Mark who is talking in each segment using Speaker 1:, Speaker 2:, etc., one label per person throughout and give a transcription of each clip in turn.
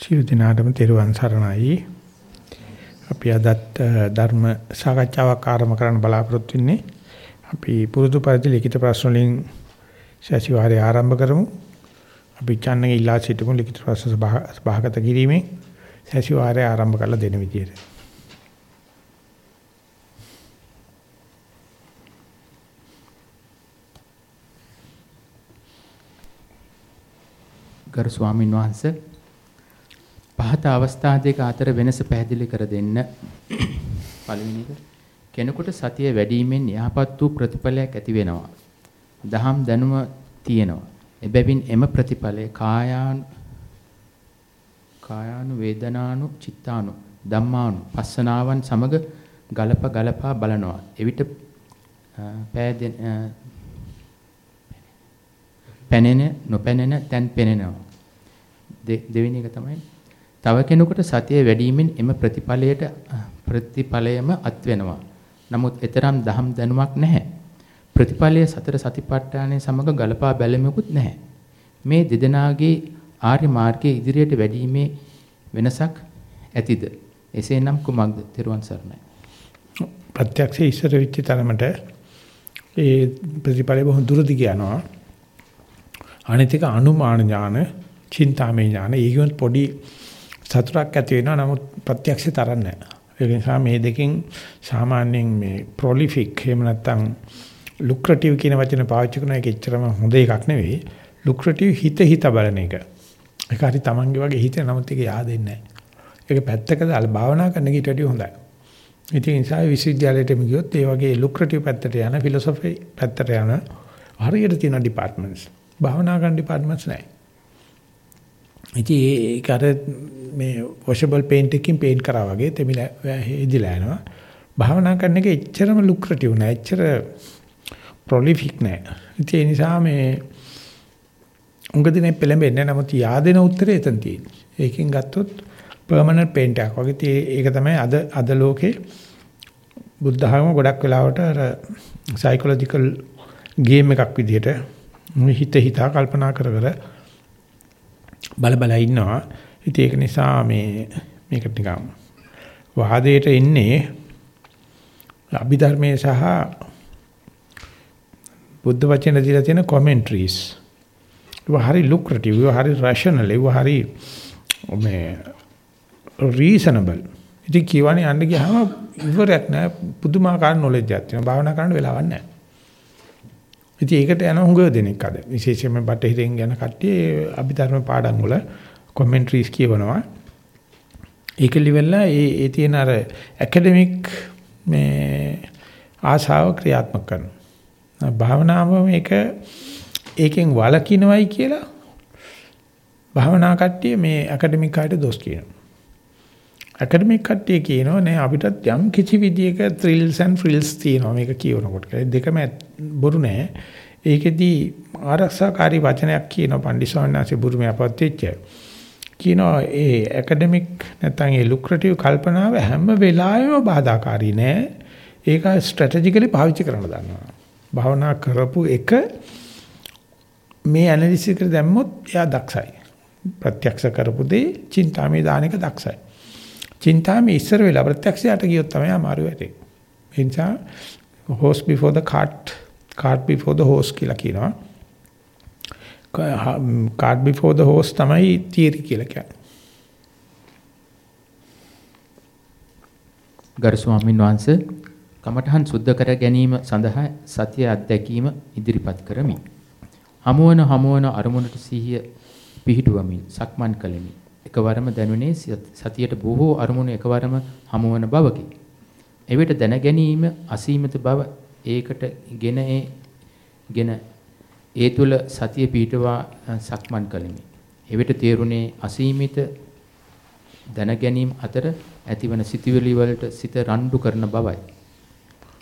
Speaker 1: සියලු දිනාටම තෙරුවන් සරණයි. අපි අදත් ධර්ම සාකච්ඡාවක් ආරම්භ කරන්න බලාපොරොත්තු වෙන්නේ. අපි පුරුදු පරිදි ලිඛිත ප්‍රශ්න වලින් සැසිවාරය ආරම්භ කරමු. අපි චන්නගේ ඉල්ලා සිටමු ලිඛිත ප්‍රශ්න සභාගත කිරීමෙන් සැසිවාරය ආරම්භ කරලා දෙන විදියට.
Speaker 2: ගරු ස්වාමින් වහන්සේ පහත අවස්ථා දෙක අතර වෙනස පැහැදිලි කර දෙන්න. පළවෙනි එක කෙනෙකුට සතිය වැඩිවීමෙන් යහපත් වූ ප්‍රතිඵලයක් ඇති වෙනවා. දහම් දැනුම තියෙනවා. එබැවින් එම ප්‍රතිඵලය කායානු කායානු වේදනානු චිත්තානු ධම්මානු පස්සනාවන් සමග ගලප ගලපා බලනවා. එවිට පෑදෙන පැනෙන නොපැනෙන තැන් පෙනෙනවා. දෙවෙනි එක තමයි තව කෙනෙකුට සතිය වැඩිවීමෙන් එම ප්‍රතිඵලයට ප්‍රතිඵලයම අත් වෙනවා. නමුත් ඊතරම් දහම් දැනුමක් නැහැ. ප්‍රතිඵලයේ සතර සතිපට්ඨානයේ සමග ගලපා බැලෙමුකුත් නැහැ. මේ දෙදෙනාගේ ආර්ය මාර්ගයේ ඉදිරියට වැඩිීමේ වෙනසක් ඇතිද? එසේනම් කුමක්ද? තෙරුවන් සරණයි.
Speaker 1: ප්‍රත්‍යක්ෂ ඉස්සර වෙච්ච තරමට ඒ ප්‍රතිඵලය බොහොම දුරදි යනවා. අනිතික අනුමාන ඥාන, චින්තාමය ඥාන, ඊගොත් පොඩි සතුටක් ඇති වෙනවා. නමුත් ප්‍රත්‍යක්ෂ තරම් නැහැ. ඒ නිසා මේ දෙකෙන් සාමාන්‍යයෙන් මේ ප්‍රොලිෆික් එහෙම නැත්නම් ලුක්‍රටිව් කියන වචන පාවිච්චි කරන එක එච්චරම හොඳ එකක් නෙවෙයි. ලුක්‍රටිව් හිත හිත බලන එක. ඒක හරි Tamange වගේ හිත නමුත් ඒක yaadෙන්නේ නැහැ. ඒක පැත්තක දාලා භාවනා කරන එකට වඩා හොඳයි. ඉතින් ඒ නිසා විශ්වවිද්‍යාලයටම ගියොත් ඒ වගේ ලුක්‍රටිව් පැත්තට යන ෆිලොසොෆි පැත්තට යන හරියට තියෙන ඩිපාර්ට්මන්ට්ස්. භාවනා කරන ඩිපාර්ට්මන්ට්ස් නැහැ. ඉතින් ඒක අර මේ වොෂබල් පේන්ට් එකකින් පේන්ට් කරා වගේ තෙමිලා ඉදිලා යනවා. භාවනා කරන එක එච්චරම ලුක්‍රටිව් නෑ. එච්චර ප්‍රොලිෆික් නෑ. ඒ නිසා මේ උඟදිනේ පෙළඹෙන්නේ නමුත් yaadena උත්තරේ එතන තියෙන්නේ. ඒකෙන් ගත්තොත් පර්මනන්ට් පේන්ට් එකක් වගේ ඒක තමයි අද අද ලෝකේ බුද්ධ ධර්ම ගොඩක් වෙලාවට අර සයිකොලොජිකල් ගේම් එකක් විදිහට හිත හිතා කල්පනා කර කර බල බල ඉන්නවා. ඉතින් ඒක නිසා මේ මේකට නිකන් වාදයට එන්නේ අභිධර්මයේ සහ බුද්ධ වචන දීලා තියෙන commentaries. ඒවා හරි lucrative, ඒවා හරි rational, ඒවා හරි මේ reasonable. ඉතින් කියවනේ යන්න ගියාම ඉවරයක් නෑ පුදුමාකාර knowledge එකක් තියෙනවා. භාවනා කරන්න වෙලාවක් නෑ. ඉතින් ඒකට යන හුඟ දෙනෙක් අද විශේෂයෙන්ම බටහිරින් යන කට්ටිය අභිධර්ම පාඩම් වල කමෙන්ටරිස් කියවනවා. ඒක livelලා ඒ ඒ තියෙන අර ඇකඩමික් මේ ආශාව ක්‍රියාත්මක කරනවා. භාවනාව මේක ඒකෙන් වළකිනවයි කියලා භාවනා කට්ටිය මේ ඇකඩමික් කාට දොස් කියනවා. ඇකඩමික් කට්ටිය කියනවා නෑ අපිටත් යම් කිසි විදියක thrills and frills තියෙනවා මේක කියනකොට. දෙකම බොරු නෑ. ඒකෙදි ආරක්ෂාකාරී වචනයක් කියනවා පණ්ඩිස්වාමීන් බුරුමේ අපවත් වෙච්ච. කියනවා ඒ ඇකඩමික් නැත්නම් ඒ ලුක්‍රටිව් කල්පනාව හැම වෙලාවෙම බාධාකාරී නෑ. ඒක ස්ට්‍රැටජිකලි පාවිච්චි කරන්න දන්නවා. භාවනා කරපු එක මේ ඇනලිසිස් කර දැම්මොත් එයා දක්ෂයි. ප්‍රත්‍යක්ෂ කරපු දේ චින්තාමේ දාන එක දක්ෂයි. චින්තාමේ ඉස්සර වෙලා ප්‍රත්‍යක්ෂයට ගියොත් තමයි අමාරු වෙන්නේ. ඒ නිසා horse before the cart cart before the horse කියලා කියනවා. cart before the horse තමයි theory කියලා කියන්නේ.
Speaker 2: ගරු ස්වාමීන් වහන්සේ කමඨහන් සුද්ධ කර ගැනීම සඳහා සතිය අත්දැකීම ඉදිරිපත් කරමි. හමුවන හමුවන අරමුණට සිහිය පිහිටුවමින් සක්මන් කළෙමි. එකවරම දැනුනේ සතියට බොහෝ අරමුණු එකවරම හමුවන බවකි. එවිට දැන ගැනීම අසීමිත බව ඒකට ගෙන ගෙන ඒ තුල සතිය පිහිටවා සක්මන් කළෙමි. එවිට තේරුණේ අසීමිත දැන ගැනීම අතර ඇතිවන සිතුවිලි වලට සිත රණ්ඩු කරන බවයි.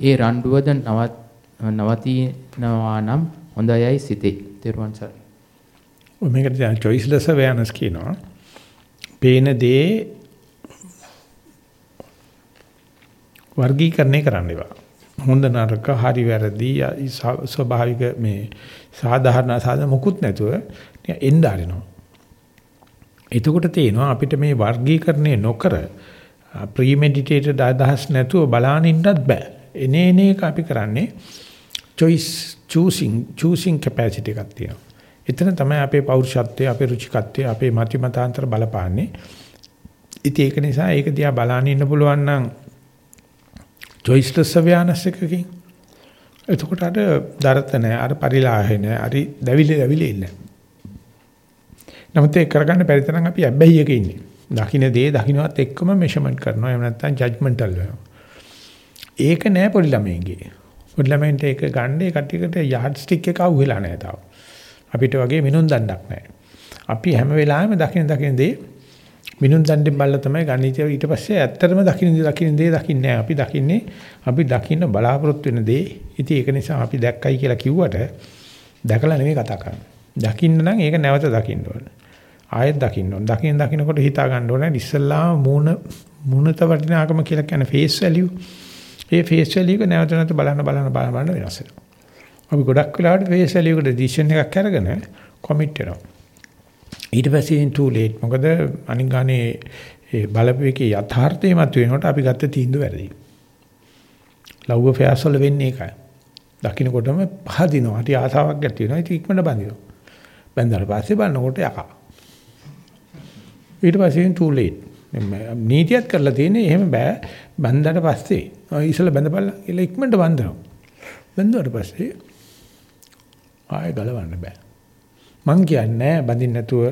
Speaker 2: ඒ රණ්ඩුවද නවත් නවතිනවා නම් හොඳයයි සිතේ. තේරුවන් සර්.
Speaker 1: ඔය මේකට දැන් choiceless awareness කියනවා. පේන දේ වර්ගීකරණය කරන්න එපා. හොඳ නරක හරි වැරදි ස්වභාවික මේ සාධාරණ සාධ මොකුත් නැතුව එන්න ආරිනවා. එතකොට තේනවා අපිට මේ වර්ගීකරණය නොකර ප්‍රීමෙඩිටේටඩ් අදහස් නැතුව බලාන ඉන්නත් බෑ. එනේ එනේ එක අපි කරන්නේ choice choosing choosing capacity එකක් තියෙනවා. එතන තමයි අපේ පෞරුෂත්වය, අපේ රුචිකත්වය, අපේ මති මතාන්තර බලපාන්නේ. ඉතින් ඒක නිසා ඒක දිහා බලාන ඉන්න පුළුවන් නම් choiceless awareness එකකින් එතකොට අර දරත නැහැ, අර පරිලාහය නැහැ, අර දැවිලි දැවිලි ඉන්නේ. නමුත් ඒක කරගන්න බැරි තරම් අපි අබ්බැහි එකේ ඉන්නේ. දකින්න දේ දකින්නවත් එක්කම මෙෂර්මන්ට් කරනවා. එහෙම නැත්නම් ජජ්මන්ටල් වෙනවා. ඒක නෑ පොඩි ළමයින්ගේ. පොඩි ළමයින්ට ඒක ගන්න ඒ කට්ටියකට යාඩ් ස්ටික් එක අහුවෙලා නෑ තාම. අපිට වගේ මිනුම් දණ්ඩක් නෑ. අපි හැම වෙලාවෙම දකින්න දකින්න දේ මිනුම් දණ්ඩෙන් බල්ලා තමයි ගන්නේ. ඊට පස්සේ ඇත්තටම දකින්න දේ දකින්න දේ දකින්නේ අපි දකින්නේ අපි දකින්න බලාපොරොත්තු වෙන දේ. ඉතින් ඒක නිසා අපි දැක්කයි කියලා කිව්වට දැකලා නෙමෙයි කතා කරන්නේ. දකින්න නම් ඒක නැවත දකින්න ඕනේ. ආයෙත් දකින්න ඕන. දකින්න දකින්නකොට හිතා ගන්න ඕනේ ඉස්සල්ලාම මූණ මූණත වටිනාකම කියලා කියන්නේ ෆේස් වැලියු. ඒ ෆේස් වැලියු එක නැවත නැවත බලන්න බලන්න බලන්න බලන්න වෙනස් වෙනවා. අපි ගොඩක් වෙලාවට ෆේස් වැලියු එකට ඩිසිෂන් එකක් අරගෙන කොමිට් වෙනවා. ඊට පස්සේ ඉන් too late. මොකද අනික් ගානේ ඒ බලපෑකේ යථාර්ථය මත වෙනකොට අපි ගත්ත තීන්දුව වැරදි. ලව්ව ෆෑස් වල වෙන්නේ ඒකයි. දකින්නකොටම පහදිනවා. හරි ආසාවක් ඇති වෙනවා. ඒක ඉක්මනට බඳිනවා. බඳලා පස්සේ බලනකොට යකා. ඊට පස්සේ too late. නීතියත් කරලා තියෙන්නේ එහෙම බෑ. බන්දට පස්සේ ඉස්සලා බඳපල්ලා කියලා ඉක්මනට බඳනවා. බඳුවට පස්සේ ආයෙ ගලවන්න බෑ. මං කියන්නේ බඳින්න නැතුව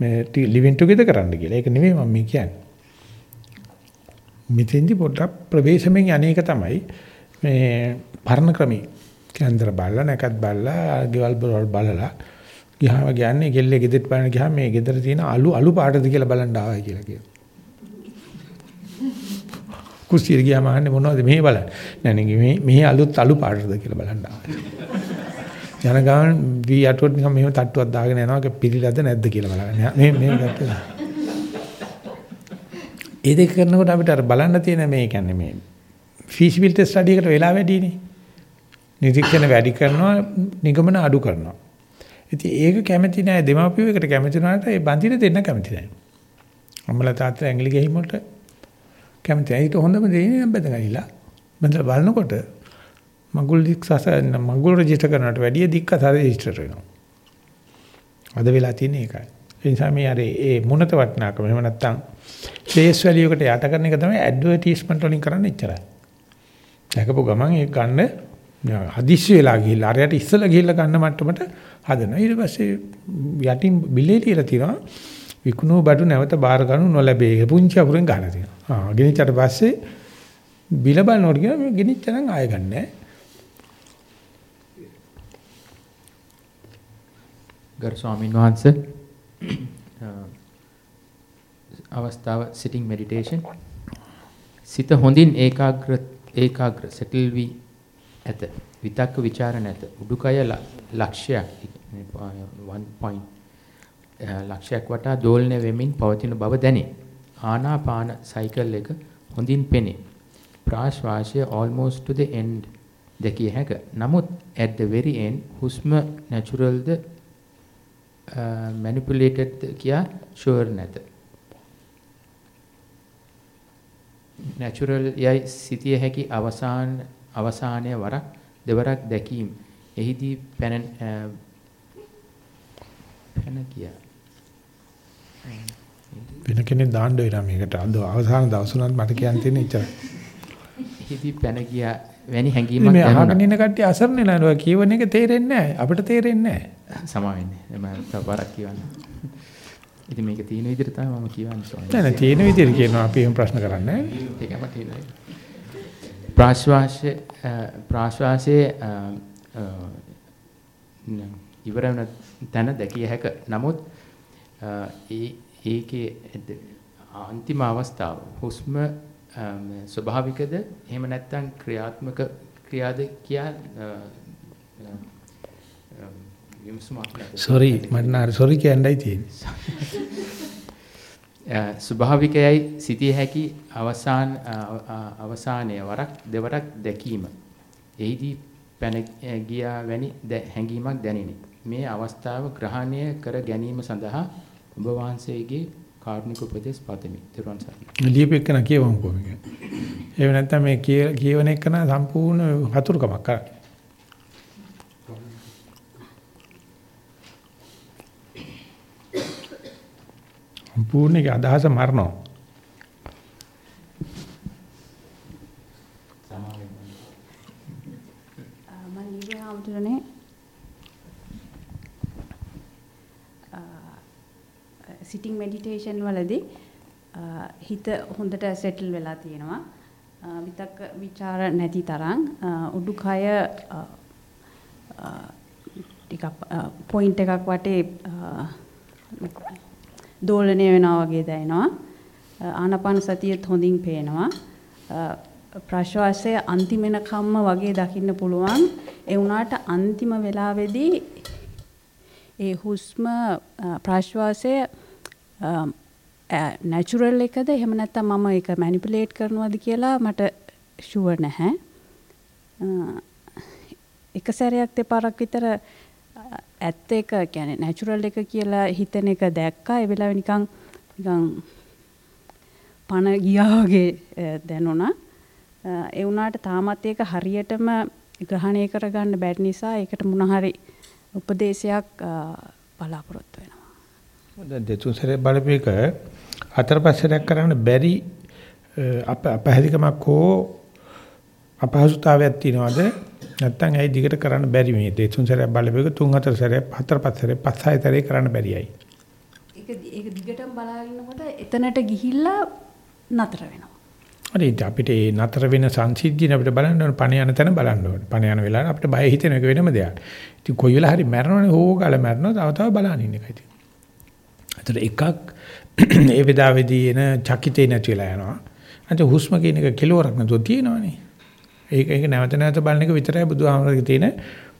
Speaker 1: මේ living together කරන්න කියලා. ඒක නෙමෙයි මම මේ කියන්නේ. මෙතෙන්දි පොඩ්ඩක් ප්‍රවේශමෙන් අනේක තමයි මේ පරණ ක්‍රමී. කේන්දර බලලා නැකත් බලලා ගෙවල් බලලා ගියාම කියන්නේ ගෙල්ලේ ගෙදරට බලන්න ගියාම මේ ගෙදර තියෙන අලු අලු පාටද කියලා බලන්න ආවයි කියලා කියනවා. කුස්සියට ගියාම අහන්නේ මොනවද මෙහෙ බලන්න. නෑ නේ මේ මෙහෙ අලුත් අලු පාටද කියලා බලන්න ආවා. යන ගමන් වී අටුවට නිකන් මෙහෙම තට්ටුවක් දාගෙන යනවා ඒක පිළිලද නැද්ද කියලා බලන්න. මේ මේ ගැටලා. ඒ දෙක කරනකොට අපිට අර බලන්න තියෙන මේ කියන්නේ මේ feasibility study එකට වෙලා වැඩිනේ. නිරීක්ෂණ වැඩි කරනවා නිගමන අඩු කරනවා. ඉතින් ඒක කැමති නෑ දෙමාපියෝ එකට කැමති වුණාට ඒ බඳින දෙන්න කැමති නෑ. අම්මලා තාත්තලා ඇඟිලි ගහින් වලට කැමති නෑ. ඒක හොඳම දේ නේ බඳගනිලා. බඳලා බලනකොට මගුල් දික් සසන මගුල් රෙජිස්ටර් කරනවට වැඩිය දික්ක සර රෙජිස්ටර් වෙනවා. අද වෙලා තියෙන්නේ ඒකයි. ඒ නිසා මේ අර ඒ මුණත වටනාකම එහෙම නැත්නම් ෆේස් වැලියු එකට යට කරන එක තමයි ඇඩ්වර්ටයිස්මන්ට් වලින් කරන්නේ ඉච්චරයි. දැකපු ගමන් ඒක ගන්න හදිස්සි වෙලා ගිහිල්ලා අරයට ඉස්සලා ගිහිල්ලා ගන්න මට්ටමට හදනවා. ඊට පස්සේ යටින් බිලේ තියලා තියෙනවා විකුණු බඩු නැවත බාර ගන්නු නොලැබේ. පුංචි අකුරෙන් ගහලා තියෙනවා. ආ ගෙනිච්චට පස්සේ බිල බලනකොට කියනවා මේ ගෙනිච්ච නම් ආය ගන්නෑ.
Speaker 2: ගරු ස්වාමීන් වහන්සේ අවස්ථාව sitting meditation සිත හොඳින් ඒකාග්‍ර ඒකාග්‍ර settle වී ඇත. විතක්ක ਵਿਚාර නැත. උඩුකය ලක්ෂයක් 1 point ලක්ෂයක් වටා දෝලණය වෙමින් පවතින බව දැනේ. ආනාපාන සයිකල් එක හොඳින් පෙනේ. ප්‍රාශ්වාසය almost to the end දැකිය හැක. නමුත් at the very end හුස්ම naturalද uh, manipulated කියා sure නැත. natural යයි සිටිය හැකි අවසාන අවසානයේ වරක් දෙවරක් දැකීම එහිදී පැන පැන කියා
Speaker 1: වෙන කෙනෙක් දාන්න වෙනවා මේකට අද අවසාන දවසුනත් මට කියන්න තියෙන ඉච්චරයි.
Speaker 2: එහිදී පැන ගියා වැනි හැඟීමක්
Speaker 1: මේ අහගෙන ඉන්න කට්ටිය අසරණ නෑ කියවන එක තේරෙන්නේ නෑ අපිට තේරෙන්නේ
Speaker 2: නෑ. සමා වෙන්නේ. මම තව වරක් කියවන්න. ඉතින් මේක තියෙන විදිහට තමයි මම කියවන්නේ.
Speaker 1: නෑ නෑ තියෙන විදිහට කියනවා අපි එහෙම ප්‍රශ්න කරන්නේ.
Speaker 2: ඒකම තියෙනවා. ප්‍රාශ්වාසයේ ප්‍රාශ්වාසයේ ඉවර වෙන තැන දැකිය හැක. නමුත් ඒකේ අන්තිම අවස්ථාව හුස්ම ස්වභාවිකද එහෙම නැත්නම් ක්‍රියාත්මක ක්‍රියාද කියා
Speaker 1: sorry මට නාර sorry කියන්නයි තියෙන්නේ.
Speaker 2: ස්වභාවිකයයි සිටිය හැකි අවසාන අවසානයේ වරක් දෙවරක් දැකීම. එහිදී පැන ගියා වැනි හැඟීමක් දැනිනි. මේ අවස්ථාව ග්‍රහණය කර ගැනීම සඳහා ඔබ වහන්සේගේ කාරුණික උපදේශ පතමි. ත්වන් සරණයි.
Speaker 1: ලියපෙකන කියවමුකෝ මේක. එහෙම නැත්නම් මේ කියවන එක නා සම්පූර්ණ හතුරුකමක් කරන්නේ. සම්පූර්ණ ඒක අදහස මරනවා.
Speaker 3: මම ඊයේ හම්තුනේ සිටින් මෙඩිටේෂන් වලදී හිත හොඳට සෙටල් වෙලා තියෙනවා. විතක් ਵਿਚාර නැති තරම් උඩුකය ටිකක් පොයින්ට් එකක් වටේ දෝලණය වෙනවා වගේ දැනෙනවා. ආනාපාන සතියත් හොඳින් පේනවා. ප්‍රශ්වාසය අන්තිම වෙනකම්ම වගේ දකින්න පුළුවන්. ඒ වුණාට අන්තිම වෙලාවේදී ඒ හුස්ම ප්‍රශ්වාසය Um, නැචරල් එකද එහෙම නැත්නම් මම ඒක මැනිපියුලේට් කරනවද කියලා මට ෂුවර් නැහැ. Uh, එක සැරයක් දෙපාරක් විතර uh, ඇත්ත එක කියන්නේ නැචරල් එක කියලා හිතන එක දැක්කා. ඒ වෙලාවේ නිකන් නිකන් පණ ගියා වගේ uh, දැනුණා. ඒ වුණාට තාමත් ඒක හරියටම ග්‍රහණය කරගන්න බැරි නිසා ඒකට මොන හරි උපදේශයක් බලාපොරොත්තු වෙනවා.
Speaker 1: දැන් දෙතුන් සැරේ බලපේක හතර පහ සැරයක් කරන්න බැරි අප අපහැදිකමක් හෝ අපහසුතාවයක් තියනවාද නැත්නම් ඇයි දිගට කරන්න බැරි මේ දෙතුන් සැරයක් බලපේක තුන් හතර සැරයක් හතර පහ සැරේ පහ හය සැරේ කරන්න බැරියයි.
Speaker 3: ඒක ඒක දිගටම බලාගෙනකොට එතනට ගිහිල්ලා නතර වෙනවා.
Speaker 1: හරි අපිට ඒ නතර වෙන සංසිද්ධිය අපිට බලන්න ඕන පණ යන තැන බලන්න ඕන. පණ යන වෙලාවට අපිට බය හිතෙන එක වෙනම දෙයක්. ඉතින් කොයි වෙලාව හරි මැරෙනවනේ හොෝගාල මැරෙනවා තව තව බලන්න ඉන්න එකයි. ඒතර එකක් ඒ විදාවේදී එන චකිතේ නැති වෙලා යනවා. අන්ත හුස්ම කියන එක කෙලවරක් නැතුව තියෙනවනේ. ඒක ඒක නැවත නැවත බලන එක විතරයි බුදුහාමරගේ තියෙන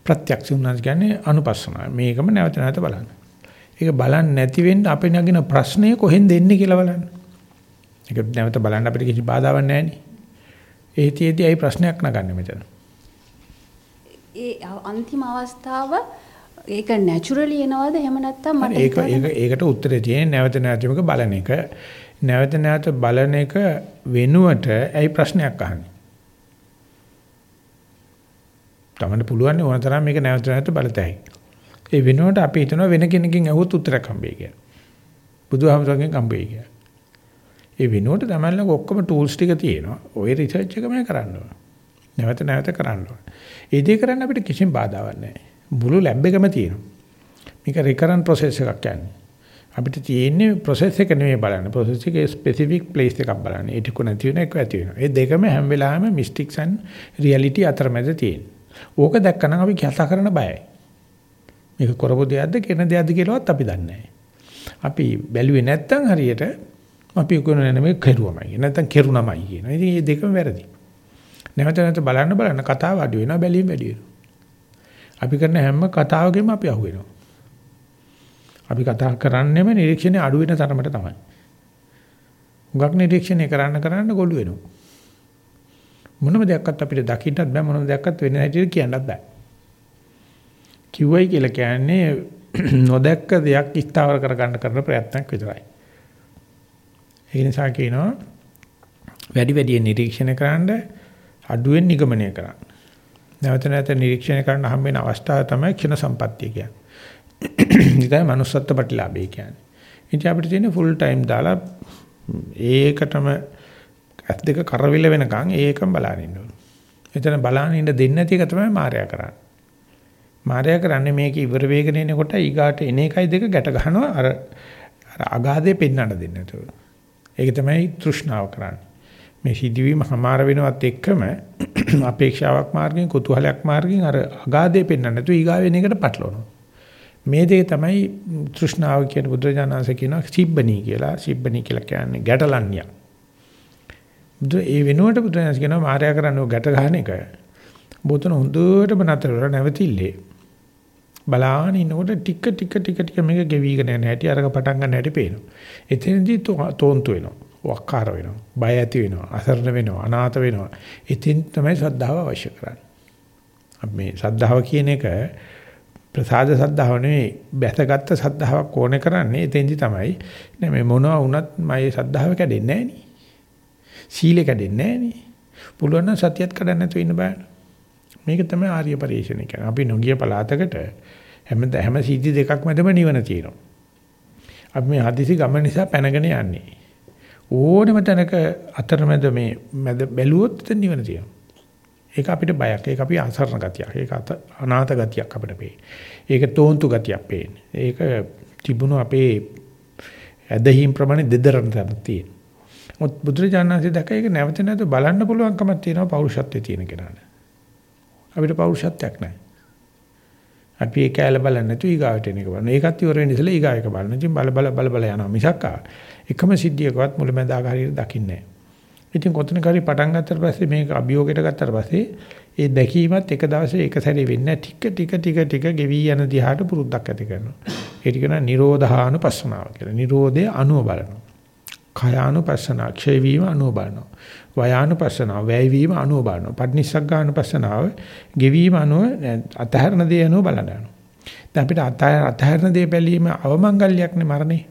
Speaker 1: ප්‍රත්‍යක්ෂ උනාස් කියන්නේ අනුපස්සනාව. මේකම නැවත නැවත බලන්න. ඒක බලන්නේ නැති වෙන්න අපේ නගින ප්‍රශ්නය කොහෙන්ද එන්නේ කියලා බලන්න. ඒක නැවත බලන්න අපිට කිසි බාධාවක් නැහැ නේ. ඒ තියේදී අයි ප්‍රශ්නයක් නගන්නේ මෙතන.
Speaker 3: ඒ අන්තිම අවස්ථාව ඒක නැචරලි එනවද එහෙම නැත්නම් මට
Speaker 1: ඒක ඒක ඒකට උත්තරේ තියෙන්නේ නැවත නැවතමක බලන එක. නැවත නැවත බලන එක වෙනුවට ඇයි ප්‍රශ්නයක් අහන්නේ? තමන්න පුළුවන් ඕන තරම් මේක නැවත නැවත බලතයි. ඒ වෙනුවට අපි හිතනවා වෙන කෙනකින් අහුවොත් උත්තරයක් හම්බෙයි කියලා. බුදුහාමරගෙන් හම්බෙයි කියලා. ඒ වෙනුවට තමයි ළඟ ඔක්කොම ටූල්ස් ටික තියෙනවා. ওই රිසර්ච් එකම කරන්න ඕන. නැවත නැවත කරන්න ඕන. ඒ දේ කරන්න අපිට කිසිම බාධාවක් නැහැ. මුළු ලැබ් එකම තියෙනවා. මේක රිකරන්ට් ප්‍රොසෙස් එකක් කියන්නේ. අපිට තියෙන්නේ ප්‍රොසෙස් එක නෙමෙයි බලන්න. ප්‍රොසෙස් එකේ ස්පෙસિෆික් ප්ලේස් එකක් බලන්න. ඒ ටික නැති වෙන එක ඇති වෙනවා. ඒ දෙකම හැම වෙලාවෙම මිස්ටික්ස් and රියැලිටි අතරමැද තියෙනවා. ඕක දැක්කනම් අපි කතා කරන්න බයයි. මේක කරපු දෙයක්ද කෙන දෙයක්ද කියලාවත් අපි දන්නේ නැහැ. අපි බැලුවේ නැත්තම් හරියට අපි උගුණ නෙමෙයි කෙරුවමයි. නැත්තම් කෙරුණමයි කියනවා. ඉතින් මේ දෙකම වැරදි. නැවත නැවත බලන්න බලන්න කතාව අඩු වෙනවා බැලීම වැඩි වෙනවා. අපි කරන හැම කතාවකෙම අපි අහු වෙනවා. අපි කතා කරන්නේම නිරීක්ෂණය අඩු වෙන තරමට තමයි. හුඟක් නිරීක්ෂණය කරන්න කරන්න ගොළු වෙනවා. මොනම දෙයක්වත් අපිට දකින්නත් බෑ මොනම දෙයක්වත් වෙන්නේ නැහැටි කියන්නත් බෑ. කිව්වයි කියලා කියන්නේ නොදැක්ක දෙයක් ස්ථාවර කරගන්න කරන ප්‍රයත්නයක් විතරයි. ඒ නිසා කියනවා වැඩි වැඩියෙන් නිරීක්ෂණය කරන්න අඩුවෙන් නිගමනය කරන්න. නැවත නැවත නිරීක්ෂණය කරන්න හම්බ වෙන අවස්ථාව තමයි ක්ෂණ සම්පත්තිය කියන්නේ. ඒකයි manussත්ත්ව ප්‍රතිලාභය කියන්නේ. ඉතින් අපිට තියෙන ෆුල් ටයිම් දාලා ඒකටම ඇස් දෙක කරවිල වෙනකන් ඒකම බලන්න ඉන්න ඕන. එතන බලන්න ඉන්න දෙන්නේ නැති එක තමයි මායя කරන්නේ. මායя කරන්නේ මේක ඉවර වේගන එනකොට ඊගාට එන එකයි දෙක ගැට ගන්නවා අර අර අගාධේ පෙන්වන්න දෙන්නේ නැතුව. ඒක තමයි තෘෂ්ණාව කරන්නේ. මේ සිදුවීම හමාර වෙනවත් එක්කම අපේක්ෂාවක් මාර්ගයෙන් කුතුහලයක් මාර්ගයෙන් අර අගාධේ පෙන්වන්න නැතුව ඊගා වෙන එකට පටලවනවා. මේ දෙක තමයි තෘෂ්ණාව කියන බුදුරජාණන්සේ කියනවා සිබ්බනී කියලා. සිබ්බනී කියලා කියන්නේ ගැටලන්නිය. බුදු ඒ වෙනුවට බුදුරජාණන්සේ කියනවා මායя කරන්නේ ගැට ගන්න එක. බොතන හොඳටම නතර වෙලා නැවතිල්ලේ. බලාගෙන ඉන්නකොට ටික ටික ටික ටික මේක ගෙවිගෙන යන හැටි අරක පටන් ගන්න හැටි පේනවා. එතනදී තෝන්තු වෙනවා. වක්කාර වෙනවා. බය ඇති වෙනවා. අසරණ වෙනවා. අනාථ වෙනවා. ඉතින් තමයි ශ්‍රද්ධාව අවශ්‍ය කරන්නේ. අපි මේ ශ්‍රද්ධාව කියන එක ප්‍රසාද සද්ධාව නෙවෙයි බැසගත්ත සද්ධාාවක් ඕනේ කරන්නේ එතෙන්දි තමයි නෑ මේ මොනවා වුණත් මගේ සද්ධාව කැඩෙන්නේ නෑනේ. සීලය කැඩෙන්නේ නෑනේ. පුළුවන් නම් සතියත් කඩන්න නැතුව ඉන්න බෑ. මේක තමයි ආර්ය පරිශ්‍රණය කියන්නේ. අපි නොගිය පළාතකට හැම හැම සීටි දෙකක් මැදම නිවන තියෙනවා. අපි මේ හදිසි ගමන නිසා පැනගෙන යන්නේ. ඕනෙම තැනක අතරමැද මේ මැද බැලුවොත් නිවන තියෙනවා. ඒක අපිට බයක්. ඒක අපි අසරණ ගතියක්. ඒක අනාථ ගතියක් අපිට පේන්නේ. ඒක තෝන්තු ගතියක් පේන්නේ. ඒක තිබුණු අපේ ඇදහිම් ප්‍රමාණය දෙදරන තැන තියෙනවා. මොත් බුදුරජාණන්සේ දැක ඒක නැවත නැවත බලන්න පුළුවන්කමක් තියෙනවා පෞරුෂත්වයේ තියෙන කෙනාට. අපිට පෞරුෂත්වයක් නැහැ. අපි ඒක ඇල බලන්නේ නැතු ඊගාවට එන එක බලන. ඒකත් ඉවර වෙන්න ඉස්සෙල්ලා ඊගා එක බලන. ඉතින් බල බල බල බල යනවා මිසක් එකම සිද්ධියකවත් මුලැමැදාක හරියට දකින්නේ නැහැ. ඉතින් කොතනක හරි පටන් ගත්තට පස්සේ මේක අභියෝගයට ගත්තට පස්සේ ඒ දැකීමත් එක දවසේ එක සැරේ වෙන්නේ ටික ටික ටික ටික ගෙවි යන දිහාට පුරුද්දක් ඇති කරනවා. ඒක කියන නිරෝධානුපස්සනාව කියලා. නිරෝධය අනුව බලනවා. කයානුපස්සනාව ක්ෂය වීම අනුව බලනවා. වයානුපස්සනාව වැය වීම අනුව බලනවා. පටිනිස්සග්ගානුපස්සනාව ගෙවීම අනුව අතහරන දේ අනුව බලනවා. දැන් අපිට අතහරන දේ බැලීම අවමංගල්‍යයක් නේ මරණේ.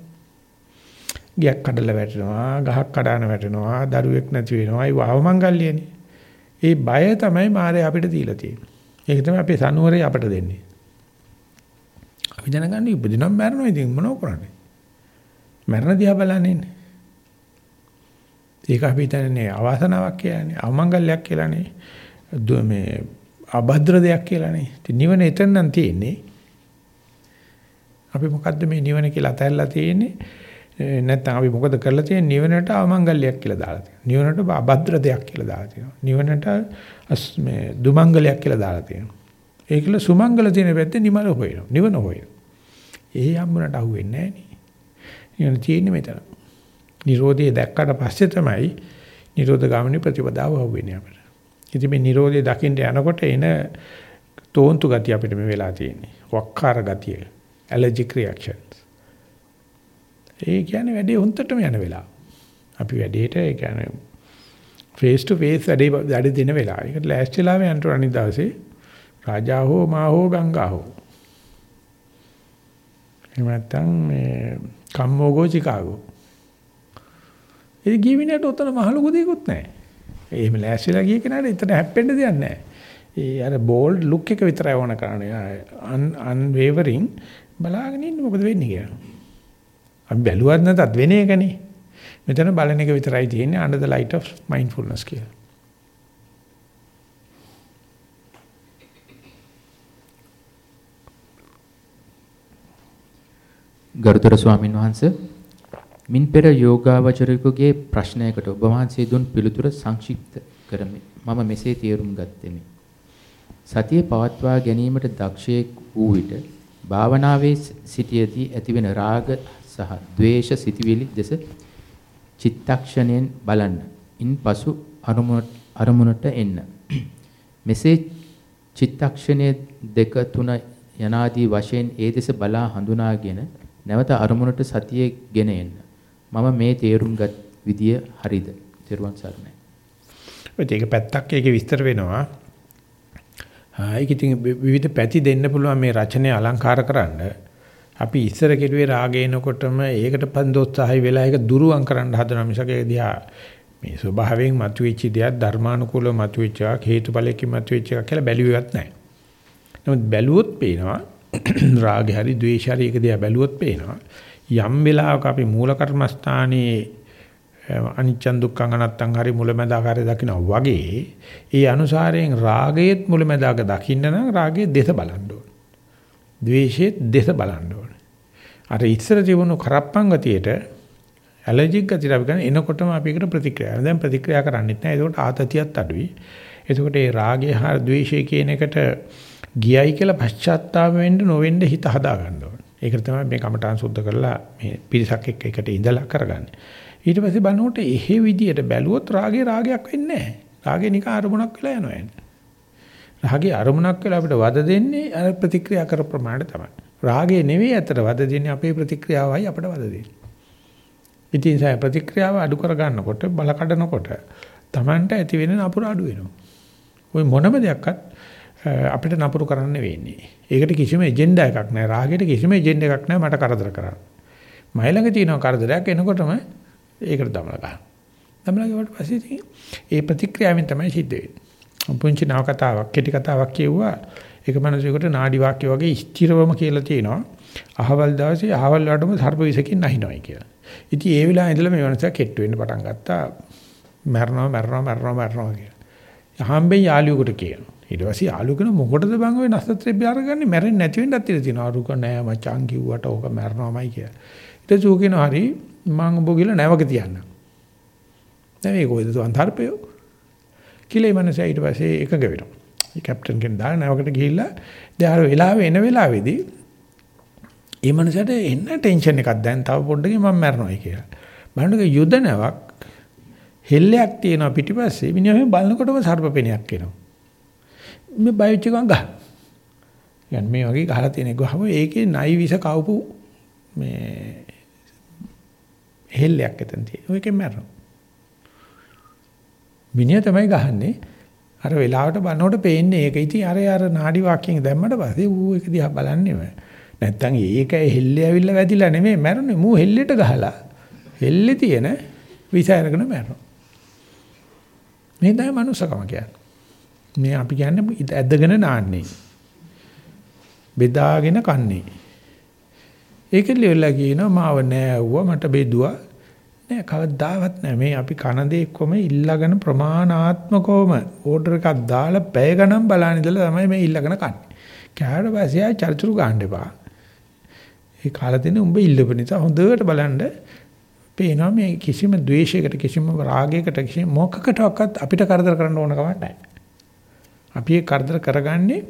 Speaker 1: ගියක් කඩලා වැටෙනවා, ගහක් කඩාන වැටෙනවා, දරුවෙක් නැති වෙනවා. ඒ අවමංගල්‍යනේ. ඒ බය තමයි මාරේ අපිට දීලා තියෙන්නේ. ඒක තමයි අපේ සනුවරේ අපිට දෙන්නේ. අපි දැනගන්නේ ඉපදිනම් මරනවා ඉතින් මොනව කරන්නේ? මරණ දිහා බලන්නේ ඉන්නේ. ඒක අපි හිතන්නේ අවාසනාවක් කියලානේ අවමංගල්‍යයක් කියලානේ මේ අභද්‍ර දෙයක් කියලානේ. ඉතින් නිවන එතන නම් තියෙන්නේ. අපි මොකද්ද මේ නිවන කියලා අතහැරලා තියෙන්නේ? නැත්නම් අපි මොකද කරලා තියෙන්නේ? නිවනට අවමංගල්‍යයක් කියලා දාලා තියෙනවා. නිවනට අභද්‍ර දෙයක් කියලා දාලා තියෙනවා. නිවනට මේ දුමංගලයක් කියලා දාලා තියෙනවා. ඒකල සුමංගල තියෙන පැත්තේ නිමල හොයනවා. නිවන හොයනවා. ඒ හම්බුනට අහුවෙන්නේ නැහැ නේ. නිවන තියෙන්නේ මෙතන. Nirodhe දැක්කට පස්සේ තමයි Nirodha ගාමිනී ප්‍රතිපදාව හුවෙන්නේ අපිට. ඉතින් මේ Nirodhe දකින්න යනකොට එන තෝන්තු ගතිය අපිට මේ වෙලා තියෙන්නේ. වක්කාර ගතිය. allergic reactions. ඒ කියන්නේ වැඩේ හොන්තටම යන වෙලාව. අපි වැඩේට ඒ කියන්නේ face to face වැඩේ වැඩ දෙන වෙලාව. ඒකට ලෑස්තිලාම යන්න අනිත් දවසේ රාජා හෝ මා හෝ ගංගා හෝ. එහෙම නැත්නම් මේ කම්මෝගෝ චිකාගෝ. ඒ ගිය මිනිහට උතන මහ ලොකු දෙයක්වත් නැහැ. එහෙම ලෑස්තිලා ගිය කෙනාට එතන හැප්පෙන්න දෙයක් නැහැ. ඒ අර බෝල්ඩ් ලුක් එක විතරයි ඕන කරන්නේ. අන් අන්වේවරින් බලාගෙන ඉන්න මොකද වෙන්නේ කියලා. අපි බැලුවත් නැතත් වෙන එකනේ. මෙතන බලන එක විතරයි තියෙන්නේ under the light of mindfulness කියලා.
Speaker 2: ගරුතර ස්වාමින් වහන්සේ මින් පෙර යෝගාවචරයෙකුගේ ප්‍රශ්නයකට ඔබ වහන්සේ දුන් පිළිතුර සංක්ෂිප්ත කරමි. මම මෙසේ තේරුම් ගත්තෙමි. සතිය පවත්වා ගැනීමට දක්ෂයෙක් වූ විට භාවනාවේ සිටියදී ඇතිවෙන රාග සහ ద్వේෂ සිටිවිලි දෙස චිත්තක්ෂණයෙන් බලන්න. ඉන්පසු අරමුණට එන්න. මෙසේ චිත්තක්ෂණයේ දෙක තුන යනාදී වශයෙන් ඒ දෙස බලා හඳුනාගෙන නැවත අරමුණට සතියේ ගෙන එන්න. මම මේ තේරුම්ගත් විදිය හරිද? තෙරුවන් සරණයි.
Speaker 1: ඒක පැත්තක් ඒකේ විස්තර වෙනවා. ඒක ඉතින් විවිධ පැති දෙන්න පුළුවන් මේ රචනය අලංකාර කරන්න. අපි ඉස්සර කෙරුවේ රාගේනකොටම ඒකට පන්දෝත්සාහය වෙලා ඒක දුරුවන් කරන්න හදන මිසක ඒ දිහා මේ ස්වභාවයෙන් මතුවෙච්ච දෙයක් ධර්මානුකූලව මතුවෙච්ච එකක් හේතුඵලයෙන් මතුවෙච්ච එකක් කියලා බැලුවේවත් නැහැ. නමුත් බැලුවොත් පේනවා රාගය හරි ද්වේෂය හරි ඒක දිහා බැලුවොත් පේනවා යම් වෙලාවක අපි මූල කර්මස්ථානයේ අනිච්චන් දුක්ඛං අනත්තං හරි මුලැමැදාකාරය දකිනවා වගේ ඒ අනුසාරයෙන් රාගයේත් මුලැමැදාක දකින්න නම් රාගයේ දෙස බලන්න ඕන. ද්වේෂයේ දෙස බලන්න ඕන. අර ඉස්සර තිබුණු කරප්පන් ගතියට ඇලර්ජික් ගතියට අපි ගන්න එනකොටම අපි ඒකට ප්‍රතික්‍රියා කරනවා. දැන් ප්‍රතික්‍රියා කරන්නේත් නැහැ. ඒකට ආතතියත් අඩුයි. එතකොට ඒ රාගය හා ද්වේෂය කියන එකට ගියයි කියලා පශ්චාත්තාප වෙන්න නොවෙන්න හිත හදා ගන්න ඕන. ඒකට තමයි මේ කමඨාන් සුද්ධ කරලා මේ පිරිසක් එක්ක එකට ඉඳලා කරගන්නේ. ඊට පස්සේ බලනකොට එහෙ විදියට බැලුවොත් රාගේ රාගයක් වෙන්නේ නැහැ. රාගේ නිකන් අරමුණක් වෙලා යනවා යන්නේ. රාගේ අරමුණක් වෙලා අපිට වද දෙන්නේ අර ප්‍රතික්‍රියා කර ප්‍රමාණය තමයි. රාගේ නෙවෙයි අතට වද දෙන්නේ අපේ ප්‍රතික්‍රියාවයි අපිට වද දෙන්නේ. ඉතින් සය ප්‍රතික්‍රියාව අඩු කර ගන්නකොට බල කඩනකොට Tamanට ඇති වෙන නපුර අඩු වෙනවා. ওই මොනම දෙයක්වත් අපිට නපුරු කරන්න වෙන්නේ. ඒකට කිසිම එජෙන්ඩා එකක් නැහැ. රාගෙට කිසිම එජෙන්ඩා එකක් නැහැ මට කරදර කරන්න. මයි ළඟ තියෙන කරදරයක් එනකොටම ඒකට දමලා ගන්න. දමලා ගියට පස්සේ ඉතින් ඒ ප්‍රතික්‍රියාවෙන් තමයි සිද්ධ වෙන්නේ. පුංචි නව කතාවක්, කෙටි කතාවක් කියුවා. ඒක මනසෙකට නාඩි වාක්‍ය වගේ ස්ථිරවම කියලා තියෙනවා. අහවල් දවසේ අහවල් වලටම සර්ප විසකින් නැහිනවයි කියලා. ඉතින් ඒ වෙලාවේ ඉඳලා මේ වෙනස කෙට්ටු වෙන්න පටන් ගත්තා. මැරනවා මැරනවා මැරනවා මැරනවා කියලා. හම්බෙන් යාළුවෙකුට කියනවා. ඊට පස්සේ යාළුව කියන මොකටද බං ඔය නස්සත්‍රේ බාරගන්නේ මැරෙන්නේ නැති වෙන්නත් ඉතින් තියෙනවා. අරුක නෑ මචං කිව්වට ඕක මැරනවාමයි කියලා. ඊට පස්සේ ඌ කියනවා හරි මං උඹ ගිහලා නැවක තියන්න. දැන් මේක කොයිද තුන් තරපයෝ. කියලා මනස ඊට පස්සේ එකඟ වෙනවා. ඒ කැප්ටන් කෙනෙක් දාලා නැවකට ගිහිල්ලා දැන් අර වෙලාවෙ එන වෙලාවේදී ඒ මනසට එන්න ටෙන්ෂන් එකක් දැන් තව පොඩ්ඩකින් මම මැරෙනවායි කියලා. බලන්නක යුද නැවක් හෙල්ලයක් තියෙනවා පිටිපස්සේ මිනිහා බලනකොටම සර්පපෙණයක් එනවා. මේ බයොච් එකක් ගන්න. يعني මේ වගේ ගහලා තියෙන ගහම ඒකේ නයි විස කවපු මේ හෙල්ලයක් එතන තියෙනවා. ඔයකෙන් මැරෙනවා. මිනිහා තමයි ගහන්නේ. අර වෙලාවට බලනකොට පේන්නේ ඒක. ඉතින් අර අර නාඩි වාක්‍යයෙන් දැම්මට පස්සේ ඌ ඒක දිහා බලන්නේම. නැත්තම් ඒක හෙල්ලේ ඇවිල්ලා වැදිලා නෙමෙයි මැරුනේ. මූ හෙල්ලෙට ගහලා හෙල්ලේ තියෙන විස අරගෙන මැරෙනවා. මේ තමයි මනුස්සකම කියන්නේ. මේ අපි කියන්නේ ඇදගෙන නාන්නේ. බෙදාගෙන කන්නේ. ඒක ලියලා කියනවා මාව නෑ ඇව්වා මට බෙදුවා. නෑ කවදාවත් නෑ මේ අපි කන දේ කොම ඉල්ලගෙන ප්‍රමාණාත්මකවම ඕඩර් එකක් දාලා පැය ගණන් බලන ඉඳලා තමයි මේ ඉල්ලගෙන කන්නේ. කෑවට පස්සේ ආ චර්චුරු ගන්න එපා. ඒ කාලා දෙන උඹ ඉල්ලපු නිසා හොඳට බලන්න පේනවා මේ කිසිම ද්වේෂයකට කිසිම රාගයකට කිසිම මොකකටවත් අපිට කරදර කරන්න ඕන කමක් නැහැ. අපි ඒ කරදර කරගන්නේ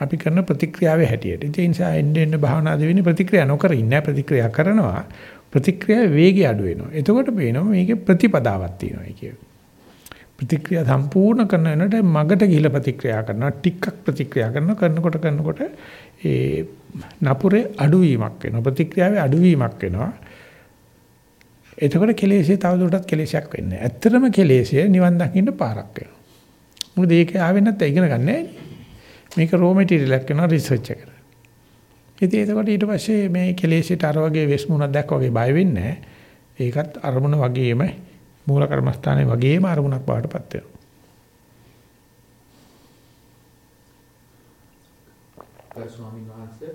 Speaker 1: අපි කරන ප්‍රතික්‍රියාවේ හැටියට. ඒ නිසා එන්න එන්න භාවනා දෙවෙනි ප්‍රතික්‍රියා නොකර ඉන්නේ ප්‍රතික්‍රියා කරනවා. ප්‍රතික්‍රියා වේගය අඩු වෙනවා. එතකොට පේනවා මේකේ ප්‍රතිපදාවක් තියෙනවා කියන්නේ. ප්‍රතික්‍රියා සම්පූර්ණ කරන වෙනට මගට ගිහිලා ප්‍රතික්‍රියා කරනවා. ටිකක් ප්‍රතික්‍රියා කරනවා කරනකොට කරනකොට ඒ නපුරේ අඩුවීමක් වෙනවා. ප්‍රතික්‍රියාවේ අඩුවීමක් වෙනවා. එතකොට කෙලෙසේ තවදුරටත් කෙලෙසයක් වෙන්නේ. ඇත්තටම කෙලෙසේ නිවන් දකින්න පාරක් වෙනවා. මොකද ඒක ආවෙ නැත්නම් ඉගෙන ගන්න නැහැ. මේක රෝ මැටීරියල් එකක් වෙනවා රිසර්ච් එකට. ඉතින් එතකොට ඊට පස්සේ මේ කෙලෙසට අර වගේ වෙස්මුණක් දැක්ක වගේ බය වෙන්නේ ඒකත් අරමුණ වගේම මූල කර්මස්ථානයේ වගේම අරමුණක් බවට පත් වෙනවා.
Speaker 2: ගරු ස්වාමීන් වහන්සේ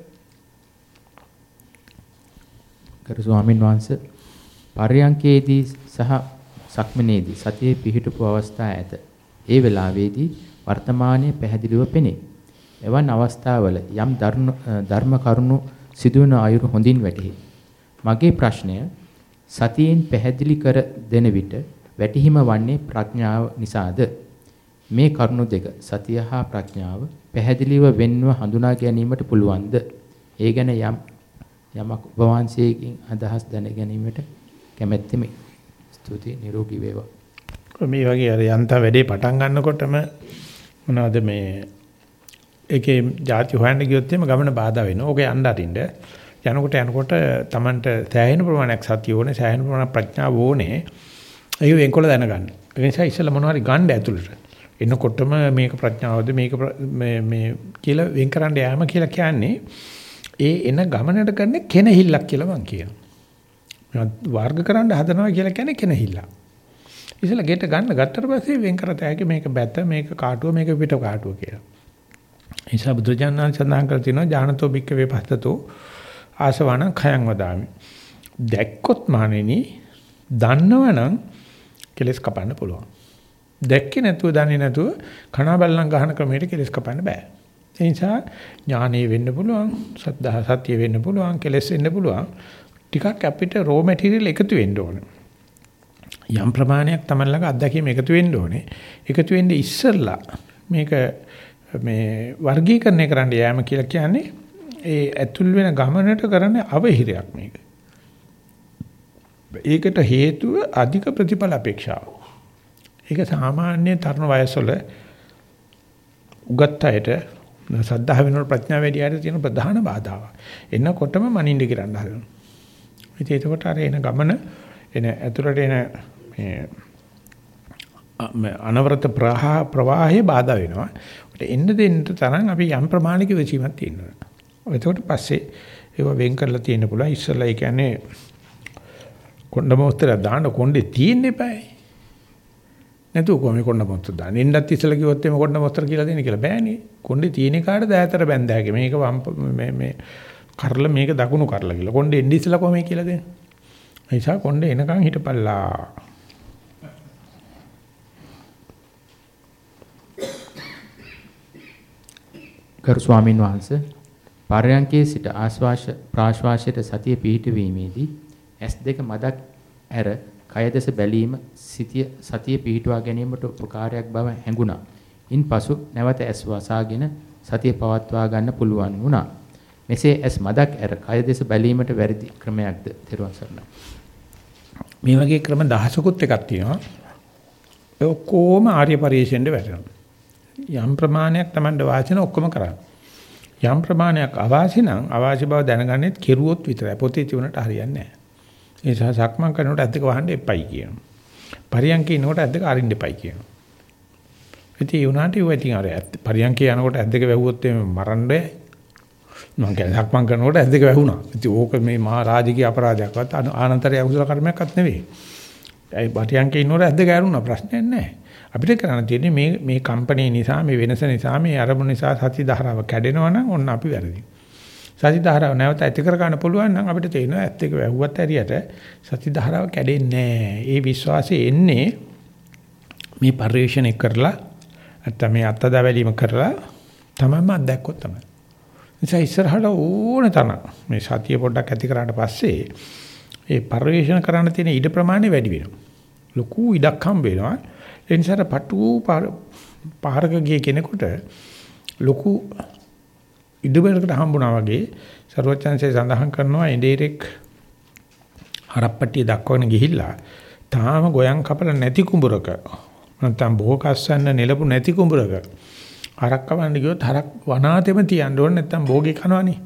Speaker 2: ගරු ස්වාමීන් වහන්සේ පර්යංකේදී සහ සක්මනේදී සතියේ පිහිටපු අවස්ථා ඇත. ඒ වෙලාවේදී වර්තමානයේ පැහැදිලිව පෙනේ. එවන් අවස්ථාවල යම් ධර්ම කරුණු සිදුවන අයුරු හොඳින් වැටහි. මගේ ප්‍රශ්නය සතියෙන් පැහැදිලි කර දෙන විට වැටහිම වන්නේ ප්‍රඥාව නිසාද? මේ කරුණු දෙක සතිය හා ප්‍රඥාව පැහැදිලිව වෙන්ව හඳුනා ගැනීමට පුළුවන්ද? ඒ ගැන යම් යමක් ඔබ වහන්සේගෙන් අදහස් දැන ගැනීමට කැමැත්තෙමි. ස්තුතියි නිරෝගී වේවා.
Speaker 1: මේ වගේ අර යන්ත වැඩේ පටන් ගන්නකොටම මොනවද මේ ඒකේ ಜಾති හොයන්න ගියොත් එimhe ගමන බාධා වෙනවා. ඕක යන්න අරින්න. යනකොට යනකොට Tamanට සෑහෙන ප්‍රමාණයක් සතිය ඕනේ, සෑහෙන ප්‍රමාණයක් ප්‍රඥාව ඕනේ. ඒක වෙන්කොල දැනගන්න. ඒ නිසා ඉස්සෙල්ලා මොනවා හරි ගන්න ඇතුළට. එනකොටම මේක ප්‍රඥාවද මේක මේ මේ කියලා වෙන් කරන්න යෑම කියලා කියන්නේ ඒ එන ගමනට කරන කෙනහිල්ලක් කියලා මම කියනවා. වර්ග කරන්න හදනවා කියලා කියන්නේ කෙනහිල්ලක්. ඉතින් ගෙට ගන්න ගත්තට පස්සේ වෙන් කරත හැකි මේක බැත මේක කාටුව මේක පිට කාටුව කියලා. නිසා බුදුජානනාංශ සඳහන් කර තිනවා ඥානතෝ බික්ක වේපස්සතෝ ආසවණ khයන් වදාමි. දැක්කොත් මානෙනි දන්නවනම් කෙලස් කපන්න පුළුවන්. දැක්කේ නැතුව දන්නේ නැතුව කණා බල්ලන් ගහන ක්‍රමයට කෙලස් කපන්න බෑ. ඒ නිසා ඥානෙ වෙන්න පුළුවන්, සද්ධා සත්‍ය වෙන්න පුළුවන්, කෙලස් වෙන්න පුළුවන්. ටිකක් අපිට රෝ මැටීරියල් එකතු වෙන්න ඕනේ. යම් ප්‍රමාණයක් තමයි ළඟ අත්දැකීම් එකතු වෙන්න ඕනේ. එකතු වෙන්නේ ඉස්සෙල්ලා මේක මේ වර්ගීකරණය කරන්න යෑම කියලා කියන්නේ ඒ ඇතුල් වෙන ගමනට කරන අවහිරයක් මේක. ඒකට හේතුව අධික ප්‍රතිඵල අපේක්ෂාව. ඒක සාමාන්‍ය තරුණ වයසවල උගත් අයට සද්ධා වෙනකොට ප්‍රඥාව වැඩි අයට තියෙන ප්‍රධාන බාධාවක්. එන්නකොටම මනින්න කිරන්න හදනවා. ඉතින් ඒකට අර එන ගමන එන ඇතුළට එන මේ අනවරත ප්‍රවාහයේ බාධා වෙනවා. එන්න දෙන්න තරම් අපි යම් ප්‍රමාණික වෙසීමක් තියෙනවා. එතකොට පස්සේ ඒව වෙන් කරලා තියෙන්න පුළුවන්. ඉස්සෙල්ලා ඒ කියන්නේ කොණ්ඩ මොස්තර දාන්න කොණ්ඩේ තියෙන්න එපායි. නැතුව කොහොමද කොණ්ඩ මොස්තර දාන්නේ? එන්නත් ඉස්සෙල්ලා කිව්වොත් එimhe කොණ්ඩ මොස්තර කියලා දෙන්න කියලා බෑනේ. කොණ්ඩේ තියෙන කාට දෑතර බැඳෑගේ. මේක මේ මේ කරලා මේක දකුණු කරලා කියලා. කොණ්ඩේ එන්න ඉස්සෙල්ලා කොහොමද කියලා දෙන්නේ? ඒ නිසා කොණ්ඩේ එනකන් හිටපල්ලා.
Speaker 2: ගරු ස්වාමින් වහන්සේ පරයන්කේ සිට ආශ්වාස ප්‍රාශ්වාසයට සතිය පිහිටවීමේදී S2 මදක් ඇර කය දෙස බැලීම සිටිය සතිය පිහිටුවා ගැනීමට උපකාරයක් බව හැඟුණා. ඉන්පසු නැවත S වසාගෙන සතිය පවත්වා ගන්න පුළුවන් වුණා. මෙසේ S මදක් ඇර කය දෙස බැලීමට වැරදි ක්‍රමයක්ද තෙරුවන් සරණයි.
Speaker 1: මේ වගේ ක්‍රම දහසකුත් එකක් තියෙනවා. ඒ ඔක්කොම ආර්ය පරිශ්‍රයෙන්ද වැටෙනවා. යම් ප්‍රමාණයක් Tamande වාසින ඔක්කොම කරන්න. යම් ප්‍රමාණයක් අවාසි නම් අවාසි බව දැනගන්නෙත් කෙරුවොත් විතරයි. පොතේ තිබුණට හරියන්නේ නැහැ. ඒ නිසා සක්මන් කරනකොට ඇද්දක වහන්න එපයි කියනවා. පරියන්කේ ඉනකොට ඇද්දක අරින්න එපයි කියනවා. ඉතින් ඒ උනාට ඉව ඉතින් අර පරියන්කේ යනකොට ඇද්දක වැහුවොත් එමේ මරන්නේ මම කියන්නේ සක්මන් කරනකොට ඇද්දක වැහුණා. ඉතින් ඕක මේ මහා රාජකීය අපරාධයක්වත් ආනන්තරය අකුසල කර්මයක්වත් නෙවෙයි. ඒ පරියන්කේ ඉන්නකොට ඇද්දක ඇරුණා ප්‍රශ්නයක් නැහැ. අපිට කරන්න තියෙන්නේ මේ මේ කම්පැනි නිසා මේ වෙනස නිසා මේ අරමුණ නිසා සති ධාරාව කැඩෙනවා නම් ඔන්න අපි වැරදි. සති ධාරාව නැවත ඇති කර ගන්න පුළුවන් නම් අපිට තේරෙනවා ඇත්ත එක වැහුවත් ඇරියට සති ධාරාව කැඩෙන්නේ ඒ විශ්වාසය එන්නේ මේ පරිශ්‍රණය කරලා නැත්නම් මේ අත්දැවීම කරලා තමයිම අත්දැක්කොත් තමයි. නිසා ඉස්සරහට ඕන තරම් මේ සතිය පොඩ්ඩක් ඇති කරාට පස්සේ ඒ පරිශ්‍රණ කරන්න තියෙන ඉඩ ප්‍රමාණය වැඩි වෙනවා. ලොකු ඉඩක් හම්බ වෙනවා. ඒ නිසා පටු පාරක ගිය කෙනෙකුට ලොකු ඉදුබරකට හම්බුණා වගේ ਸਰවචන්සේ සඳහන් කරනවා ඉන්දිරෙක් හරප්පට්ටිය දක්වගෙන ගිහිල්ලා තාම ගොයන් කපල නැති කුඹරක නැත්නම් බෝකස්සන්න නෙලපු නැති කුඹරක හරක් කවන්න ගියොත් හරක් වනාතෙම තියන්න ඕනේ නැත්නම් බෝගේ කනවනේ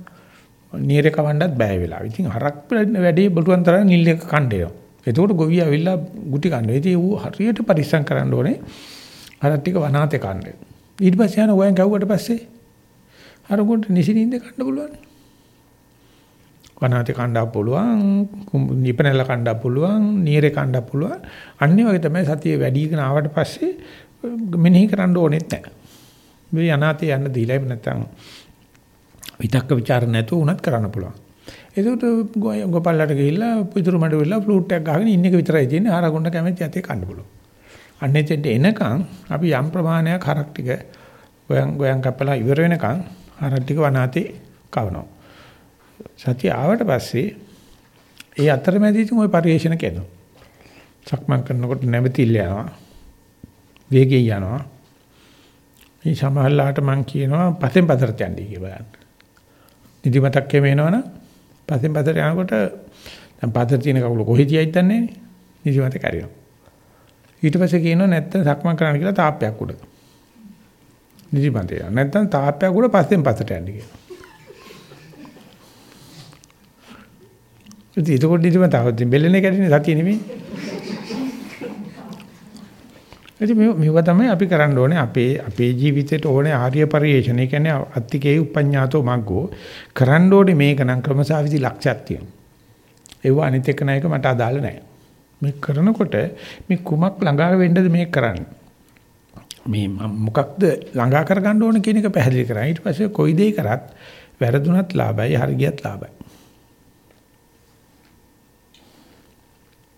Speaker 1: නීරේ කවන්නත් බෑ වෙලාව. ඉතින් හරක් වැඩේ බලුවන් තරම් නිල් එක කණ්ඩේනවා. එතකොට ගොවිය ඇවිල්ලා ගුටි කන්න. ඉතින් ඌ හරියට පරිස්සම් කරන්න ඕනේ. අර ටික වනාතේ කන්න. ඊට පස්සේ යන ගෝයන් කවුවට පස්සේ අර කොට නිසින්ින්ද කන්න පුළුවන්. වනාතේ කණ්ඩා පුළුවන්, නිපනල කණ්ඩා පුළුවන්, නීරේ කණ්ඩා පුළුවන්. අන්නේ වගේ තමයි සතිය වැඩිගෙන ආවට පස්සේ මෙනෙහි කරන්න ඕනෙත් නැහැ. මේ අනාතේ යන්න දීලා නැත්නම් විතක්ක ਵਿਚාර නැතුව උනත් කරන්න පුළුවන්. එතකොට ගෝපල්ලට ගිහිල්ලා පිටුරු මඩ වෙලා ෆ්ලූට් එකක් ගහගෙන ඉන්න එක විතරයි තියෙන්නේ. ආරගොන්න කැමති යතේ කන්න පුළුවන්. අන්න එතෙන්ට එනකන් අපි යම් ප්‍රමාණයක් හරක් ටික ගෝයන් ගෝයන් කපලා ඉවර වෙනකන් හරක් ටික වනාතේ කවනවා. සතිය ආවට පස්සේ ඒ අතරමැදි තුන් ওই පරිේශන කරනවා. සක්මන් කරනකොට නැවතිල්ල යනවා. වේගෙන් යනවා. මේ සමහරලාට මම කියනවා පතෙන් පතරට යන්නේ කියලා බලන්න. නිදිමතක් එමෙනවනම් පස්සෙන් පස්සට යනකොට දැන් පස්සට තියෙන කකුල කොහෙද තියයිද දන්නේ නැහැ. නිදිමත කැරියෝ. ඊට පස්සේ කියනවා නැත්තම් සක්මන් කරන්න කියලා තාප්පයක් උඩ. නිදිමත යනවා. නැත්තම් තාප්පයක් උඩ පස්සෙන් පස්සට යන්න කියනවා. ඉතින් ඒක කොට නිදිමත આવද්දි බෙල්ලනේ කැඩෙන්නේ සතිය නෙමෙයි. ඉතින් මේව තමයි අපි කරන්න ඕනේ අපේ අපේ ජීවිතේට ඕනේ ආර්ය පරිශ්‍රණ. ඒ කියන්නේ අත්තිකේ උපඤ්ඤාතෝ මග්ගෝ කරන්න ඕනේ මේක නම් ක්‍රමසාවිදි ලක්ෂයක් තියෙනවා. ඒව අනිත් එක නයික මට අදාළ නැහැ. මේ කරනකොට මේ කුමක් ළඟා වෙන්නද මේක කරන්නේ? මේ මොකක්ද ළඟා කරගන්න ඕන කියන එක පැහැදිලි කරා. ඊට පස්සේ කොයි දෙයක් කරත් වැරදුනත් ලාභයි, හරියට ලාභයි.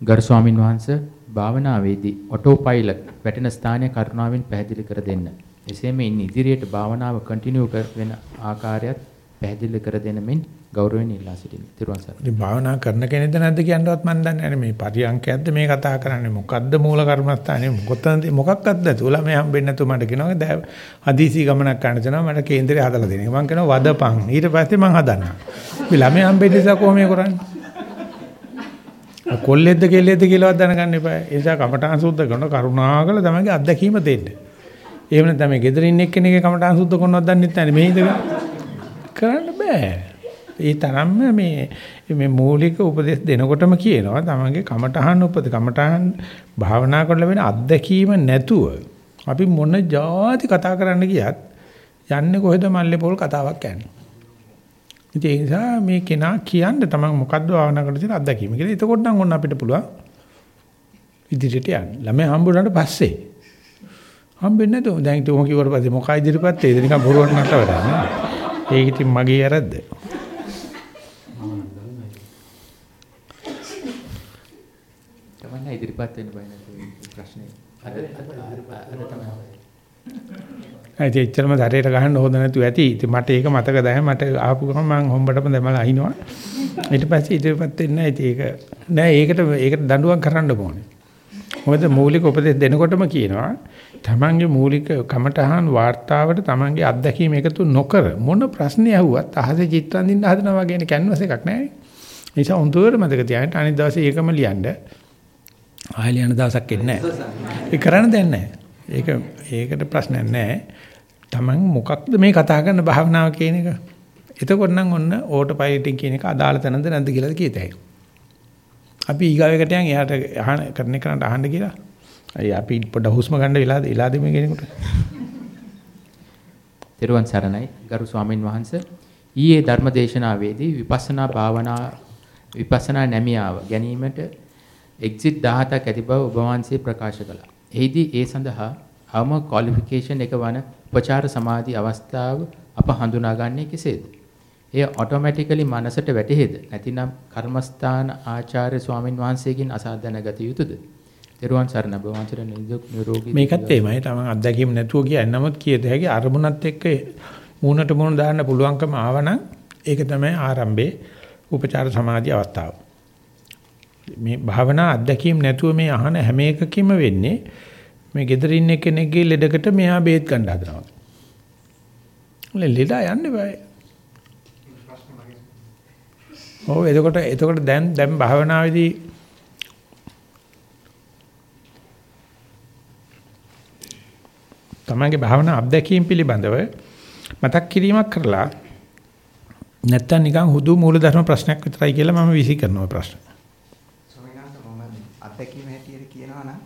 Speaker 2: ගරු ස්වාමින් වහන්සේ භාවනාවේදී ඔටෝ පයිලට් වැටෙන ස්ථානය කරුණාවෙන් පැහැදිලි කර දෙන්න. එසේම ඉන් ඉදිරියට භාවනාව කන්ටිනියු කරන ආකාරයත් පැහැදිලි කර දෙන මෙන් ගෞරවයෙන් ඉල්ලා සිටිනවා. තිරුවන් සරණයි.
Speaker 1: ඉතින් භාවනා කරන කෙනෙක්ද නැද්ද කියනවත් මම දන්නේ නැහැ. මේ පරියන්කයක්ද මේ කතා කරන්නේ මොකද්ද මූල කර්මස්ථානේ මොකක්ද මොකක්වත් නැතුව ළමයි හම්බෙන්නේ නැතුව මට කියනවා හදිසි ගමනක් කරන්න දෙනවා මට කේන්දරේ හදලා දෙන්න. මම කියනවා වදපන්. ඊට පස්සේ මම හදන්නම්. මේ ළමයි හම්බෙන්නේ නිසා කොහොම කරන්නේ? කොල්ලෙද්ද කෙල්ලෙද්ද කියලාවත් දැනගන්න එපා. ඒ නිසා කමඨාන් සුද්ධ කරන කරුණාකර තමයිගේ අත්දැකීම දෙන්න. එහෙම නැත්නම් මේ ගෙදර ඉන්න එක්කෙනෙක්ගේ කමඨාන් සුද්ධ කරනවත් දන්නෙත් නැහැ. මෙහෙද කරන්න බෑ. ඒ තරම්ම මේ මේ මූලික උපදේශ දෙනකොටම කියනවා තමයිගේ කමඨාන් උපද කමඨාන් භාවනා කරලා වෙන අත්දැකීම නැතුව අපි මොන જાති කතා කරන්න ගියත් යන්නේ කොහෙද මල්ලේ පොල් කතාවක් යන්නේ. ඉතින් ඒ නිසා මේ කෙනා කියන්න තමන් මොකද්ද භාවනා කරලා තියෙන අත්දැකීම කියලා. එතකොට නම් ඔන්න අපිට පුළුවන් ඉදිරියට යන්න. ළමයා හම්බුනාට පස්සේ හම්බෙන්නේ නැතුව දැන් ඉතින් ඔහොම කිව්වට පස්සේ මොකයි ඉදිරියපත් වෙයිද නිකන් බොරුවට නට වැඩක් ඒක ඉතින් මගේ වැරද්ද.
Speaker 2: තමන්න ඉදිරිපත් වෙන්න බෑ නේද ප්‍රශ්නේ. අර අර තමයි.
Speaker 1: ඒ එච්චරම දරේට ගහන්න හොඳ නැතුව ඇති. ඉතින් මට ඒක මතක දැහැ මට ආපු ගමන් මම හොම්බටම දැමලා අහිනවා. ඊට පස්සේ ඉදිරියපත් වෙන්නේ නැහැ. ඒක නෑ ඒකට ඒකට දඬුවම් කරන්න ඕනේ. මොකද මූලික උපදෙස් දෙනකොටම කියනවා තමන්ගේ මූලික කමටහන් වාර්තාවට තමන්ගේ අත්දැකීම් එකතු නොකර මොන ප්‍රශ්නේ ඇහුවත් අහසේ චිත්‍රන් දින්න හදනවා වගේ නේ කැන්වස් එකක් නැහැ. ඒ නිසා උන්තුවර මතක තියාගන්න අනිත් දවසේ ඒකම ලියන්න. ආයෙ ලියන දවසක් එන්නේ නැහැ. ඒ කරන්න දෙයක් නැහැ. ඒක ඒකට ප්‍රශ්නයක් නැහැ. තමන් මොකක්ද මේ කතා කරන භාවනාව කියන එක. එතකොට නම් ඔන්න ඕටෝ පයිලට් කියන එක අදාළ තැනද නැද්ද කියලාද කියතයි. අපි ඊගාවෙකට යන් එයාට අහන කරන කරන්ට අහන්න කියලා. අය අපි පොඩ හුස්ම ගන්න වෙලාද එලාද මේ කෙනෙකුට.
Speaker 2: තෙරුවන් සරණයි ගරු ස්වාමින් වහන්සේ ඊයේ ධර්මදේශනාවේදී විපස්සනා භාවනා විපස්සනා නැමියාව ගැනීමට එක්සිට් 17ක් ඇති බව ඔබ වහන්සේ ප්‍රකාශ කළා. එහිදී ඒ සඳහා අවම ක්වොලිෆිකේෂන් එක වන උපචාර සමාධි අවස්ථාව අප හඳුනාගන්නේ කෙසේද? එය ඔටෝමැටිකලි මනසට වැටහෙද? නැතිනම් කර්මස්ථාන ආචාර්ය ස්වාමින් වහන්සේගෙන් අසා දැනගත යුතුද? දරුවන් සරණ බවන්තර නිදුක් නිරෝගී
Speaker 1: මේකත් එමය. තමන් අත්දැකීම් නැතුව කියන්නේ නමුත් කීයද හැකි අරමුණත් එක්ක මූණට මූණ දාන්න පුළුවන්කම ආවනම් ඒක තමයි ආරම්භයේ උපචාර සමාධි අවස්ථාව. මේ භාවනා අත්දැකීම් නැතුව මේ අහන හැම එකකින්ම වෙන්නේ මේ gedara ඉන්න කෙනෙක්ගේ ලෙඩකට මෙහා බේත් ගන්න හදනවා. ලෙඩ යන්නේ බෑ. ඔව් එතකොට එතකොට දැන් දැන් භාවනාවේදී තමන්ගේ භාවනා අත්දැකීම් පිළිබඳව මතක් කිරීමක් කරලා නැත්තම් නිකන් හුදු මූලධර්ම ප්‍රශ්නයක් විතරයි කියලා මම විසි කරනවා ප්‍රශ්න.
Speaker 4: ස්වාමීනාත් මම අත්දැකීම් හැටියට කියනවා නම්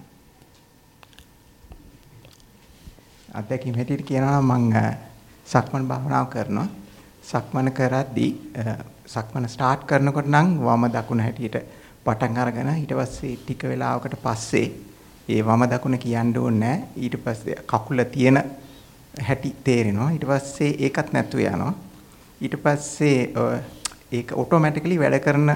Speaker 4: අත්දැකීම් හැටියට කියනවා නම් මම සක්මන් භාවනාව කරනවා. සක්මන කරද්දී සක්මන ස්ටාර්ට් කරනකොට නම් වම දකුණ හැටියට පටන් අරගෙන ඊට පස්සේ ටික වෙලාවකට පස්සේ ඒ වම දකුණ කියන්න ඕනේ ඊට පස්සේ කකුල තියෙන හැටි තේරෙනවා. ඊට පස්සේ ඒකත් නැතුව යනවා. ඊට පස්සේ ඒක ඔටෝමැටිකලි වැඩ කරන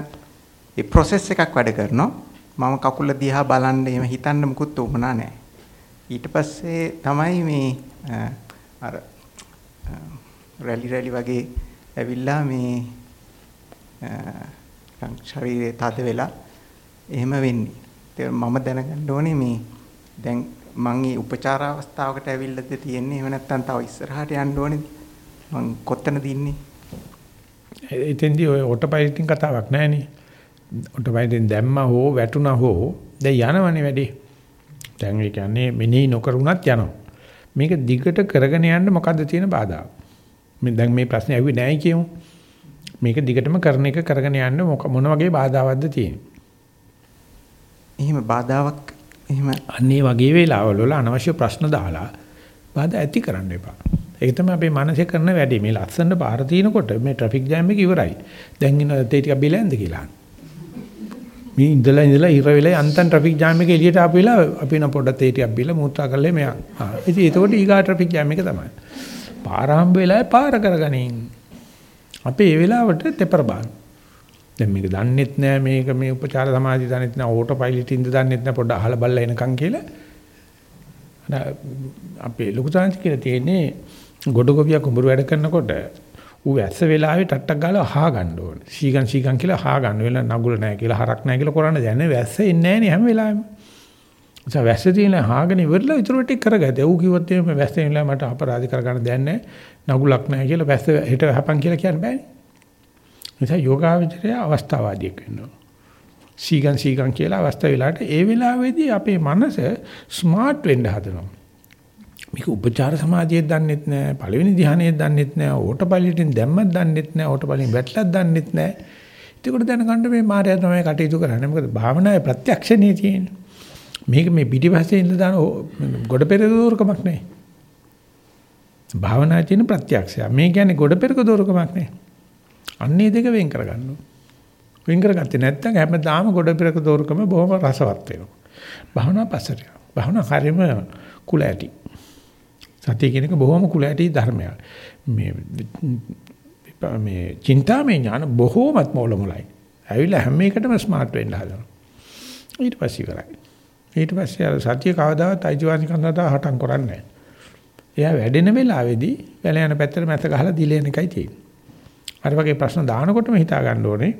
Speaker 4: ඒ process එකක් වැඩ කරනවා. මම කකුල දිහා බලන්න එහෙම හිතන්න මුකුත් උවමනා නැහැ. ඊට පස්සේ තමයි මේ අර රැලි රැලි වගේ ඇවිල්ලා මේ ශරීරයේ තද වෙලා එහෙම වෙන්නේ. මම දැනගන්න ඕනේ මේ දැන් මං මේ උපචාර අවස්ථාවකට ඇවිල්ලාද තියෙන්නේ එහෙම නැත්නම් තව ඉස්සරහට යන්න ඕනේද? මං කොතනද ඉන්නේ
Speaker 1: එතෙන්දී ඔය ඔටෝපයිලට්ින් කතාවක් නැහැනේ ඔටෝපයිලට්ෙන් දැම්මා හෝ වැටුණා හෝ දැන් යනවනේ වැඩි දැන් ඒ කියන්නේ මෙනෙහි නොකරුණත් යනවා මේක දිගට කරගෙන යන්න මොකද්ද තියෙන බාධා මේ දැන් මේ ප්‍රශ්නේ ඇහුවේ නැහැ කියමු මේක දිගටම කරන එක කරගෙන යන්න මොන වගේ බාධාවත්ද තියෙන්නේ
Speaker 4: එහෙම බාධාවක් එහෙම
Speaker 1: අන්නේ වගේ වෙලාවල් වල අනවශ්‍ය ප්‍රශ්න දාලා බාධා ඇති කරන්න එපා. ඒක තමයි අපේ මනසේ කරන වැඩේ. මේ ලස්සන පාර තිනකොට මේ ට්‍රැෆික් ජෑම් එක ඉවරයි. දැන් ඉන්න තේ ටික බිලෙන්ද කියලා. මේ ඉඳලා ඉඳලා ඉර වෙලා යන්තම් ට්‍රැෆික් ජෑම් එක එළියට ආපු වෙලාව අපි නම් පොඩ්ඩක් තේ ටිකක් බිලා මූත්‍රා කරලා මෙයා. ආ ඉතින් ඒතකොට ඊගා ට්‍රැෆික් ජෑම් එක තමයි. පාර හම්බ වෙලාවේ පාර කරගනින්. අපේ ඒ වෙලාවට තෙපර බාන. දැන් මේක දන්නෙත් නෑ මේක මේ උපචාර සමාධිය දන්නෙත් නෑ ඕටෝ පයිලට් ඉඳ දන්නෙත් නෑ පොඩ්ඩ අහලා බලලා එනකන් කියලා අර අපේ ලොකු තාන්ති කියලා තියෙන්නේ ගොඩගොවියා කුඹුරු වැඩ කරනකොට ඌ ඇස්ස වෙලාවේ ටට්ටක් ගාලා අහා ගන්න ඕනේ. සීගන් සීගන් කියලා අහා ගන්න වෙලා නගුල නැහැ කියලා හරක් නැහැ කියලා කරන්න දැන්නේ වැස්ස එන්නේ නැහැ නේ හැම වෙලාවෙම. ඒ වැස්ස තියෙන අහාගෙන ඉවරලා ඊටු ටික කරගත්තා. ඌ කිව්වොත් මේ වැස්ස එන්නේ මට අපරාධ කරගන්න දෙයක් නැහැ. නගුලක් නැහැ කියලා වැස්ස හෙට හැපන් කියලා කියන්න බෑනේ. නිසා යෝගාවචරය අවස්ථාවාදියෙක් වෙනවා. සීගන් සීගන් කියලා අවස්ථාව වෙලාවට ඒ වෙලාවේදී අපේ මනස ස්මාර්ට් වෙන්න හදනවා. මේක උපචාර සමාධියෙත් දන්නෙත් නැහැ, පළවෙනි ධ්‍යානෙත් දන්නෙත් නැහැ, ඕටපලියෙන් දැම්මත් දන්නෙත් නැහැ, ඕටපලියෙන් වැටලත් දන්නෙත් නැහැ. ඒකට දැනගන්න මේ මායя තමයි කටයුතු කරන්නේ. මොකද භාවනාවේ ප්‍රත්‍යක්ෂණිය තියෙන්නේ. මේක මේ පිටිපස්සේ ඉඳලා දාන ගොඩ පෙරදෝරකමක් නෙවෙයි. භාවනා කියන ප්‍රත්‍යක්ෂය. මේ කියන්නේ ගොඩ පෙරක දෝරකමක් නේ. අන්නේ දෙක වෙන් කරගන්න ඕනේ. වෙන් කරගත්තේ නැත්නම් හැමදාම ගොඩ පෙරක දෝරකම බොහොම රසවත් වෙනවා. භාවනා පස්සට. භාවනා හරියම කුල ඇති. සතිය කියන එක බොහොම කුල ඇති ධර්මයක්. මේ මේ චින්තාමය ඥාන බොහොමත් මොළමුලයි. ඇවිල්ලා හැම එකටම ස්මාර්ට් වෙන්න හදනවා. ඊට පස්සේ ඉවරයි. ඊට පස්සේ අර සතිය කවදාවත් අයිතිවාසිකම් සඳහා හටන් කරන්නේ නැහැ. එයා වැඩෙන වෙලාවේදී වැල යන පැත්තට මැත ගහලා දිලෙන එකයි තියෙන්නේ. අර වගේ ප්‍රශ්න දානකොටම හිතා ගන්න ඕනේ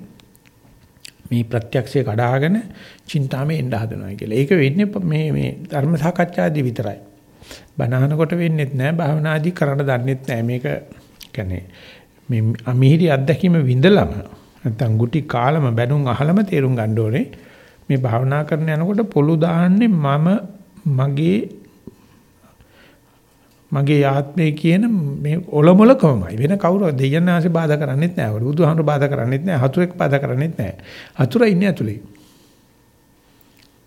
Speaker 1: මේ ප්‍රත්‍යක්ෂය කඩාගෙන චින්තාමේ එන්න හදනවා කියලා. ඒක වෙන්නේ මේ මේ ධර්ම සාකච්ඡාදී විතරයි. බණහනකොට වෙන්නේත් නැහැ, භාවනාදී කරන්න දන්නෙත් නැහැ. මේක කියන්නේ මේ අමිහිරි අත්දැකීම විඳලම නැත්තම් ගුටි කාලම බැනුම් අහලම තේරුම් ගන්න ඕනේ. මේ භාවනා කරන යනකොට පොළු දාන්නේ මම මගේ මගේ ආත්මය කියන මේ ඔලොමලකමයි වෙන කවුරු දෙයයන් ආසේ බාධා කරන්නේත් නැහැ. බුදුහාමර බාධා කරන්නේත් නැහැ. හතුරෙක් බාධා කරන්නේත් නැහැ. හතුරා ඉන්නේ ඇතුලේ.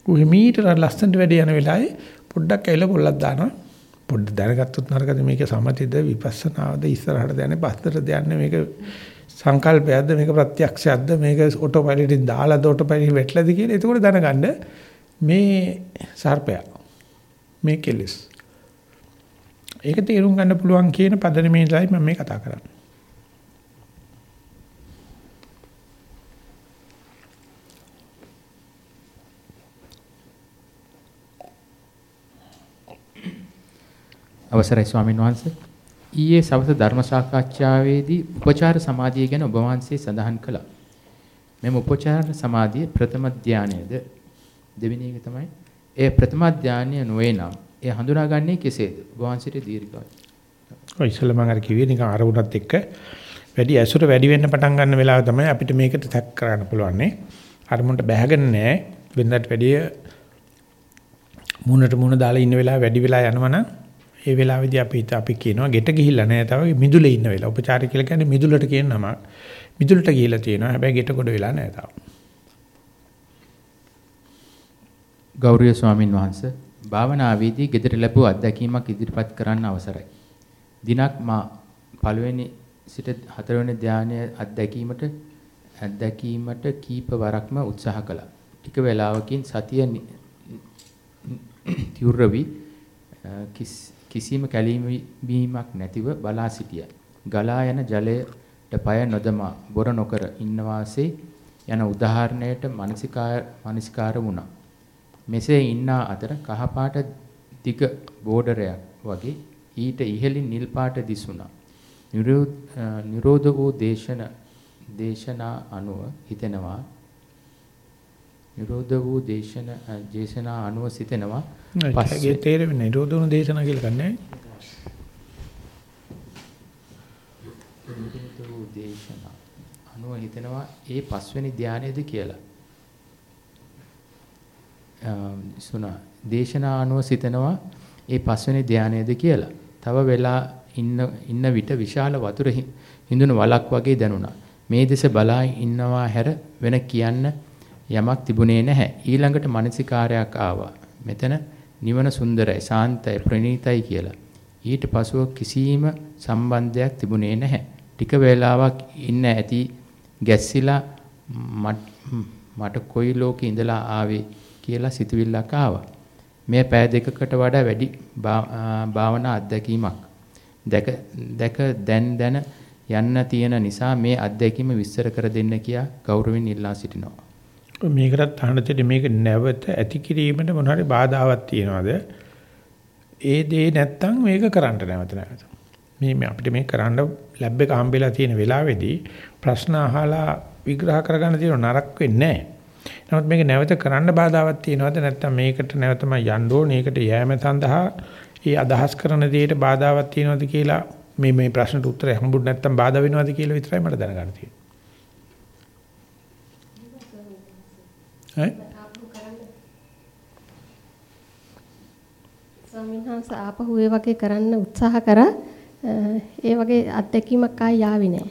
Speaker 1: උහිමීටර ලස්සනට වැඩ යන වෙලාවේ පොඩ්ඩක් ඇවිල්ලා පොල්ලක් දානවා. පොඩ්ඩ දැනගත්තොත් නරකද? මේක සමතිද? විපස්සනාවද? ඉස්සරහට දැනන්නේ පස්සට දැනන්නේ මේක සංකල්පයක්ද? මේක ප්‍රත්‍යක්ෂයක්ද? මේක ඔටෝ පයිලට්ින් දාලාද? ඔටෝ පයිලට් වෙట్లද කියලා එතකොට දැනගන්න මේ සර්පයා මේ කෙලස්. ඒක තේරුම් ගන්න පුළුවන් කියන පදනමේදයි මම මේ කතා කරන්නේ.
Speaker 2: අවසරයි ස්වාමීන් වහන්සේ ඊයේ සවස ධර්ම සාකච්ඡාවේදී උපචාර සමාධිය ගැන ඔබ වහන්සේ සඳහන් කළා. මෙම උපචාර සමාධිය ප්‍රථම ධානයේද දෙවෙනි එක තමයි ඒ ප්‍රථම ධානය නොවේ නම් ඒ හඳුනාගන්නේ කෙසේද? ඔබ වහන්සේට දීර්ඝයි.
Speaker 1: ඔය ඉස්සෙල්ලා මම අර කිව්වේ නිකන් අරුණත් එක්ක වැඩි ඇසුර වැඩි වෙන්න පටන් ගන්න වෙලාව තමයි අපිට මේකට තැක් කරන්න පුළුවන්නේ. අරමුණට බැහැගෙන නැහැ. වෙනදාට වැඩිය මුණට මුණ දාලා ඉන්න වෙලාව වැඩි වෙලා යනවනම් ඒ වෙලාවේදී අපි අපි කියනවා ගෙට ගිහිල්ලා නැහැ තව මිදුලේ ඉන්න වෙලාව. උපචාර කියලා කියන්නේ මිදුලට කියන නම. මිදුලට ගිහිල්ලා තියෙනවා. හැබැයි ගෙට කොට වෙලා නැහැ තාම.
Speaker 2: ගෞරවනීය ස්වාමින් වහන්සේ භාවනාවේදී gedara ලැබුව අත්දැකීමක් ඉදිරිපත් කරන්න අවසරයි. දිනක් මා පළවෙනි සිට හතරවෙනි ධානය අත්දැකීමට අත්දැකීමට කීප වරක්ම උත්සාහ කළා. ටික වේලාවකින් සතිය තිවුරවි කිස් කිසිම කැළීමක් නැතිව බලා සිටිය. ගලා යන ජලයට পায় නොදමා බොර නොකර ඉන්න වාසේ යන උදාහරණයට මානසිකාර මානසිකාර වුණා. මෙසේ ඉන්න අතර කහපාට දිග බෝඩරයක් වගේ ඊට ඉහළින් නිල් පාට දිසුණා. නිරෝධ වූ දේශන දේශනා අනුව හිතෙනවා නිරෝධ වූ දේශන දේශනා අනුව සිතෙනවා
Speaker 1: පස්සේ තේරෙන්නේ නිරෝධ වුණු දේශනා කියලා ගන්නෑ.
Speaker 2: නිරෝධ වූ දේශනා අනුව හිතෙනවා ඒ පස්වෙනි ධානයේද කියලා. සුණා දේශනා අනුව සිතනවා ඒ පස්වෙනි ධානයේද කියලා. තව වෙලා ඉන්න ඉන්න විට විශාල වතුර හිඳුන වලක් වගේ දැනුණා. මේ දෙස බලා ඉන්නවා හැර වෙන කියන්න යමක් තිබුණේ නැහැ. ඊළඟට මානසිකාරයක් ආවා. මෙතන නිවන සුන්දරයි, සාන්තයි, ප්‍රණීතයි කියලා. ඊට පසුව කිසිම සම්බන්ධයක් තිබුණේ නැහැ. ටික වේලාවක් ඉන්න ඇති ගැස්සිලා මට කොයි ලෝකේ ඉඳලා ආවේ කියලා සිතුවිල්ලක් ආවා. මේ පෑ දෙකකට වඩා වැඩි භාවනා අත්දැකීමක්. දැක දැක දැන් දැන යන්න තියෙන නිසා මේ අත්දැකීම විස්තර කර දෙන්න කියා ගෞරවයෙන් ඉල්ලා සිටිනවා.
Speaker 1: මේකටත් අහන්න තියෙන්නේ මේක නැවත ඇති කිරීමට මොන හරි බාධාවක් තියනවාද? ඒ දේ නැත්තම් මේක කරන්න නැවත නැවත. මේ අපිට මේ කරන්න ලැබ් එක හම්බෙලා තියෙන වෙලාවේදී ප්‍රශ්න අහලා විග්‍රහ කරගන්න තියෙන නරක වෙන්නේ නැහැ. නමුත් මේක නැවත කරන්න බාධාවක් තියනවාද නැත්නම් මේකට නැවතම යන්න ඕනේ ඒකට යෑම සඳහා ඒ අදහස් කරන දෙයට බාධාවක් තියනවාද කියලා මේ මේ ප්‍රශ්නට උත්තරය හම්බුනේ නැත්නම් බාධා වෙනවද කියලා විතරයි මට දැනගන්න තියෙන්නේ. ඈ
Speaker 5: ස්වාමීන් වහන්සේ ආපහු ඒ වගේ කරන්න උත්සාහ කරා ඒ වගේ අත්දැකීමක් ආයි යාවි නෑ.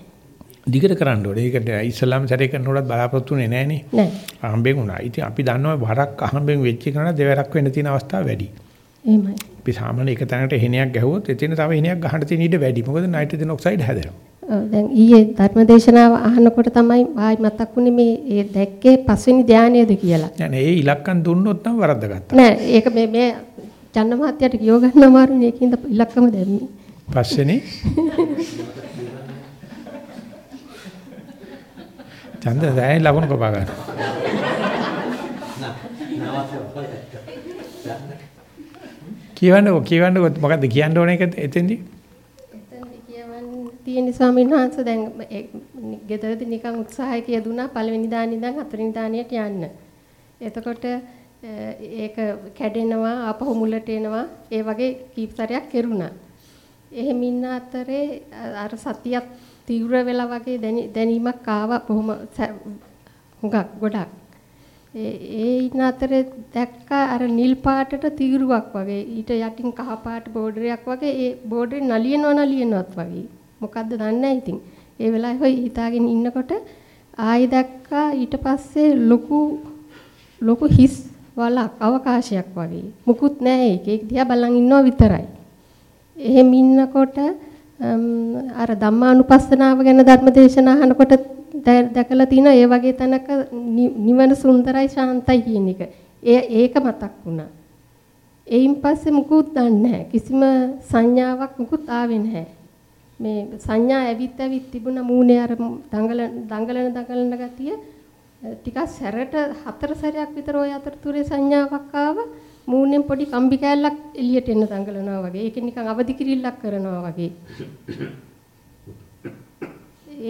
Speaker 1: දිගට කරන්න ඕනේ. ඒකට ඉස්ලාම් සැරේ කරනකොටත් බලාපොරොත්තු වෙන්නේ නෑනේ.
Speaker 5: නෑ.
Speaker 1: අහම්බෙන් උනා. ඉතින් අපි දන්නවා වරක් අහම්බෙන් වෙච්ච කෙනා දෙවරක් වෙන්න තියෙන අවස්ථා වැඩි.
Speaker 5: එහෙමයි.
Speaker 1: අපි සාමාන්‍ය එක තැනකට හෙනයක් ගැහුවොත් එතන තව හෙනයක් ගහන්න තියෙන ඉඩ වැඩි. මොකද නයිට්‍රජන් ඔක්සයිඩ් හැදෙනවා.
Speaker 5: දැන් ඊයේ ධර්මදේශනාව අහනකොට තමයි ආයි මතක් වුනේ මේ ඒ දැක්කේ පස්වෙනි ධානයේද කියලා.
Speaker 1: නෑ ඒ ඉලක්කම් දුන්නොත් නම් වරද්දගත්තා.
Speaker 5: නෑ ඒක මේ මේ චන්න මහත්තයාට කියව ගන්න අමාරුනේ ඒකින්ද ඉලක්කම දැම්මේ.
Speaker 1: පස්සේනේ චන්ද්‍ර දැන් ලකුණු කපා ගන්න. කියවන්නකො කියවන්නකො මොකද්ද කියන්න ඕන එක එතෙන්දී?
Speaker 5: තියෙන ස්වාමීන් වහන්සේ දැන් ගෙදරදී නිකන් උත්සාහයක යෙදුනා පළවෙනි දාන ඉඳන් හතරවෙනි දානියට යන්න. එතකොට ඒක කැඩෙනවා ආපහු මුලට එනවා ඒ වගේ කීප සැරයක් කෙරුණා. එහෙම ඉන්න අතරේ අර සතියක් තීව්‍ර වෙලා වගේ දැනීමක් ආවා බොහොම හුඟක් ගොඩක්. ඒ ඉන්න අතරේ දැක්කා අර නිල් පාටට තීරුවක් වගේ ඊට යටින් කහ පාට බෝඩරයක් වගේ ඒ බෝඩරේ නලියනවා නලියනවත් වගේ. මොකද්ද දන්නේ නැහැ ඉතින්. ඒ වෙලාවේ හොයි හිතාගෙන ඉන්නකොට ආයි දැක්කා ඊට පස්සේ ලොකු ලොකු හිස් වලක් අවකාශයක් වගේ. මුකුත් නැහැ ඒක. ඒක දිහා බලන් ඉන්නවා විතරයි. එහෙම ඉන්නකොට අර ධම්මානුපස්සනාව ගැන ධර්මදේශනා අහනකොට දැකලා තිනා ඒ වගේ තැනක නිවන සුන්දරයි ශාන්තයි කියන එක. ඒ ඒක මතක් වුණා. එයින් පස්සේ මුකුත් දන්නේ කිසිම සංඥාවක් මුකුත් ආවේ නැහැ. මේ සංඥා ඇවිත් ඇවිත් තිබුණ මූණේ අර දඟලන දඟලන දඟලන ගතිය ටිකක් සැරට හතර සැරයක් විතර ওই අතරතුරේ සංඥාවක් ආවා. මූණෙන් පොඩි කම්බි කෑල්ලක් එළියට එන්න දඟලනවා වගේ. ඒක නිකන් අවදි කිරිල්ලක් කරනවා වගේ.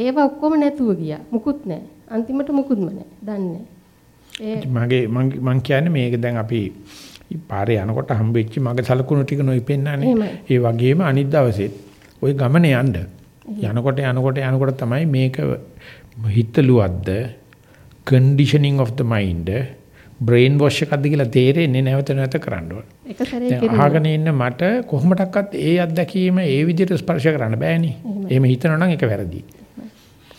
Speaker 5: ඒව ඔක්කොම නැතුව ගියා. මුකුත් නැහැ. අන්තිමට මුකුත්ම නැහැ. දන්නේ
Speaker 1: මගේ මං කියන්නේ මේක දැන් අපි පාරේ යනකොට හම්බෙච්ච මගේ සලකුණු ටික නොයිපෙන්නනේ. ඒ වගේම අනිත් දවසෙත් ওই ගමනේ යන්න. යනකොට යනකොට යනකොට තමයි මේක හිතලුවද්ද conditioning of the mind brain wash එකක්ද කියලා තේරෙන්නේ නැවත නැවත කරන්න ඕන.
Speaker 5: එක සැරේ
Speaker 1: අහගෙන ඉන්න මට කොහොමඩක්වත් ඒ අත්දැකීම ඒ විදිහට ස්පර්ශ කරන්න බෑනේ. එහෙම හිතනවා නම් ඒක වැරදි.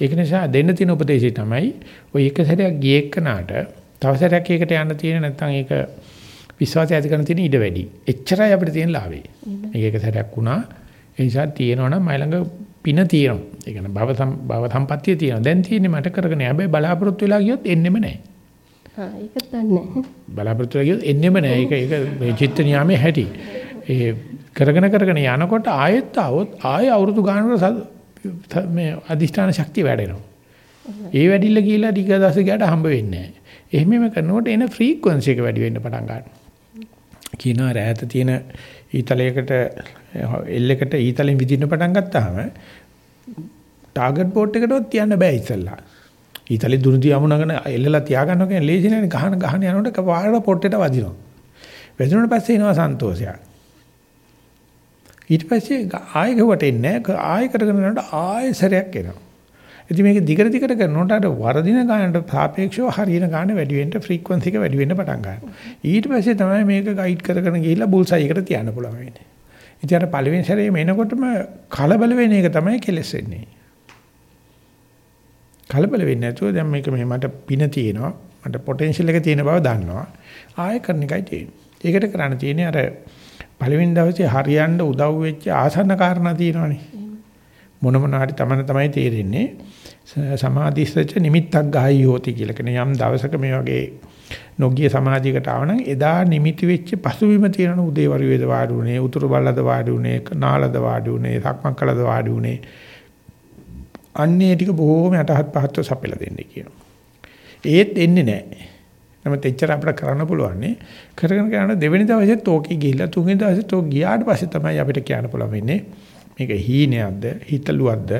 Speaker 1: ඒක නිසා දෙන්න තියෙන උපදේශය තමයි ඔය එක සැරයක් ගියේ එක්කනාට තව සැරයක් ඒකට යන්න තියෙන නැත්නම් ඒක විශ්වාසය ඇති කරන තියෙන ඉඩ වැඩි. එච්චරයි අපිට තියෙන ලාභේ. මේක එක සැරයක් වුණා. ඒ නිසා තියෙනවා නම් මයි ළඟ පින තියෙනවා. ඒ කියන්නේ භව භව සම්පත්තිය තියෙනවා. දැන් තියෙන්නේ මට කරගෙන හැබැයි බලාපොරොත්තු වෙලා ගියොත් එන්නෙම නැහැ.
Speaker 5: හා ඒක දන්නේ
Speaker 1: බලාපොරොත්තු වෙලා ගියොත් එන්නෙම නැහැ. ඒක ඒක මේ චිත්ත නියාමයේ හැටි. ඒ කරගෙන කරගෙන යනකොට ආයෙත් આવොත් ආයෙ අවුරුදු ගානකට මේ අදිෂ්ඨාන ශක්තිය වැඩෙනවා. ඒ වැඩිල්ල කියලා ටික දවස් ගියාට හම්බ වෙන්නේ නැහැ. එහෙමම කරනකොට එන ෆ්‍රීකවන්සි එක වැඩි වෙන්න පටන් ගන්නවා. කියනවා රැහැත තියෙන ඊතලයකට එල් එකට e ඊතලෙන් විදින්න පටන් ගත්තාම ටාගට් බෝඩ් එකටවත් තියන්න බෑ ඉස්සල්ලා. ඊතලේ e දුරුදි යමුනගෙන එල්ලලා තියාගන්න කියන්නේ ලේසි නෑනේ ගහන ගහන යනකොට කපාරට පොට්ටේට වදිනවා. වැදුනට පස්සේ එනවා සන්තෝෂයක්. ඊට පස්සේ ආයෙ ගවට එන්නේ නෑ ආයෙ කරගෙන යනකොට ආයෙ සැරයක් එනවා. ඉතින් මේක දිගට දිගට කරනකොට අර වරදින ගානට සාපේක්ෂව හරියන ගාන වැඩි වෙන්න ෆ්‍රීකවන්සි එක වැඩි වෙන්න පටන් ගන්නවා. ඊට පස්සේ තමයි මේක ගයිඩ් කරගෙන ගිහිල්ලා බුල්සයි එකට තියන්න පුළුවන් වෙන්නේ. ඉතින් අර පළවෙනි සැරේ මේනකොටම කලබල වෙන එක තමයි කෙලස් වෙන්නේ. කලබල වෙන්නේ නැතුව දැන් මේක මේ මට පින තියෙනවා මට පොටෙන්ෂල් එක තියෙන බව දන්නවා ආයෙ කරන එකයි තියෙන්නේ. ඒකට කරන්න තියෙන්නේ අර පළවෙනි දවසේ හරියන්න උදව් වෙච්ච ආසන්න කාරණා තියෙනවනේ. මොන මොන හරි තමන තමයි තේරෙන්නේ. සමාධිස්සච නිමිත්තක් ගහයි යෝති කියලා කියන යම් දවසක මේ වගේ නොගිය සමාධියකට ආවනම් එදා නිමිති වෙච්ච පසුබිම තියෙන උදේවරු වේද වාඩි උනේ උතුරු බල්ලද වාඩි උනේ නාලද වාඩි උනේ සක්මන් කළද වාඩි උනේ අන්නේ ටික බොහෝම යටහත් පහත්ව සපෙලා දෙන්නේ කියනවා. ඒත් එන්නේ නැහැ. නමුත් එච්චර අපිට කරන්න පුළුවන් නේ. කරගෙන කරන දෙවෙනි දවසෙත් ඕකේ ගිහිල්ලා තුන්වෙනි දවසෙත් ඕක ගියාට පස්සේ තමයි අපිට කියන්න පුළුවන් වෙන්නේ. මේක හීනයක්ද හිතලුවක්ද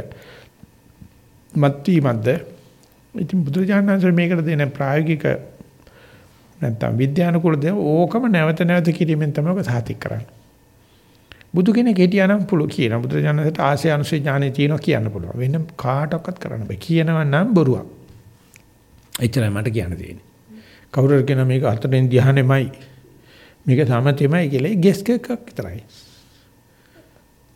Speaker 1: මත්වීමක්ද ඉතින් බුදුරජාණන් මේකට දෙන ප්‍රායෝගික නැත්තම් විද්‍යානුකූල දේ ඕකම නැවත නැවත කිරීමෙන් තමයි ඔක සාතික් කරන්නේ. බුදු කෙනෙක් හිටියානම් පුළු කියන බුදුරජාණන්ට ආශය අනුසය ඥානෙ තියෙනවා කියන්න පුළුවන්. වෙන කාටවත් කරන්න බෑ. කියනවා නම් බොරුවක්. එච්චරයි මට කියන්න තියෙන්නේ. කවුරු කියන මේක හතරෙන් ධ්‍යානෙමයි මේක සමතෙමයි කියලා ගෙස් එකක් විතරයි.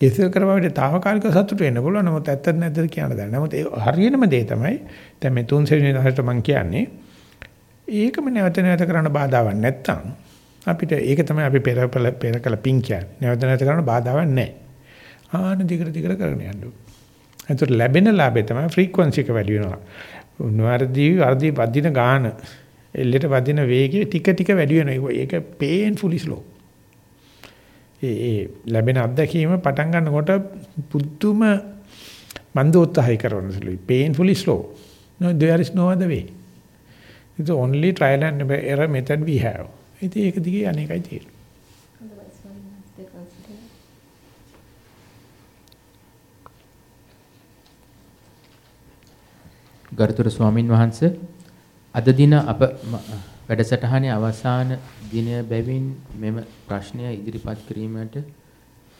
Speaker 1: ගෙස් කරපුවාට తాවකාලික සතුට වෙන්න පුළුවන්. නමුත් ඇත්තද නැද්ද කියන්න බෑ. නමුත් ඒ හරියනම දේ තමයි දැන් මේ තුන් සෙවෙනි දවසට මම කියන්නේ ඒකම නැවත නැවත කරන්න බාධාවක් නැත්තම් අපිට ඒක තමයි අපි පෙර පෙර කළ පිං කියන්නේ. නැවත නැවත කරන බාධාවක් නැහැ. ආන දිගට දිගට කරගෙන යන්න ඕනේ. එතකොට ලැබෙන ලාභය තමයි ෆ්‍රීකවන්සි එක වැඩි වෙනවා. උන්වර්දී වර්ධි වදින ගාන එල්ලෙට වදින වේගය ටික ටික වැඩි වෙනවා. ඒක painfully slow. ඒ ඒ ලැබෙන අත්දැකීම පටන් ගන්නකොට පුදුම මන්දෝත්සහය කරන සුළුයි. painfully slow. No there is no other way. It's the only trial and error method we have. ඉතින් ඒක දිගේ අනේකයි තියෙන්නේ.
Speaker 2: ගරුතර ස්වාමින් වහන්සේ අද දින අප වැඩසටහනේ අවසාන දිනය බැවින් මෙම ප්‍රශ්නය ඉදිරිපත් කිරීමට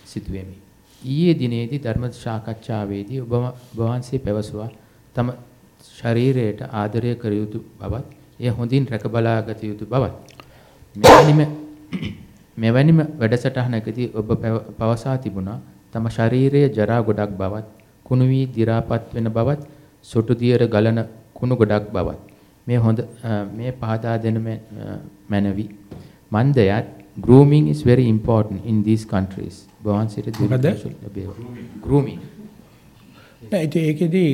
Speaker 2: සිදුවෙමි. ඊයේ දිනේදී ධර්ම සාකච්ඡාවේදී ඔබ වහන්සේ පැවසුවා තම ශරීරයට ආදරය කර යුතු බවත් එය හොඳින් රැක බලාගත යුතු බවත්. මෙවැනිම මෙවැනිම වැඩසටහනකදී ඔබ පවසා තිබුණා. තම ශරීරයේ ජරා ගොඩක් බවත් කුණු වී දි รา පත් වෙන බවත් සොටු දියර ගලන කුණු ගොඩක් බවත්. මේ හොඳ මේ පහදා දෙන මැනවි. මන්දයත් grooming is very important in these countries. බවන්සිට grooming
Speaker 1: නෑ ඒකෙදී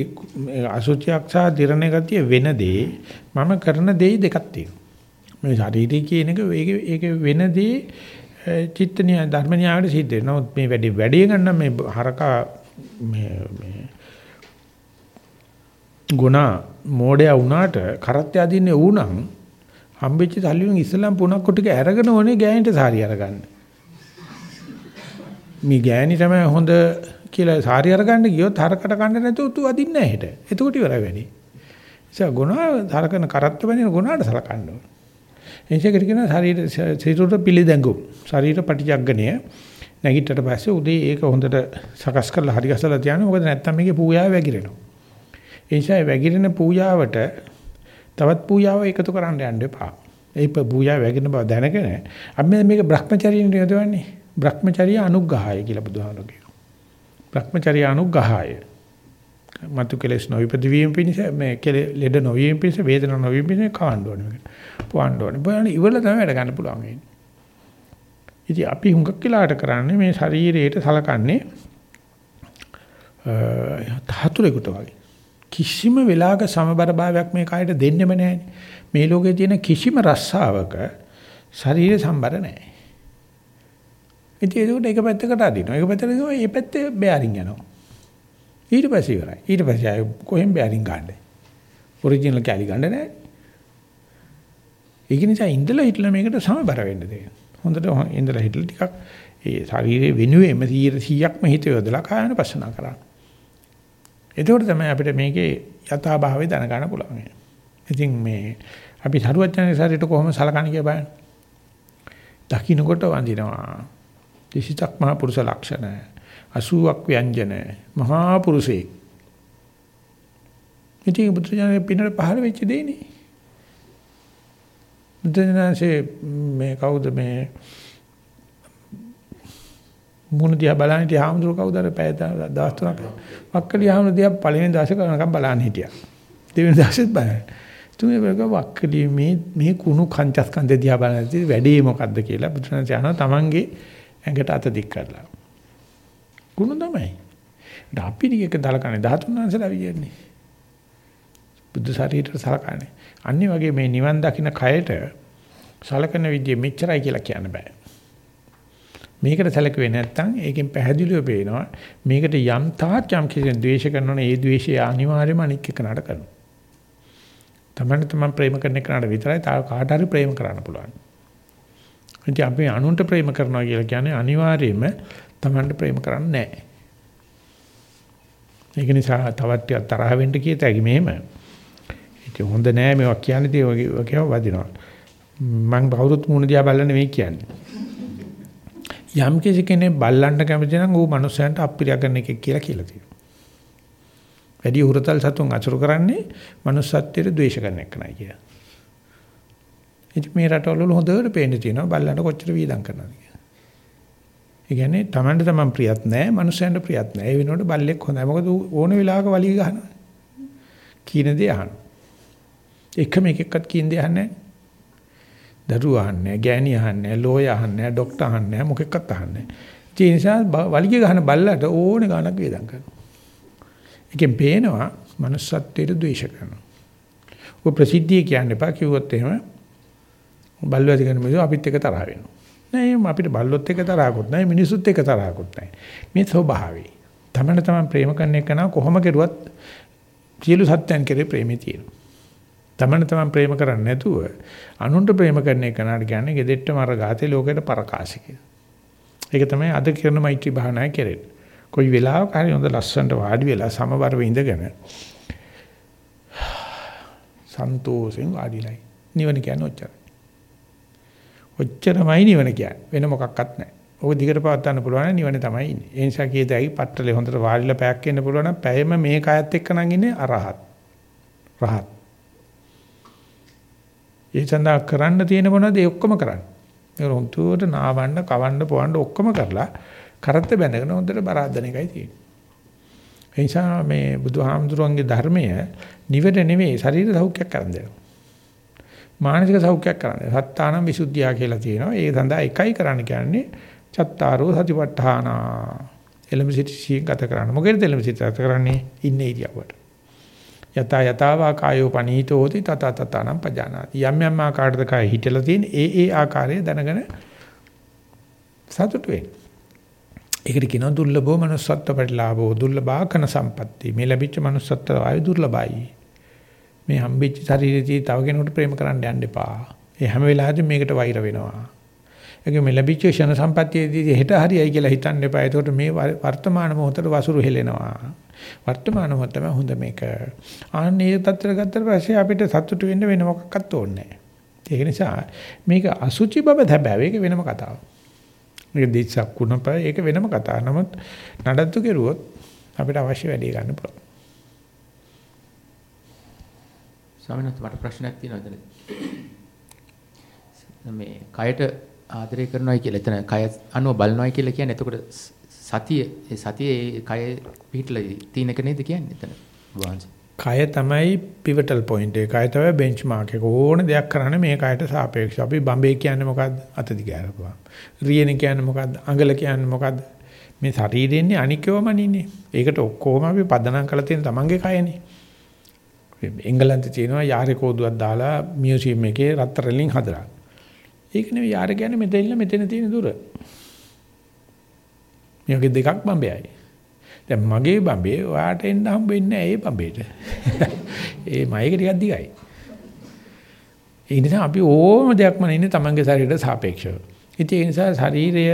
Speaker 1: අසුචියක් සහ දිරණ ගතිය වෙන දේ මම කරන දෙයි දෙකක් තියෙනවා මේ ශාරීරික කියන එක ඒක වෙන දේ චිත්ත න්‍යාය ධර්ම න්‍යායයට සිද්ධ වෙනවා මේ වැඩි වැඩි ගන්න මේ හරකා මේ මේ ගුණා මෝඩයා වුණාට කරත්තය අදින්නේ ඌනම් හම්බෙච්ච සල්ලි වලින් ඉස්සලම් පුණක් ටික අරගෙන ඕනේ ගෑනිට සාරි අරගන්න. මේ ගෑණි තමයි හොඳ කියලා සාරි අරගන්න ගියොත් හරකට කන්න නැතුව උතු අදින්නේ නැහැ හෙට. එතකොට ඉවරයි වැඩි. නිසා ගුණා හරකන කරත්ත වෙන ගුණාට සලකන්න ඕන. එනිසකට කියන ශරීර සිරුර පිළිදැඟුම්. ශරීර පටිජග්ගණය නැගිටට පස්සේ උදේ ඒක හොඳට සකස් කරලා හරි ගසලා තියන්න. මොකද නැත්තම් මේකේ පූජාව වැగిරෙනවා. එනිසා වැగిරෙන පූජාවට තවත් පූජාව එකතු කරන්න යන්න එපා. ඒ පූජාව වැగిරෙන බව දැනගෙන අපි මේක Brahmacharya නියදවන්නේ. Brahmacharya අනුග්‍රහය කියලා බුදුහාමුදුරුවෝ කියනවා. Brahmacharya අනුග්‍රහය. මතු කෙලස් නොවිපද වීම පිණිස මේ කෙලෙ ලෙඩ නොවීම පිණිස වේදන නොවීම පිණිස කාණ්ඩ ඕනේ මේක. පොවන්න ඕනේ. බලන්න ඉවල තමයි වැඩ ගන්න පුළුවන් වෙන්නේ. ඉතින් අපි හුඟක් වෙලාට කරන්නේ මේ ශරීරයට සලකන්නේ ධාතුරේකට වගේ. කිසිම වෙලාවක සමබර භාවයක් මේ කායට දෙන්නෙම නැහැ. මේ ලෝකේ තියෙන කිසිම රස්සාවක ශරීරය සම්බර නැහැ. ඉතින් ඒක එක පැත්තකට අදිනවා. එක පැත්තකට ගිහම මේ පැත්තේ බෑරින් යනවා. ඊට පස්සේ ඉවරයි. ඊට පස්සේ ආයෙ කොහෙන් බෑරින් ගන්නද? ඔරිජිනල් කැලි ගන්න නැහැ. ඒක නිසා ඉඳලා හිටලා මේකට සමබර වෙන්න දෙන්න. හොඳට ඉඳලා හිටලා ටිකක් ඒ ශරීරයේ වෙනුවෙම 100%ක්ම හිත යොදලා කායන පස්සනා කරන්න. එතකොට තමයි අපිට මේකේ යථා භාවය දැනගන්න පුළුවන්. ඉතින් මේ අපි සරුවචනයේ ශරීරයට කොහොම සලකන්නේ කියලා බලන්න. දකින්නකොට වඳිනවා. දිසිතක් මහා පුරුෂ ලක්ෂණ. 80ක් ව්‍යංජන මහා පුරුෂේ. ඉතින් බුදුරජාණන් පින්නට පහළ වෙච්ච දෙන්නේ. බුදුරජාණන්සේ මේ කවුද මේ මුණ දිහා බලන්න හිටියා හාමුදුරුවෝ කවුද අර පැය දවස් තුනක් වක්කලි හාමුදුරුවෝ දිහා පළවෙනි දවසේ කරනකම් බලන්න හිටියා දෙවෙනි දවසෙත් බලන්න තුනේ වෙලක වක්කලි මේ මේ කුණු කංචස්කන්ධ දිහා බලන්න වැඩේ මොකද්ද කියලා බුදුරජාණන් යනවා තමන්ගේ ඇඟට අත දික් කරලා. කුණු තමයි. අපි නික දලකන්නේ 13 අංශලා වියන්නේ බුද්ධ ශරීරයට සලකන්නේ. අනිත් වගේ මේ නිවන් දකින්න කයට සලකන විදිය මෙච්චරයි කියලා කියන්න බෑ. මේකට සැලකුවේ නැත්නම් ඒකෙන් පැහැදිලිව පේනවා මේකට යම් තාක් යම් කිසි ද්වේෂ කරනවනේ ඒ ද්වේෂය අනිවාර්යයෙන්ම අනික් එකනට කරනවා. තමන්න තමන් ප්‍රේම කරන එකනට විතරයි තා කාට හරි ප්‍රේම කරන්න පුළුවන්. ඉතින් අපි අනුන්ට ප්‍රේම කරනවා කියලා කියන්නේ අනිවාර්යයෙන්ම තමන්ට ප්‍රේම කරන්නේ නැහැ. ඒක නිසා තවත් ටිකක් තරහ වෙන්න කීත හැකි මෙහෙම. ඉතින් හොඳ නෑ මේවා කියන්නේ ඒ වගේ වදිනවා. මම කවුරුත් මුණ දිහා බලන්නේ නෙවෙයි කියන්නේ. යම් කිසි කෙනෙක් බල්ලන්ට කැමති නම් ඌ මනුස්සයන්ට අප්පිරිය කරන එකක් කියලා කියලා තියෙනවා. වැඩි උරතල් සතුන් අසුරු කරන්නේ මනුස්සත්වයට ද්වේෂ කරන එක නයි කියලා. ඉතින් මේ රටවල හොඳට පේන්න තියෙනවා බල්ලන්ට කොච්චර වීදම් කරනවද කියලා. ඒ කියන්නේ Tamanට Taman ප්‍රියත් නැහැ මනුස්සයන්ට ප්‍රියත් නැහැ. ඒ වෙනකොට බල්ලෙක් හොඳයි. මොකද ඕන වෙලාවක වලිග ගහනවා. කීන දේ අහනවා. එකම එකෙක්වත් කියන දේ අහන්නේ නැහැ. දරුවා අහන්නේ, ගෑණි අහන්නේ, ලෝය අහන්නේ, ડોක්ටර් අහන්නේ, මොකෙක්වත් අහන්නේ. ඒ නිසා වලිගය ගහන බල්ලට ඕනේ ගානක් වේදම් කරනවා. එකෙන් පේනවා manussත්වයට ද්වේෂ කරනවා. ඔය ප්‍රසිද්ධිය කියන්න එපා කිව්වොත් එහෙම බල්ලෝ ඇති කරන මිනිස්සු අපිත් එක්ක තරහ වෙනවා. නෑ අපිට බල්ලොත් එක්ක තරහකුත් නෑ මිනිසුත් එක්ක තරහකුත් නෑ. මේ ස්වභාවය. තමන්න තමන් ප්‍රේම කරන එක නා කොහොම කෙරුවත් සියලු සත්‍යයන් කෙරේ ප්‍රේමේ තියෙනවා. තමන්න තමන් ප්‍රේම කරන්නේ නැතුව අනුන්ට ප්‍රේම කරන එක නාට කියන්නේ gedeට්ට මර ගාතේ ලෝකෙට පරකාශ ඒක තමයි අද කරන මෛත්‍රී භාවනාවේ කෙරෙන්නේ. කොයි වෙලාවක හරි හොඳ ලස්සනට වාඩි වෙලා සමබරව ඉඳගෙන සන්තෝෂෙන් වාඩිලයි. නිවන කියන්නේ ඔච්චරයි. ඔච්චරමයි නිවන කියන්නේ. වෙන මොකක්වත් නැහැ. ඕක දිගට පවත් ගන්න පුළුවන් නිවන තමයි ඉන්නේ. ඒ නිසා කීයදයි පට්ටලේ හොඳට වාඩිලා පැයක් ඉන්න පුළුවන් නම් පැයම මේ කයත් එක්ක නම් ඉන්නේ අරහත්. රහත්. ඒ සඳහා කරන්න තියෙන මොනවද ඒ ඔක්කොම කරන්න. ඒක හොඳට නාවන්න, කවන්න, පොවන්න ඔක්කොම කරලා කරත් බැඳගෙන හොඳට බරාද්දන එකයි තියෙන්නේ. ඒ නිසා මේ බුදුහාමුදුරන්ගේ ධර්මය නිවැරදි නෙවෙයි ශරීර සෞඛ්‍යයක් කරන් දෙනවා. මානසික සෞඛ්‍යයක් කරන්නේ. සත්තානම් විසුද්ධිය කියලා තියෙනවා. ඒ සඳහා එකයි කරන්න කියන්නේ චත්තාරෝ සතිපට්ඨාන. එළඹ සිටි සීන් ගත කරන්න. මොකේද එළඹ සිටි ගත කරන්නේ? ඉන්නේ ඉරියව්වට. යත යතාවා කායෝ පනීතෝ hoti තත තතනම් පජානාති. යම් යම් ආකාරයකට කාය හිටලා තියෙන ඒ ඒ ආකාරය දැනගෙන සතුට වෙන්න. ඒකට කියනවා දුර්ලභෝ manussත්ව පරිලාභෝ දුර්ලභාකන සම්පatti. මේ ලැබිච්ච manussත්ව ආයු දුර්ලභයි. මේ හම්බෙච්ච ශරීරයේ තව කෙනෙකුට ප්‍රේම කරන්න යන්න එපා. ඒ හැම වෙලාවෙම මේකට වෛර වෙනවා. ඒක මේ ලැබිච්ච ෂණ සම්පත්තියේදී හෙට හරියයි කියලා හිතන්න එපා. ඒකට මේ වර්තමාන මොහොතට වසුරු හෙලෙනවා. වර්තමාන මොහොත තමයි හොඳ මේක. ආන්නේ තත්තර ගත්තට පස්සේ අපිට සතුටු වෙන්න වෙන මොකක්වත් ඕනේ නැහැ. ඒක නිසා මේක අසුචි බව හැබැයි ඒක වෙනම කතාවක්. මේක දිස්සක් වුණප ඒක වෙනම කතාවක්. නමුත් නඩත්තු කෙරුවොත් අපිට අවශ්‍ය වැඩේ ගන්න පුළුවන්.
Speaker 2: ස්වාමීන් වහන්සේ මට ප්‍රශ්නයක් තියෙනවා එතන. මේ කයට ආදරය කරනවායි කියලා එතන කය අනුව බලනවායි කියලා කියන්නේ එතකොට සතිය ඒ සතියේ කය පිටලා තියෙන එක නේද කියන්නේ එතන වහන්සේ.
Speaker 1: කය තමයි පිවටල් පොයින්ට් එක. කය තමයි බෙන්ච්මාර්ක් එක. ඕන දෙයක් කරන්නේ මේ කයට සාපේක්ෂව. අපි බම්බේ කියන්නේ මොකද්ද? අත දිගාරපුවා. රියන කියන්නේ මොකද්ද? අඟල කියන්නේ මොකද්ද? මේ ශරීරෙන්නේ අනිකවමනින්නේ. ඒකට ඔක්කොම අපි පදනම් කරලා තියෙන තමන්ගේ කයනේ. එංගලන්තේ තියෙනවා යාරේ කෝදුවක් දාලා මියුසියම් එකේ රත්තරන්ලින් හදලා. ඒක නෙවෙයි යාර කියන්නේ මෙතන මෙතන තියෙන දුර. මේකේ දෙකක් බම්බෙයි. දැන් මගේ බම්බේ ඔයාට එන්න හම්බෙන්නේ නැහැ ඒ බම්බේට. ඒ මයික ටිකක් දිගයි. ඒ නිසා අපි ඕම දෙයක්ම ඉන්නේ තමන්ගේ ශරීරයට සාපේක්ෂව. ඉතින් ඒ නිසා ශරීරය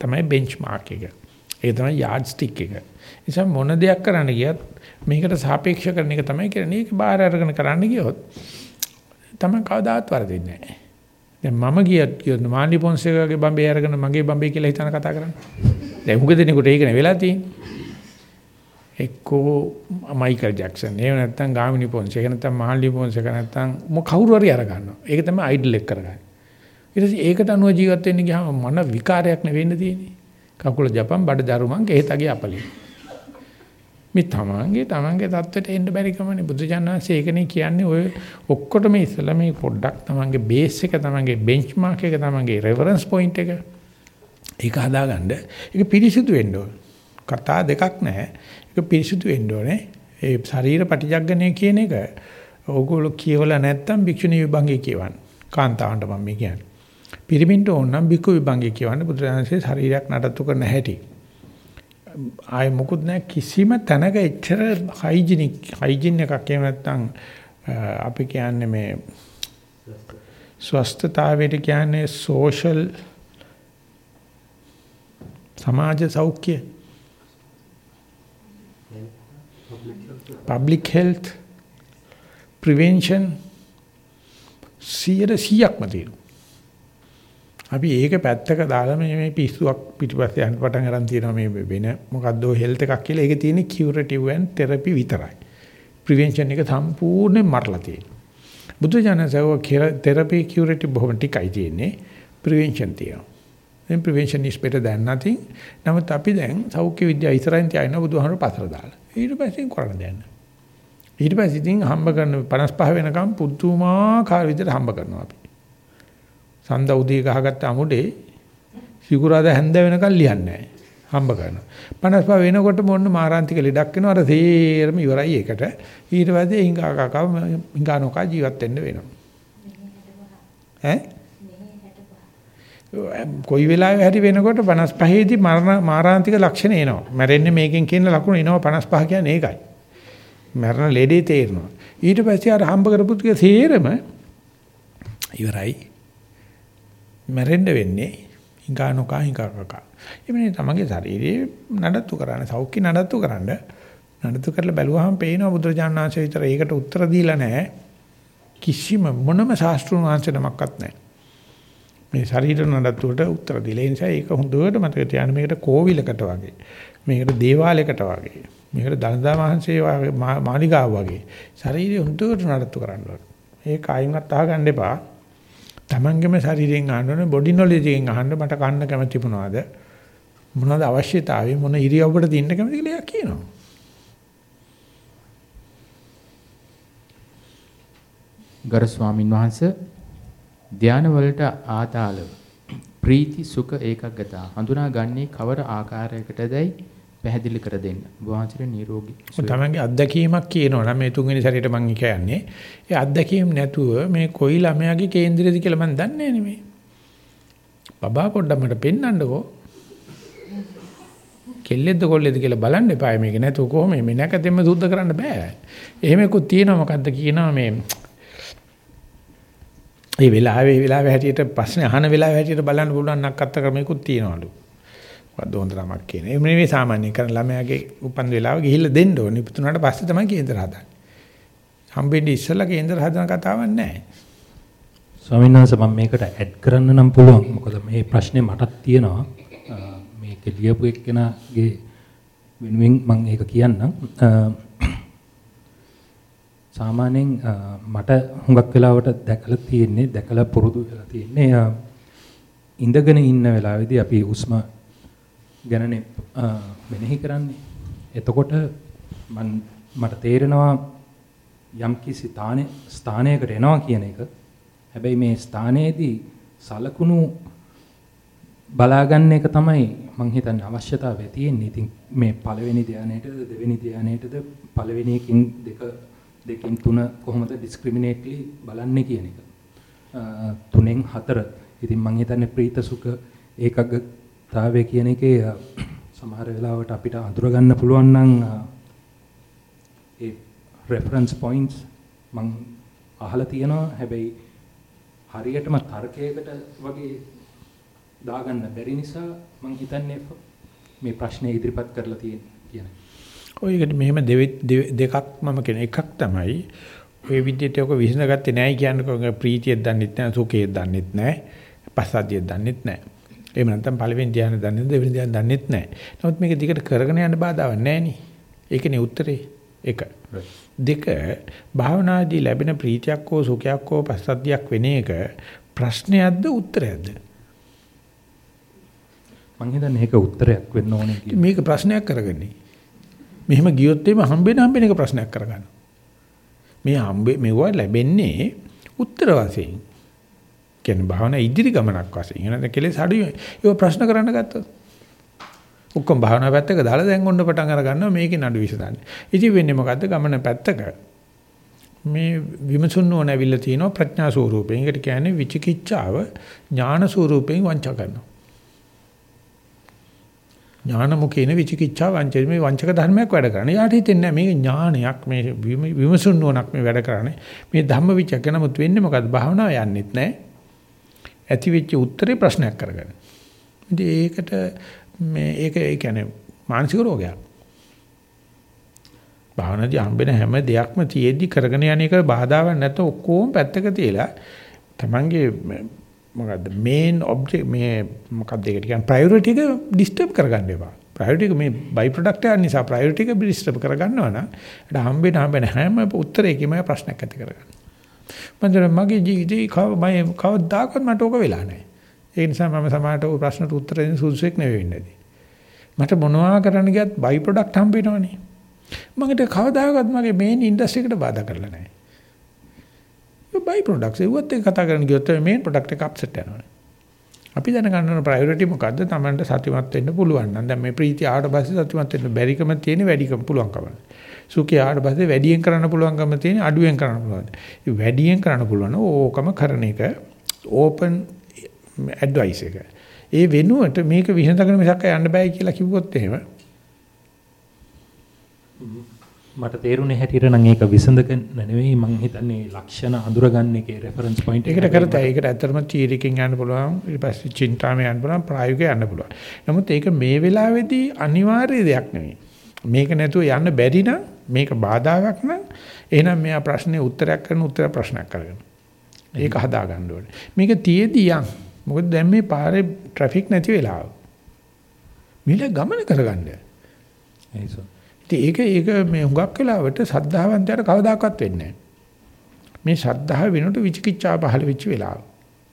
Speaker 1: තමයි බෙන්ච්මාර්ක් එක. ඒක තමයි යාඩ් ස්ටික් එක. නිසා මොන දෙයක් කරන්න ගියත් මේකට සාපේක්ෂ කරන එක තමයි කරන්නේ. ඒක බාහිර අරගෙන කරන්න ගියොත් තමයි කවදාවත් වරදින්නේ නැහැ. දැන් මම ගියත් කියොත් මාලි පොන්සේකගේ බම්බේ අරගෙන මගේ බම්බේ කියලා හිතන කතා කරන්නේ. දැන් උග දෙනෙකුට ඒකනේ වෙලා තියෙන්නේ. එක්කෝ මයිකල් ජැක්සන් එහෙම නැත්නම් ගාමිණි පොන්සේක එහෙම නැත්නම් මාලි පොන්සේක නැත්නම් මො කවුරු හරි අර ගන්නවා. ඒක තමයි අයිඩල් එක කරගන්නේ. ඊට පස්සේ ඒකට අනුව ජීවත් වෙන්න ගියාම මොන විකාරයක් නෙවෙන්න තියෙන්නේ. කකුල ජපන් බඩ දරුමන් ගෙහෙතගේ අපලි. මේ තමන්ගේ තමන්ගේ தත්වෙට එන්න බැරි කමනේ බුදුජානනාංශය ඒකනේ කියන්නේ ඔය ඔක්කොටම ඉස්සලා මේ පොඩ්ඩක් තමන්ගේ බේස් එක තමන්ගේ බෙන්ච්මාර්ක් එක තමන්ගේ රෙෆරන්ස් පොයින්ට් එක ඒක හදාගන්න. ඒක පිරිසිදු වෙන්න ඕන. කතා දෙකක් නැහැ. ඒක පිරිසිදු වෙන්න ඕනේ. ඒ ශරීර පටිජග්ගණය කියන එක ඕගොල්ලෝ කියවලා නැත්තම් භික්ෂුණී විභංගේ කියවන්න. කාන්තාවන්ට මම මේ කියන්නේ. පිරිමින්ට ඕන නම් භික්ඛු විභංගේ කියවන්න බුදුරජාණන්සේ ශරීරයක් නඩත්තු කරන්න හැටි. ආය මොකුත් නැහැ. කිසිම තැනක එච්චර හයිජිනික් හයිජින් එකක් එහෙම නැත්නම් අපි කියන්නේ මේ ස්වස්ථතාවයට කියන්නේ සෝෂල් සමාජ සෞඛ්‍ය. public health prevention 100 100ක්ම තියෙනවා. අපි ඒක පැත්තක දාලා මේ මේ පිස්සුවක් පිටිපස්සේ යන්න පටන් ගන්න තියෙනවා මේ වෙන මොකද්ද හෙල්ත් එකක් කියලා. ඒකේ තියෙන්නේ කියුරටිව් ඇන් තෙරපි විතරයි. ප්‍රිවෙන්ෂන් එක සම්පූර්ණයෙන් මරලා තියෙනවා. බුදු ජානසව තෙරපි කියුරටිව් බොහොම ටිකයි තියෙන්නේ. ප්‍රිවෙන්ෂන් තියෙනවා. then prevention is better than nothing. නමුත් අපි දැන් සෞඛ්‍ය විද්‍යාව ඉස්සරහින් තියාගෙන බුදුහාමර පස්සට දාලා. ඊට පස්සේ කරන්න දෙන්න. ඊට පස්සේ ඉතින් හම්බ කරන 55 වෙනකම් පුදුමාකාර විදිහට හම්බ කරනවා අපි. සඳ උදේ ගහගත්ත අමුඩේ සිකුරාදා හැන්ද වෙනකන් ලියන්නේ නැහැ. හම්බ කරනවා. 55 වෙනකොට මොන්න මාරාන්තික ලෙඩක් වෙනවා. අර තේරම ඉවරයි ඒකට. ඊට පස්සේ හිඟා කකා හිඟා නොකා ජීවත් වෙන්න වෙනවා. ඈ? කොයි වෙලාවෙ හරි වෙනකොට 55 දී මරණ මාරාන්තික ලක්ෂණ එනවා. මැරෙන්නේ මේකෙන් කියන ලකුණ එනවා 55 කියන්නේ ඒකයි. මරණ ලෙඩේ තේරෙනවා. ඊට පස්සේ අර හම්බ කරපු ටික තේරම ඉවරයි. මැරෙන්න වෙන්නේ හිඟා නොකා හිඟා කකා. එමනේ තමන්ගේ ශරීරයේ නඩත්තු කරන්න සෞඛ්‍ය නඩත්තු කරන්න නඩත්තු කරලා බැලුවාම පේනවා බුදුරජාණන් වහන්සේ විතර ඒකට උත්තර දීලා නැහැ. කිසිම මොනම ශාස්ත්‍රීය වංශ නමක්වත් නැහැ. මේ ශරීර නඩත්තුවට උත්තර දීලා ඒ නිසා ඒක හොඳට මතක තියාගන්න මේකට කෝවිලකට වගේ. මේකට දේවාලයකට වගේ. මේකට දනදා මහන්සේ මාලිගාව වගේ. ශරීරය හොඳට නඩත්තු කරන්න ඕනේ. ඒක අයින්වත් අහගන්න එපා. තමන්ගේම ශරීරයෙන් අහන්න ඕනේ බොඩි නොලෙජ් එකෙන් අහන්න මට කන්න කැමති මොනවද? මොනවද අවශ්‍යතාවය මොන ඉරියව්වට දින්න කැමති කියලා කියනවා.
Speaker 2: ගරු ස්වාමින් වහන්සේ ධාන වලට ආදාළව ප්‍රීති සුඛ ඒකග්ගතා හඳුනා ගන්නේ කවර ආකාරයකටදයි පැහැදිලි කර දෙන්න. වහන්සේට නිරෝගී.
Speaker 1: තමන්ගේ අත්දැකීමක් කියනවා නම් මේ තුන්වෙනි සැරේට මම කියන්නේ. ඒ අත්දැකීම් නැතුව මේ කොයි ළමයාගේ කේන්දරයද කියලා මම දන්නේ නැහැ නෙමෙයි. බබා පොඩ්ඩක් මට පෙන්වන්නකෝ. කෙල්ලෙද්ද කොල්ලෙද්ද කියලා බලන්න එපා මේක නැතුව කොහොම මේ නැකතෙම සුද්ධ කරන්න බෑ. එහෙම එකක් තියෙනවා මොකද්ද කියනවා මේ මේ වෙලාවේ වෙලාවේ හැටියට ප්‍රශ්නේ අහන වෙලාවේ හැටියට බලන්න පුළුවන් නක්කත් ක්‍රමයකුත් තියෙනවලු. මොකද්ද හොඳ නමක් කියන. ඒ නෙමෙයි සාමාන්‍ය කරන ළමයාගේ උපන් වෙලාව ගිහිල්ලා දෙන්න ඕනේ. ඉපතුනාට පස්සේ තමයි කේන්දර හදන්නේ. හම්බෙන්නේ ඉස්සෙල්ලා කේන්දර හදන කතාවක් නැහැ.
Speaker 6: ස්වාමීන් වහන්සේ මම මේකට ඇඩ් කරන්න නම් පුළුවන්. මොකද මේ ප්‍රශ්නේ මටත් තියෙනවා. මේක ලියපු එක්කෙනාගේ වෙනුවෙන් මම ඒක කියන්නම්. සාමාන්‍යයෙන් මට හුඟක් වෙලාවට දැකලා තියෙන්නේ දැකලා පුරුදු වෙලා තියෙන්නේ ඉඳගෙන ඉන්න වෙලාවේදී අපි උස්ම ගැනනේ මෙනෙහි කරන්නේ. එතකොට මන් මට තේරෙනවා යම් කිසි ස්ථානේ ස්ථානයකට එනවා කියන එක. හැබැයි මේ ස්ථානයේදී සලකුණු බලාගන්න එක තමයි මං හිතන්නේ අවශ්‍යතාවය තියෙන්නේ. ඉතින් මේ පළවෙනි ධානයේටද දෙවෙනි ධානයේටද පළවෙනි එකකින් දෙක දෙකෙන් තුන කොහොමද ඩිස්ක්‍රිමිනේට්ලි බලන්නේ කියන එක. තුනෙන් හතර. ඉතින් මං හිතන්නේ ප්‍රීත සුඛ ඒකග තාවය කියන එකේ සමහර වෙලාවට අපිට අඳුර ගන්න පුළුවන් නම් ඒ රෙෆරන්ස් පොයින්ට්ස් මම අහලා තියෙනවා හැබැයි හරියටම තර්කයකට වගේ දාගන්න බැරි නිසා මම හිතන්නේ මේ ප්‍රශ්නේ ඉදිරිපත් කරලා තියෙන කියන.
Speaker 1: ඔය එකට මෙහෙම දෙකක් මම කියන එකක් තමයි ඔය විදිහට ඔක විසඳගත්තේ නැහැ කියන්නේ ප්‍රීතියක් දන්නෙත් නැහැ සුඛයක් දන්නෙත් නැහැ පස්සද්ධියක් දන්නෙත් නැහැ. එහෙම නැත්නම් පළවෙනි ධ්‍යාන දන්නේ දෙවෙනි ධ්‍යාන දන්නෙත් නැහැ. නමුත් මේක දිගට කරගෙන යන්න බාධාවක් නැහැ නේ. ඒකනේ උත්තරේ. එක. දෙක භාවනාදී ලැබෙන ප්‍රීතියක් හෝ සුඛයක් හෝ පස්සද්ධියක් වෙන එක ප්‍රශ්නයක්ද උත්තරයක්ද?
Speaker 6: මං හිතන්නේ ඒක උත්තරයක් වෙන්න ඕනේ
Speaker 1: කියලා. මේක ප්‍රශ්නයක් කරගන්නේ. මෙහෙම ගියොත් එimhe හම්බෙන හම්බෙන එක ප්‍රශ්නයක් කරගන්න. මේ හම්බෙ මෙවුවා ලැබෙන්නේ උත්තර වශයෙන්. කියන්නේ භාවනා ඉදිරි ගමනක් වශයෙන්. එහෙනම් කෙලෙස් අඩුයි. ඒක ප්‍රශ්න කරන්න ගත්තොත්. ඔක්කොම භාවනා පැත්තක දාලා දැන් ඔන්න පටන් අර ගන්නවා මේකේ නඩු විසඳන්නේ. ඉතින් වෙන්නේ මොකද්ද? ගමන පැත්තක මේ විමසුන් නොන ඇවිල්ලා තිනවා ප්‍රඥා ස්වරූපයෙන්. ඒකට කියන්නේ විචිකිච්ඡාව ඥාන ස්වරූපයෙන් වංචා කරනවා. ඥාන මුකේන විචිකිච්ඡා වංචේ මේ වංචක ධර්මයක් වැඩ කරන්නේ. යාට හිතෙන්නේ මේ ඥානයක් මේ විමසුන් නොනක් මේ වැඩ කරන්නේ. මේ ධම්ම විචක්ක නමුත් වෙන්නේ මොකද්ද? භාවනාව යන්නෙත් නැහැ. ඇති වෙච්ච උත්තරේ ප්‍රශ්නයක් කරගන්න. ඉතින් ඒකට මේ ඒක ඒ කියන්නේ මානසික රෝගයක්. භාවනාදී හම්බෙන හැම දෙයක්ම තියෙද්දි කරගෙන යන එක බාධාවක් නැත්නම් ඔක්කොම පැත්තක තියලා තමන්ගේ මොකද්ද මේන් ඔබ්ජෙක්ට් මේ මොකක්ද ඒකට කියන්නේ ප්‍රයොරිටි එක ඩිස්ටර්බ් කරගන්න එපා. ප්‍රයොරිටි එක මේ බයි ප්‍රොඩක්ට් එක නිසා ප්‍රයොරිටි එක ඩිස්ටර්බ් කරගන්නවා නම් ඒට හම්බෙන හම්බෙන හැම උත්තරයකම ප්‍රශ්නයක් ඇති කරගන්න. මම මගේ ජීවිතේ මම කවදාකවත් මට ඕක වෙලා නැහැ. ඒ නිසා මම සමහරට ඔය ප්‍රශ්නට උත්තර දෙන්න සුදුසුෙක් නෙවෙයි වෙන්නේ. මට මොනවා කරන්න ගියත් බයි ප්‍රොඩක්ට් හම්බ වෙනවනේ. මම ඒක කවදාකවත් මගේ මේන් ඉන්ඩස්ට්‍රි එකට බාධා කරලා නැහැ. by products ඒවත් එක කතා කරන්න ගියොත් main product එක අප්සෙට් යනවා. අපි දැනගන්න ඕන ප්‍රයොරිටි මොකද්ද? Tamanට සතුටුමත් වෙන්න පුළුවන් නම් දැන් මේ ප්‍රීතිය ආවට පස්සේ සතුටුමත් වෙන්න බැරිකම තියෙන වැඩිකම පුළුවන්කම. සුඛය ආවට පස්සේ වැඩියෙන් කරන්න පුළුවන්කම තියෙන අඩුවෙන් කරන්න පුළුවන්. වැඩියෙන් කරන්න පුළුවන් ඕකම කරන එක ඕපන් ඇඩ්වයිස් එක. ඒ වෙනුවට මේක විසඳගෙන මිසක් යන්න බෑ කියලා කිව්වොත් එහෙම
Speaker 6: මට තේරුනේ හැටියට නම් ඒක විසඳක නෙවෙයි මං හිතන්නේ ලක්ෂණ අඳුරගන්න එකේ රෙෆරන්ස් පොයින්ට්
Speaker 1: ඒකට කරතයි ඒකට ඇත්තටම තීරිකින් යන්න පුළුවන් ඊට පස්සේ චින්තාමේ යන්න පුළුවන් ප්‍රායෝගිකව යන්න පුළුවන්. නමුත් ඒක මේ වෙලාවේදී අනිවාර්ය දෙයක් නෙවෙයි. මේක නැතුව යන්න බැරි නම් මේක බාධාවක් නම් එහෙනම් මෙයා ප්‍රශ්නේ උත්තරයක් කරන උත්තර ප්‍රශ්නයක් කරගෙන. ඒක හදා ගන්න ඕනේ. මේක තියේදී යන්. මොකද දැන් මේ පාරේ ට්‍රැෆික් නැති වෙලාව. මිල ගමන කරගන්න.
Speaker 6: ඒසෝ.
Speaker 1: ඒක ඒක මේ හුඟක් වෙලාවට සද්ධාවන්තයට කවදාකවත් වෙන්නේ නැහැ. මේ ශ්‍රද්ධාව වෙනකොට විචිකිච්ඡා පහළ වෙච්ච වෙලාව.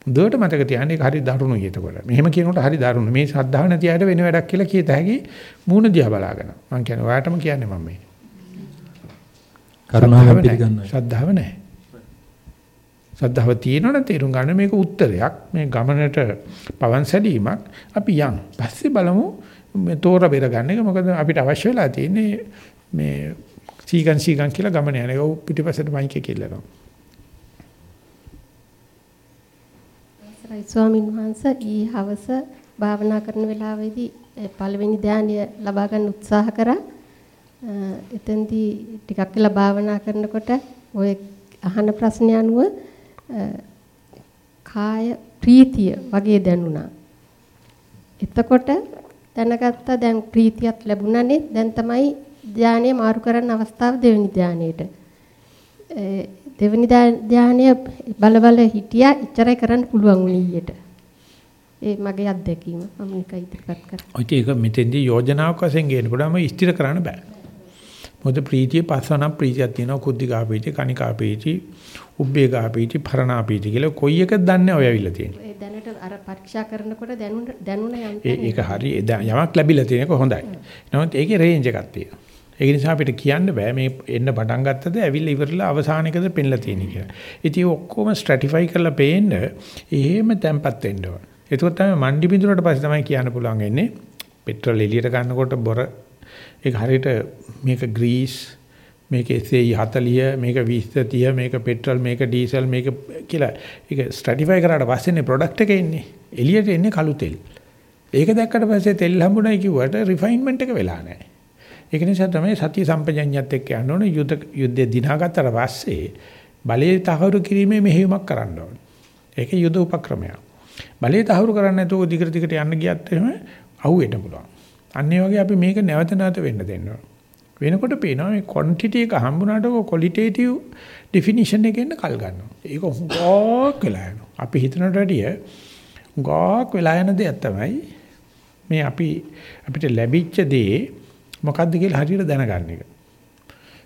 Speaker 1: හොඳට මතක තියාගන්න ඒක හරි දරුණුයි එතකොට. මෙහෙම කියනකොට හරි දරුණු. මේ ශ්‍රද්ධාව නැති අයට වෙන වැඩක් කියලා කියත හැකි මූණ දිහා බලාගෙන. මම කියන්නේ ඔයාටම කියන්නේ මම මේ.
Speaker 6: කරුණාවෙන් පිළිගන්නවා.
Speaker 1: ශ්‍රද්ධාව නැහැ. ශ්‍රද්ධාව තියෙනවනම් තේරුම් ගන්න මේක උත්තරයක්. මේ ගමනට පවන් සැලීමක්. අපි යන්. පස්සේ බලමු මේ තෝර බෙර ගන්න එක. මොකද අපිට අවශ්‍ය වෙලා තියෙන්නේ මේ සීගන් සීගන් කියලා ගමන යන එක පිටිපස්සට මයික් එක කෙල්ලනවා.
Speaker 5: අවසරයි ස්වාමින් වහන්සේ ඊ හවස භාවනා කරන වෙලාවේදී පළවෙනි ධානය ලබා ගන්න උත්සාහ කරා. එතෙන්දී ටිකක් වෙලා භාවනා කරනකොට ඔය අහන ප්‍රශ්න අනුව කාය ප්‍රීතිය වගේ දැනුණා. එතකොට දැනගත්තා දැන් ප්‍රීතියක් ලැබුණානේ දැන් තමයි ධානය මාරු කරන්න අවස්ථාව දෙවෙනි ධානයේට. දෙවෙනි ධානය බල බල හිටියා ඉච්චරයි කරන්න පුළුවන් උණීයට. ඒ මගේ අත්දැකීම මම නික ඉදිරිපත් කරා.
Speaker 1: ඔය ඒක මෙතෙන්දී යෝජනාවක් වශයෙන් ගේන්න පුළුවන් ස්ථිර කරන්න බෑ. මොකද ප්‍රීතිය පස්සනම් ප්‍රීතියක් තියෙනවා කුද්ධිකා ප්‍රීතිය කනිකා ප්‍රීතිය උබ්බේකා ප්‍රීතිය පරණා ප්‍රීතිය කියලා කොයි එකද දන්නේ ඔය ඇවිල්ලා තියෙන්නේ.
Speaker 5: ඒ දැනට අර පරීක්ෂා කරනකොට දැනුණ දැනුණ යම්
Speaker 1: ඒක හරි යමක් ලැබිලා තියෙන එක හොඳයි. නමුත් ඒකේ රේන්ජ් එකක් තියෙනවා. ඒක නිසා අපිට කියන්න බෑ මේ එන්න පටන් ගත්තද ඇවිල්ලා ඉවරලා අවසානයකද පෙන්ලා තියෙන්නේ කියලා. ඉතින් ඔක්කොම ස්ට්‍රැටිෆයි කරලා පේන්න එහෙම තැම්පත් වෙන්න ඕන. එතකොට තමයි මණ්ඩි බිඳුනට පස්සේ තමයි කියන්න පුළුවන් වෙන්නේ පෙට්‍රල් එළියට ගන්නකොට බොර ඒක හරියට මේක ග්‍රීස් මේක SAE 40 මේක 20 30 මේක පෙට්‍රල් මේක ඩීසල් මේක කියලා ඒක ස්ට්‍රැටිෆයි කරාට පස්සේනේ ප්‍රොඩක්ට් එක එන්නේ එළියට එන්නේ කළු තෙල් ඒක දැක්කට පස්සේ තෙල් හම්බුනායි කිව්වට රිෆයින්මන්ට් එක වෙලා නැහැ ඒක නිසා තමයි සතිය සම්පජඤ්ඤයත් එක්ක යන්න ඕනේ යුද්ධ යුද්ධය දිනාගත්තට පස්සේ බලයේ තහවුරු කිරීමේ මෙහෙයුමක් කරන්න ඕනේ. ඒක යුද උපක්‍රමයක්. බලයේ තහවුරු කරන්නේ නැතුව දිගට දිගට යන්න ගියත් එහෙම අහුවෙන්න පුළුවන්. අන්න ඒ වගේ අපි මේක නැවත නැවත වෙන්න දෙන්න වෙනකොට පේනවා මේ quantity එක හම්බුනාට qualitative definition එකෙන් කල් ගන්නවා. ඒක හුඟක් වෙලා යනවා. අපි හිතනට වැඩිය හුඟක් වෙලා යන දෙයක් තමයි මේ අපි අපිට ලැබිච්ච දේ මොකද්ද කියලා හරියට දැනගන්න එක.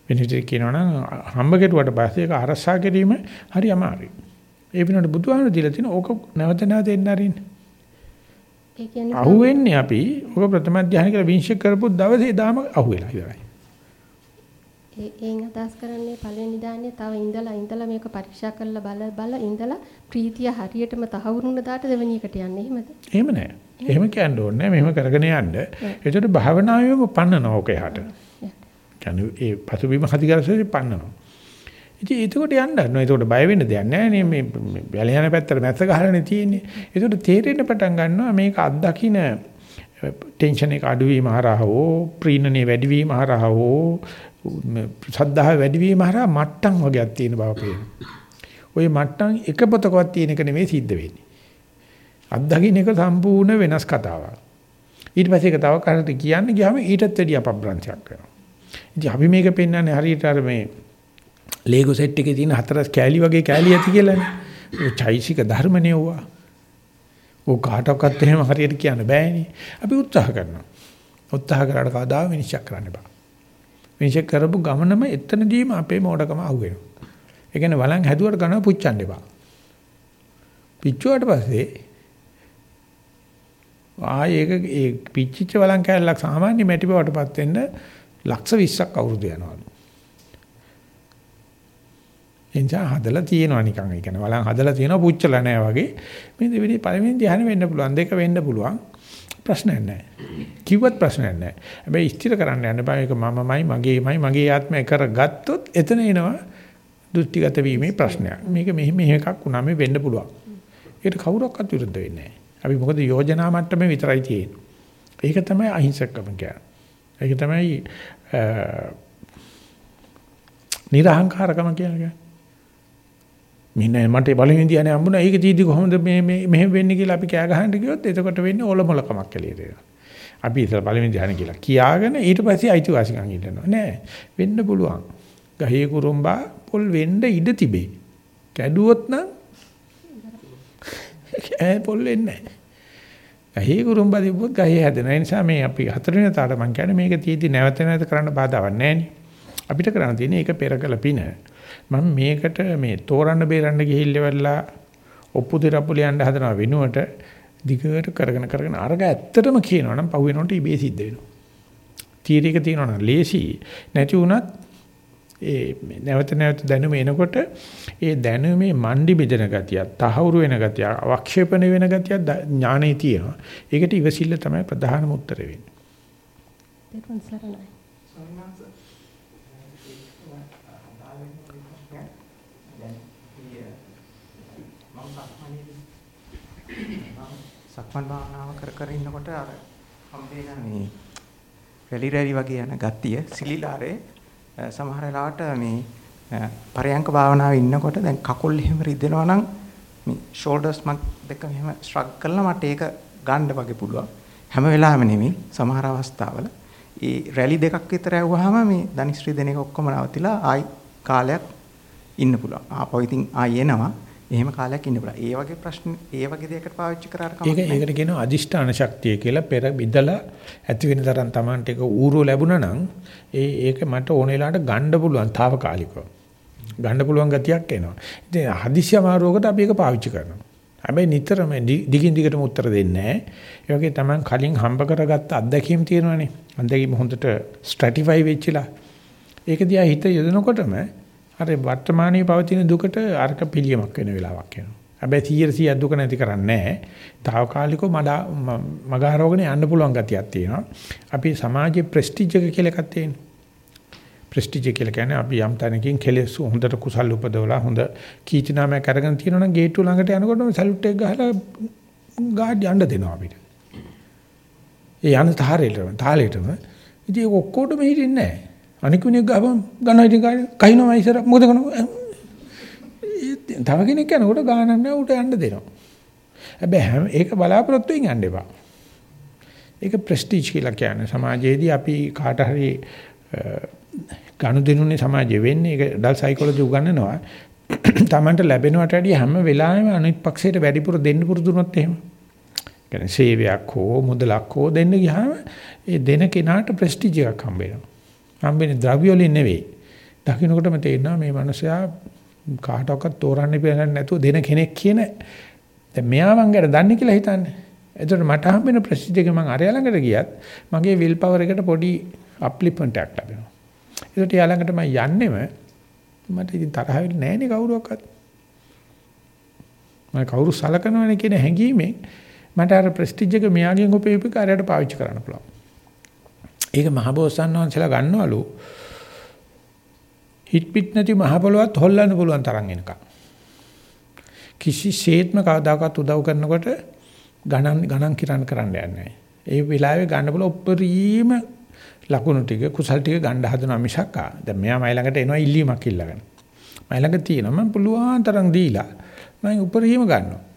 Speaker 1: වෙන විදිහට කියනවා නම් හම්බ කෙරුවට පස්සේ ඒක අරසා ගැනීම හරි අමාරුයි. ඒ වෙනකොට බුදුහාමුදුරු දීලා තියෙන ඕක නැවත නැවත එන්න අරින්න.
Speaker 5: ඒ කියන්නේ
Speaker 1: අහුවෙන්නේ අපි ඕක ප්‍රථම ධ්‍යාන කියලා විනිශ්චය කරපු දවසේ දාම අහුවෙලා ඉවරයි.
Speaker 5: ඒ ඒන් අදහස් කරන්නේ පළවෙනි දාන්නේ තව ඉඳලා ඉඳලා මේක පරීක්ෂා කරලා බල බල ඉඳලා ප්‍රීතිය හරියටම තහවුරුන දාට දෙවෙනි එකට යන්නේ එහෙමද?
Speaker 1: එහෙම නෑ. එහෙම කියන්න ඕනේ නෑ. මෙහෙම කරගෙන යන්න. ඒකට භාවනාවෙම පන්නනවා ඔක එහාට. කියන්නේ ඒ පසුබිම හදිගරසෙ පන්නනවා. ඉතින් ඒකට යන්න ගන්නවා. ඒකට බය වෙන්න දෙයක් නෑ නේ මේ වැල යන පැත්තට මැස්ස ගහලානේ තියෙන්නේ. ඒකට තේරෙන්න පටන් ගන්නවා මේක අත්දකින්න ටෙන්ෂන් එක අඩුවීම හරහා හෝ ප්‍රීණනේ වැඩිවීම හරහා හෝ සද්ධාව වැඩිවීම හරහා මට්ටම් වගේක් තියෙන බව පේනවා. ওই මට්ටම් එක පොතකවත් තියෙන එක නෙමෙයි සිද්ධ වෙන්නේ. අත්දකින්න එක සම්පූර්ණ වෙනස් කතාවක්. ඊට පස්සේ ඒක තව කාටද කියන්න ගියාම ඊටත් වැඩිය අපබ්‍රංශයක් වෙනවා. ඉතින් අපි මේක පෙන්වන්නේ හරියට අර මේ ලේගෝ සෙට් එකේ තියෙන හතරස් කෑලි වගේ කෑලි ඇති කියලානේ. ඒ චෛසික ධර්මනේ වුණා. ඕ කාටවත් එහෙම හරියට කියන්න බෑනේ. අපි උත්සාහ කරනවා. උත්සාහ කරාට කවදා විනිශ්චය කරන්න බෑ. විනිශ්චය කරපු ගමනම එතනදීම අපේ මෝඩකම අහුවෙනවා. ඒ කියන්නේ වලන් හැදුවට ගනව පුච්චන්න එපා. පිච්චුවට පස්සේ ආයේ ඒක ඒ පිච්චිච්ච වලන් කැලලක් සාමාන්‍ය මැටි බවටපත් වෙන්න ලක්ෂ 20ක් අවුරුදු යනවලු. එනිසා හදලා තියෙනවා නිකන්. ඒ කියන්නේ වලන් හදලා තියෙනවා පුච්චලා නැහැ වගේ. මේ දෙවෙනි පළවෙනි ධ්‍යාන වෙන්න පුළුවන්. දෙක වෙන්න පුළුවන්. ප්‍රශ්නයක් නැහැ. කිව්වත් ප්‍රශ්නයක් නැහැ. හැබැයි ස්ථිර කරන්න යන්න බෑ. ඒක මමමයි, මගේමයි, මගේ ආත්මය කරගත්තොත් එතන එනවා දෘෂ්ටිගත වීමේ ප්‍රශ්නයක්. මේක මෙහෙම එකක් වුණාම වෙන්න පුළුවන්. ඒකට කවුරක්වත් විරුද්ධ වෙන්නේ නැහැ. අපි මොකද යෝජනා මට්ටමේ විතරයි තියෙන්නේ. ඒක තමයි අහිංසකම කියන්නේ. ඒක තමයි නිර්හංකාරකම කියන්නේ. මින්න මට බලමින් දිහානේ හම්බුණා. ඒක දීදි කොහොමද මේ මේ මෙහෙම වෙන්නේ කියලා අපි කෑ ගහන්න ගියොත් එතකොට වෙන්නේ ඔලොමලකමක් එළියට එනවා. අපි ඉතල බලමින් දිහානේ කියලා කියාගෙන ඊට පස්සේ අයිතිවාසිකම් ඉල්ලනවා. නෑ වෙන්න පුළුවන්. ගහේ කුරුම්බා පොල් වෙන්න ඉඩ තිබේ. කැඩුවොත් නම් ඈ පොල් වෙන්නේ නැහැ. ගහේ කුරුම්බා තිබ්බොත් ගහේ හැදෙන. ඒ නිසා මේ අපි හතරවෙනි තාට මම කියන්නේ මේක තියෙදි නැවත නැවත කරන්න බාධාවක් නැහැ අපිට කරන්න තියෙන්නේ ඒක පෙර කළ පින. මම මේකට මේ තෝරන්න බේරන්න ගිහිල්ලා ඔප්පු දිරප්පු ලියන්න හදන වෙනුවට දිගට කරගෙන කරගෙන අරග ඇත්තටම කියනවා නම් පහු වෙනකොට ඉබේ සිද්ධ වෙනවා. තීරයක තියෙනවා නම් ලේසි නැති වුණත් ඒ නැවත නැවත දැනුම එනකොට ඒ දැනුමේ මණ්ඩි බෙදෙන ගතිය, තහවුරු වෙන ගතිය, අවක්ෂේපණ වෙන ගතිය ඥානේ තියෙනවා. ඒකට ඉවසිල්ල තමයි ප්‍රධානම උත්තරේ වෙන්නේ.
Speaker 5: දෙපන් සරණයි.
Speaker 4: සක්මන් භාවනාව කර කර ඉන්නකොට අර හම්බෙන මේ රැලි රැලි වගේ යන ගතිය සිලිලාරේ සමහර වෙලාවට මේ පරයන්ක භාවනාවේ ඉන්නකොට දැන් කකුල් එහෙම රිදෙනවා නම් මේ ෂෝල්ඩර්ස් මක් දෙක මෙහෙම ස්ට්‍රග් කරලා මට ඒක ගන්න වගේ පුළුවන්. හැම වෙලාවෙම නෙමෙයි සමහර අවස්ථාවල ඒ රැලි දෙකක් විතර ඇව්වහම මේ ධනිශ්‍රී දෙන එක ඔක්කොම නවතිලා ආයි කාලයක් ඉන්න පුළුවන්. ආපහු ඉතින් ආයි එනවා. එහෙම කාලයක් ඉන්න පුළුවන්. ඒ වගේ ප්‍රශ්න ඒ වගේ දෙයකට පාවිච්චි කරාට කමක්
Speaker 1: නැහැ. ඒක ඒකට කියනවා අදිෂ්ඨාන ශක්තිය කියලා පෙර බිඳලා ඇති වෙන තරම් Tamanට ඒක ඌරුව ලැබුණා නම් ඒ ඒක මට ඕන වෙලාවට ගන්න පුළුවන් తాවකාලිකව. ගන්න පුළුවන් ගතියක් එනවා. ඉතින් හදිසි අමාරුවකට අපි ඒක පාවිච්චි කරනවා. හැබැයි නිතරම දිගින් දිගටම උත්තර දෙන්නේ නැහැ. ඒ වගේ Taman කලින් හම්බ කරගත්ත අත්දැකීම් තියෙනවනේ. අත්දැකීම් හොඳට ස්ට්‍රැටිෆයි වෙච්චිලා. ඒක දිහා හිත යොදනකොටම අර වර්තමානයේ පවතින දුකට අර්ක පිළියමක් වෙන වෙලාවක් එනවා. හැබැයි 100 දුක නැති කරන්නේ නැහැ. తాවකාලිකව මඩ මගහරවගෙන යන්න පුළුවන් ගතියක් තියෙනවා. අපි සමාජයේ ප්‍රෙස්ටිජ් එක කියලා එකක් තියෙනවා. ප්‍රෙස්ටිජ් කියලා කියන්නේ අපි යම් තැනකින් කෙලෙස් හොඳට කුසල් උපදවලා හොඳ කීර්තිනාමයක් අරගෙන තියෙනවා නම් ගේට්ටුව ළඟට යනකොටම සැලුට් එක ගහලා ගාඩ් යන්න දෙනවා අපිට. ඒ යන තාරේටම තාලේටම ඉතින් ඔක්කොටම හිටින්නේ නැහැ. අනික කෙනෙක් ගහපම් ගන්න ඉතින් කහිනවා ඉස්සර. මොකද කරන්නේ තව කෙනෙක් යනකොට ගානක් නෑ උට යන්න දෙනවා. හැබැයි ඒක බලාපොරොත්තු වෙන්න යන්න එපා. ඒක ප්‍රෙස්ටිජ් කියලා කියන්නේ. සමාජයේදී අපි කාට හරි ගනුදෙනුනේ සමාජය වෙන්නේ ඒක ඩල් සයිකොලොජි උගන්වනවා. Tamanට ලැබෙනවට වැඩිය හැම වෙලාවෙම අනිත් පක්ෂයට වැඩිපුර දෙන්න පුරුදු වුණොත් එහෙම. කියන්නේ සේවයක් හෝ මුදලක් හෝ දෙන්න ගියාම ඒ දෙන කෙනාට ප්‍රෙස්ටිජ් එකක් හම්බ වෙනවා. හම්බෙන්නේ ද්‍රව්‍ය වලින් නෙවෙයි. දකින්නකොටම තේරෙනවා මේ මනුස්සයා කාටවත් තෝරන්න පිළිගන්නේ නැතුව දෙන කෙනෙක් කියන දැන් මෙයා මං ගැන දන්නේ කියලා හිතන්නේ. එතකොට මට හම්බෙන ප්‍රසිද්ධ එක මං අරයා ළඟට ගියත් මගේ විල් පවර් එකට පොඩි අප්ලිප්මන්ට් එකක් ලැබෙනවා. ඒකට යා ළඟට මම යන්නෙම මට ඉතින් තරහ වෙන්නේ නැහැ නේ කවුරුවක්වත්. මම කවුරු සලකනවනේ කියන හැඟීමෙන් මට අර ප්‍රෙස්ටිජ් එක මෙයාගෙන් උපයෝගී කාර්යයට පාවිච්චි කරන්න පුළුවන්. ඒක මහබෝසත්න් වහන්සේලා ගන්නවලු හිට පිට නැති මහ පොළවත් හොල්ලන්න පුළුවන් තරම් එනකම්. කිසිසේත්ම කවදාකවත් උදව් කරනකොට ගණන් ගණන් කිරන් කරන්න යන්නේ නැහැ. ඒ වෙලාවේ ගන්න බල උප්පරීම ලකුණු ටික කුසල් ටික ගන්න හදනවා මිසක් ආ. දැන් මෙයා මයි ළඟට එනවා ඉල්ලීමක් ඉල්ලගෙන. මයි ළඟ තියෙනවා මම පුළුවන් තරම් දීලා මම උපරිම ගන්නවා.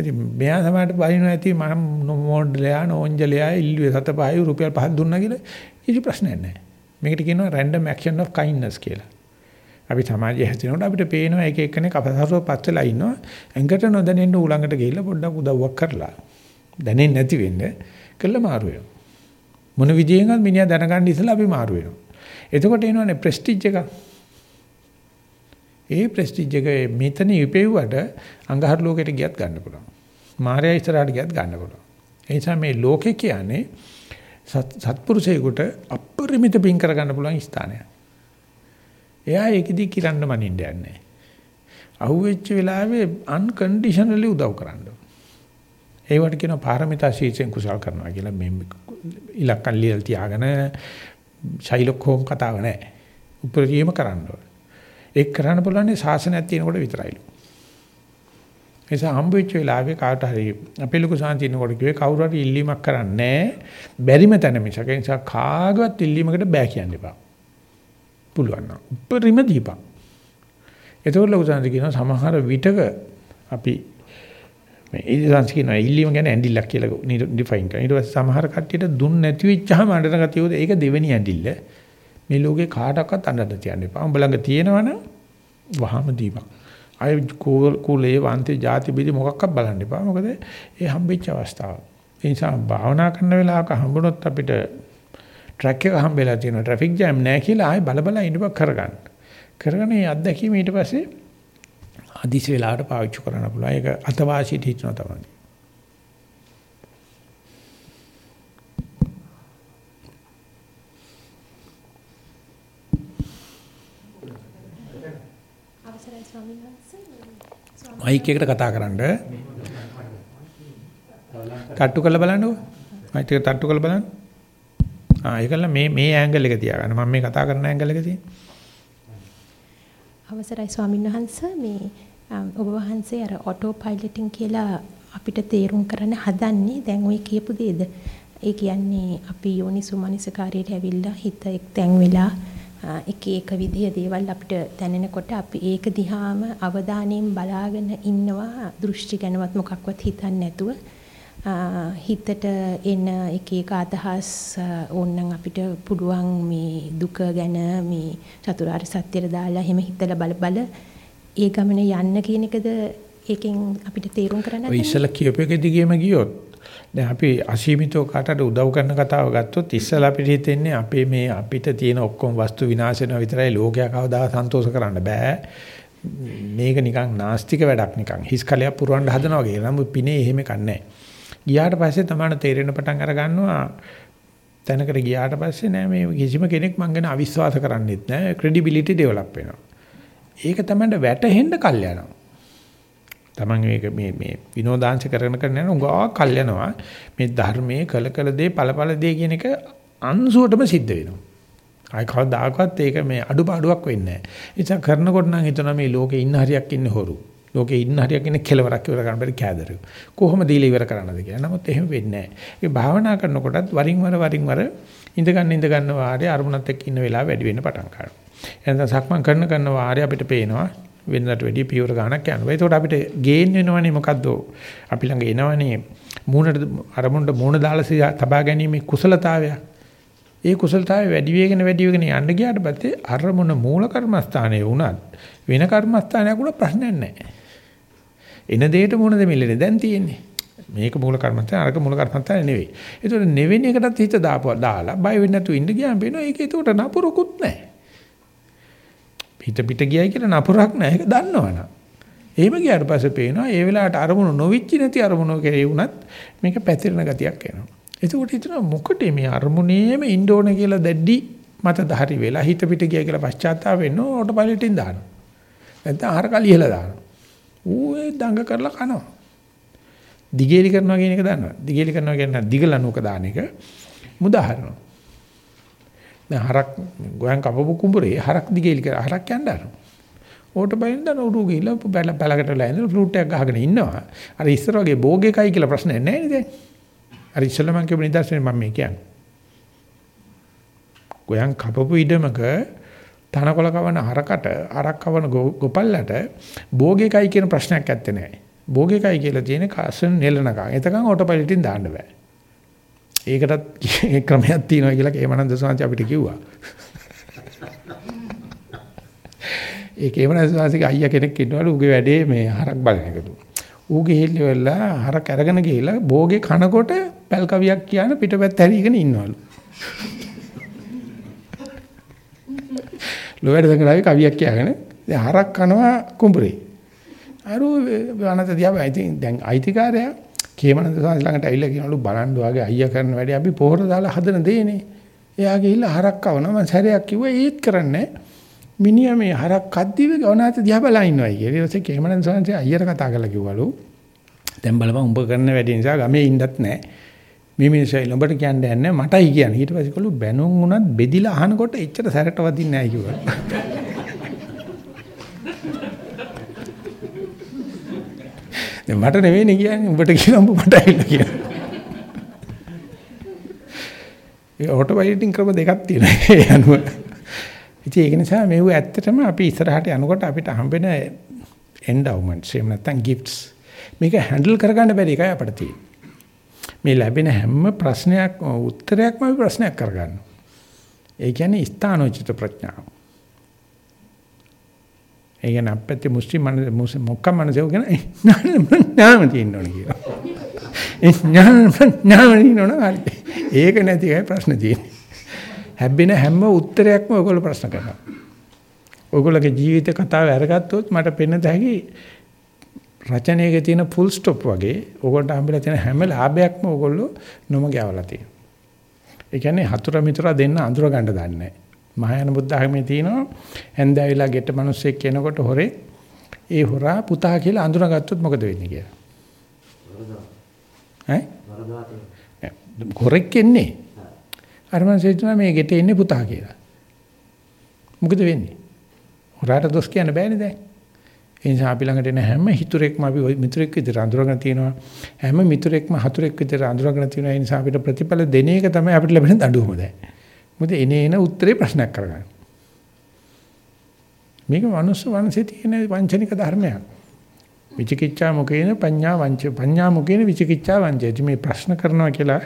Speaker 1: ඉතින් මෙයා සමහරට බලිනු ඇති මම මොඩ්ලයා නෝන්ජලයා ඉල්ලුවේ සත පහයි රුපියල් පහක් දුන්නා කියලා කිසි ප්‍රශ්නයක් නැහැ. මේකට කියනවා random action of kindness කියලා. අපි සමාජයේ හැදෙනකොට අපිට පේනවා එක එක්කෙනෙක් අපසාරව පස්සලා ඉන්නවා. ඇඟට නොදැනෙන්න ඌලඟට ගිහිල්ලා පොඩ්ඩක් උදව්වක් කරලා. දැනෙන්නේ නැති වෙන්න කළා මාරු වෙනවා. මොන විදියෙන්වත් මිනිහා දැනගන්න ඉස්සලා අපි මාරු වෙනවා. එතකොට එනවනේ ප්‍රෙස්ටිජ් එක. ඒ ප්‍රෙස්ටිජ් එක මෙතන ඉපෙව්වට අඟහරු ලෝකෙට ගියත් ගන්න පුළුවන්. මායя ඉස්සරහට ගියත් ගන්න පුළුවන්. ඒ නිසා මේ ලෝකේ කියන්නේ සත්පුරුෂයෙකුට අපරිමිත පින් කර ගන්න පුළුවන් ස්ථානයක්. එයා ඒකෙදි කිරන්න මනින්න යන්නේ. අහුවෙච්ච වෙලාවේ අන්කන්ඩිෂනලි උදව් කරන්න. ඒවට කියනවා පාරමිතා ශීර්ෂයෙන් කුසල් කරනවා කියලා මේ ඉලක්කම් ලියලා තියාගෙන ශෛලොක් හෝම් කතාව නැහැ. උපරිම කරන්න ඕනේ. ඒක කරන්න පුළුවන් ශාසනයක් තියෙනකොට විතරයිලු. නිසා හම්බ වෙච්ච වෙලාවේ කාට හරි අපේ ලොකු සාන්තිනකොට කිව්වේ කවුරු හරි ඉල්ලීමක් කරන්නේ බැරිම තැන මිසක ඒ නිසා කාගවත් ඉල්ලීමකට බෑ කියන්න එපා. පුළුවන් නම් උපරිම දීපන්. ඒතකොට ලොකු සාන්ති කියනවා සමහර විටක අපි මේ ඉතිසන්ස් කියන ඉල්ලීම ගැන ඇඬිල්ලක් කියලා ඩිෆයින් කරනවා. ඊට පස්සේ සමහර කට්ටියට දුන්න නැති වෙච්චාම අඬන ගතියෝද ඒක දෙවෙනි ඇඬිල්ල. මේ ලෝකේ කාටවත් අඬන්න තියන්න එපා. උඹ ළඟ තියෙනවනම් වහම දීපන්. අය කුලේ වන්තේ ಜಾති බිලි මොකක්වත් බලන්න එපා. මොකද ඒ හම්බෙච්ච අවස්ථාව. ඒ නිසා භාවනා කරන වෙලාවක හම්බුනොත් අපිට ට්‍රැක් එක හම්බෙලා තියෙනවා. ට්‍රැෆික් ජෑම් නැහැ කියලා ආයෙ බල බල ඉඳපක් කරගන්න. කරගෙන මේ අත්දැකීම ඊට පස්සේ අදිසි වෙලාවට පාවිච්චි කරන්න පුළුවන්. ඒක අතවාසියට හිතනවා තමයි. මයික් එකට කතා කරන්න. තට්ටු කරලා බලන්නකෝ. මයික් එක තට්ටු කරලා බලන්න. ආ ඒකල මේ මේ ඇන්ගල් එක තියාගන්න. මම මේ කතා කරන ඇන්ගල් එක තියෙන්නේ.
Speaker 7: අවසරයි ස්වාමීන් වහන්ස මේ ඔබ වහන්සේ අර ඔටෝ පයිලටින් කියලා අපිට තේරුම් කරන්න හදන්නේ දැන් ওই කියපු දේද ඒ කියන්නේ අපි යෝනිසු මනසකාරයට ඇවිල්ලා හිත එක් තැන් වෙලා එක එක විදිය දේවල් අපිට දැනෙනකොට අපි ඒක දිහාම අවධානයෙන් බලාගෙන ඉන්නවා. දෘෂ්ටි ගැනවත් මොකක්වත් හිතන්නේ නැතුව. හිතට එන එක එක අදහස් ඕනනම් අපිට පුළුවන් මේ දුක ගැන මේ චතුරාර්ය සත්‍යයට දාලා එහෙම හිතලා බල බල ඒ ගමන යන්න කියන එකද ඒකෙන් අපිට තේරුම් කරන්න
Speaker 1: ඉස්සලා කියපු එක දිගේම ගියොත් දැන් අපි අසීමිතව කාටට උදව් කරන කතාව ගත්තොත් ඉස්සලා අපිට හිතෙන්නේ අපේ මේ අපිට තියෙන ඔක්කොම වස්තු විනාශ වෙනවා විතරයි ලෝකයා කවදා සන්තෝෂ කරන්න බෑ. මේක නිකන් නාස්තික වැඩක් නිකන් හිස් කලයක් පුරවන්න හදනවා වගේ. නමුත් පිනේ එහෙම කන්නේ ගියාට පස්සේ තමයි තේරෙන පටන් අර ගන්නවා තැනකට ගියාට පස්සේ නෑ මේ කිසිම කෙනෙක් මං ගැන අවිශ්වාස කරන්නේත් නෑ ක්‍රෙඩිබිලිටි ඩෙවලොප් වෙනවා. ඒක තමයි වැටහෙන්න කල් යනවා. Taman මේක මේ මේ විනෝදාංශ කරගෙන කරන යන උගා කල් යනවා. මේ ධර්මයේ කල කල දේ ඵලඵල දේ කියන එක අංශුවටම සිද්ධ වෙනවා. ආයි කවදාකවත් ඒක මේ අඩුපාඩුවක් වෙන්නේ නැහැ. ඒ නිසා කරනකොට නම් හිතනවා මේ ලෝකේ ඉන්න හරියක් ඉන්නේ හොරු. ලෝකේ ඉන්න හරියක් ඉන්නේ කෙලවරක් ඉවර කරන්න බැරි කෑදරයෝ. කොහොමද දීලා ඉවර කරන්නද කියලා. නමුත් එහෙම වෙන්නේ නැහැ. ඒ භාවනා කරනකොටත් වරින් වර වරින් වර ඉඳ ගන්න ඉඳ ගන්න වාරේ අරමුණත් එක්ක ඉන්න වෙලාව වැඩි වෙන්න පටන් ගන්නවා. එහෙනම් සක්මන් කරන කරන වාරේ අපිට පේනවා වෙනදට වැඩිය පියවර ගාණක් යනවා. ඒකට අපිට ගේන් වෙනවනේ මොකද්ද? අපි ළඟ එනවනේ මූණට අරමුණට මූණ දාලා තබා ගැනීම කුසලතාවය. ඒ කුසලතාවය වැඩි වෙගෙන වැඩි වෙගෙන යන්න ගියාට පස්සේ අරමුණ මූල කර්මස්ථානයේ වුණත් වෙන කර්මස්ථානයක් උන ප්‍රශ්නයක් නැහැ. එන දෙයට මොන දෙමිල්ලනේ දැන් තියෙන්නේ. මේක මූල කර්මස්ථාන අරක මූල කර්මස්ථාන නෙවෙයි. ඒතකොට නෙවෙන එකටත් හිත දාපුවා දාලා බය වෙන්නේ නැතුව ඉන්න ගියාම වෙනවා ඒක ඒකට නපුරකුත් නැහැ. පිට පිට ගියයි කියලා නපුරක් නැහැ ඒක දන්නවනම්. එහෙම ගියාට පස්සේ පේනවා ඒ වෙලාවට අරමුණු නොවිච්ච නැති අරමුණු කෙරේ වුණත් මේක පැතිරෙන ගතියක් එනවා. එතකොට හිතනවා මොකටද මේ අරමුණේම ඉන්න ඕන කියලා දැඩි මත දහරි වෙලා හිත පිට ගියා කියලා පශ්චාත්තාප වෙන්න ඕට පයිලටින් දානවා. නැත්නම් ආහාර කලියලා දානවා. ඌ ඒ දඟ කරලා කනවා. දිගේලි කරනවා කියන එක දන්නවා. දිගේලි කරනවා කියන්නේ දිගලනුක දාන එක මුදාහරනවා. දැන් හරක් ගෝයන් කපපු කුඹුරේ හරක් දිගේලි කර හරක් යන්න අරන. ඕට බයින් දන උඩු ගිහලා බැල බැලකට ලෑන ෆ්ලූට් එකක් ගහගෙන ඉන්නවා. අර ඉස්සර වගේ බෝගේකයි කියලා ප්‍රශ්නයක් නැහැ නේද? අර ඉස්සෙල්ලා මම කියපු නිදර්ශනේ මම මේ කියන්නේ. ගෝයන් කපපු ඉඩමක තනකොළ කවන හරකට හරක් කවන ගොපල්ලට බෝගේකයි කියන ප්‍රශ්නයක් ඇත්තේ නැහැ. බෝගේකයි කියලා තියෙන කාසන් නෙලනකම්. එතකන් ඕටෝ පයිලටින් දාන්න බෑ. ඒකටත් ක්‍රමයක් තියෙනවා කියලා කේමනන්ද සෝන්ති අපිට කිව්වා. ඒ කේමනන්ද සෝන්තිගේ අයියා කෙනෙක් ඉන්නවලු උගේ වැඩේ මේ හරක් බලන එකලු. ඌ ගිහිල්ලා වෙලා හරක් අරගෙන ගිහිල්ලා භෝගේ කනකොට පැල් කවියක් කියන පිටපැත්ත හැරීගෙන ඉන්නවලු. ලෝයඩ දඟලාවේ කවියක් කියගෙන දැන් හරක් කනවා කුඹුරේ. අර වනත දිහා දැන් අයිතිකාරයා කේමනන්ද සාංශ ළඟට ඇවිල්ලා කියනලු බලන්න වාගේ අයියා කරන වැඩේ අපි පොහොර දාලා හදන දේනේ. එයා ගිහිල්ලා හරක් කවනවා මම සැරයක් කිව්වා ඒත් කරන්නේ මිනිහා මේ හරක් කද්දිව ගවනාත දිහා බලා ඉන්නවයි කියලා. ඊට පස්සේ කේමනන් සෝන්සේ අයියර කතා කරලා කිව්වලු. දැන් බලපන් උඹ කරන වැඩේ නිසා ගමේ ඉන්නත් නැහැ. මේ මිනිස්සයි ළඹට කියන්නේ නැහැ මටයි කියන්නේ. ඊට පස්සේ කළු බැනුම් උනත් බෙදිලා අහනකොට එච්චර සැරට වදින්නේ නැහැ කිව්වා. දැන් මට නෙවෙයිනේ කියන්නේ උඹට කියලා උඹ මට ඇවිල්ලා කියනවා. ඒ ඔටෝ පයිලටින් ක්‍රම දෙකක් තියෙනවා. ඒ අනුව. ඉතින් ඒක නිසා මේව ඇත්තටම අපි ඉස්සරහට යනකොට අපිට හම්බෙන endowments එහෙම නැත්නම් gifts මේක හැන්ඩල් කරගන්න බැරි එකයි අපිට තියෙන්නේ. මේ ලැබෙන හැම ප්‍රශ්නයක් උත්තරයක්ම අපි ප්‍රශ්නයක් කරගන්නවා. ඒ කියන්නේ ස්ථානෝචිත ප්‍රඥාව. ඒ කියන්නේ අපිට මුස්ලිම් මනස මොකක් මනසෝ කියන නාම තියෙන්න ඕන කියලා. ඒ නාම නාම නෝන ඒක නැති අය ප්‍රශ්න තියෙන්නේ. හැබ්බෙන හැම උත්තරයක්ම ඔයගොල්ලෝ ප්‍රශ්න කරනවා. ඔයගොල්ලෝගේ ජීවිත කතාව අරගත්තොත් මට පෙන්න දෙහැකි රචනයේ තියෙන ෆුල් ස්ටොප් වගේ ඕගොල්ලන්ට හම්බෙලා තියෙන හැම ලාභයක්ම ඕගොල්ලෝ නොම ගෑවලා තියෙනවා. ඒ කියන්නේ හතුර මිතුරා දෙන්න අඳුර ගන්න දන්නේ නැහැ. මහායාන බුද්ධ ආගමේ තියෙනවා හැන්දෑවිලා ගෙට මිනිස්සෙක් කෙනකොට හොරේ ඒ හොරා පුතා කියලා අඳුරගත්තොත් මොකද වෙන්නේ කියලා. ඈ? හොරෙක් එන්නේ. අර මිනිස්සු මේ ගෙට එන්නේ පුතා කියලා. මොකද වෙන්නේ? හොරාට දොස් කියන්න බෑනේ දැන්. ඒ නිසා අපි ළඟට එන හැම හිතුරෙක්ම අපි මිතුරෙක් විදිහට අඳුරගෙන තියෙනවා. හැම මිතුරෙක්ම හතුරෙක් විදිහට අඳුරගෙන තියෙනවා. ඒ නිසා අපිට ප්‍රතිඵල දෙන එක තමයි අපිට ලැබෙන දඬුවම දැන්. මොකද එනේ එන උත්තරේ ප්‍රශ්නයක් කරගන්න. මේක මනුස්ස වංශයේ තියෙන වංචනික ධර්මයක්. විචිකිච්ඡා මුකේන පඤ්ඤා වංච පඤ්ඤා මුකේන විචිකිච්ඡා වංචය. මේ ප්‍රශ්න කරනවා කියලා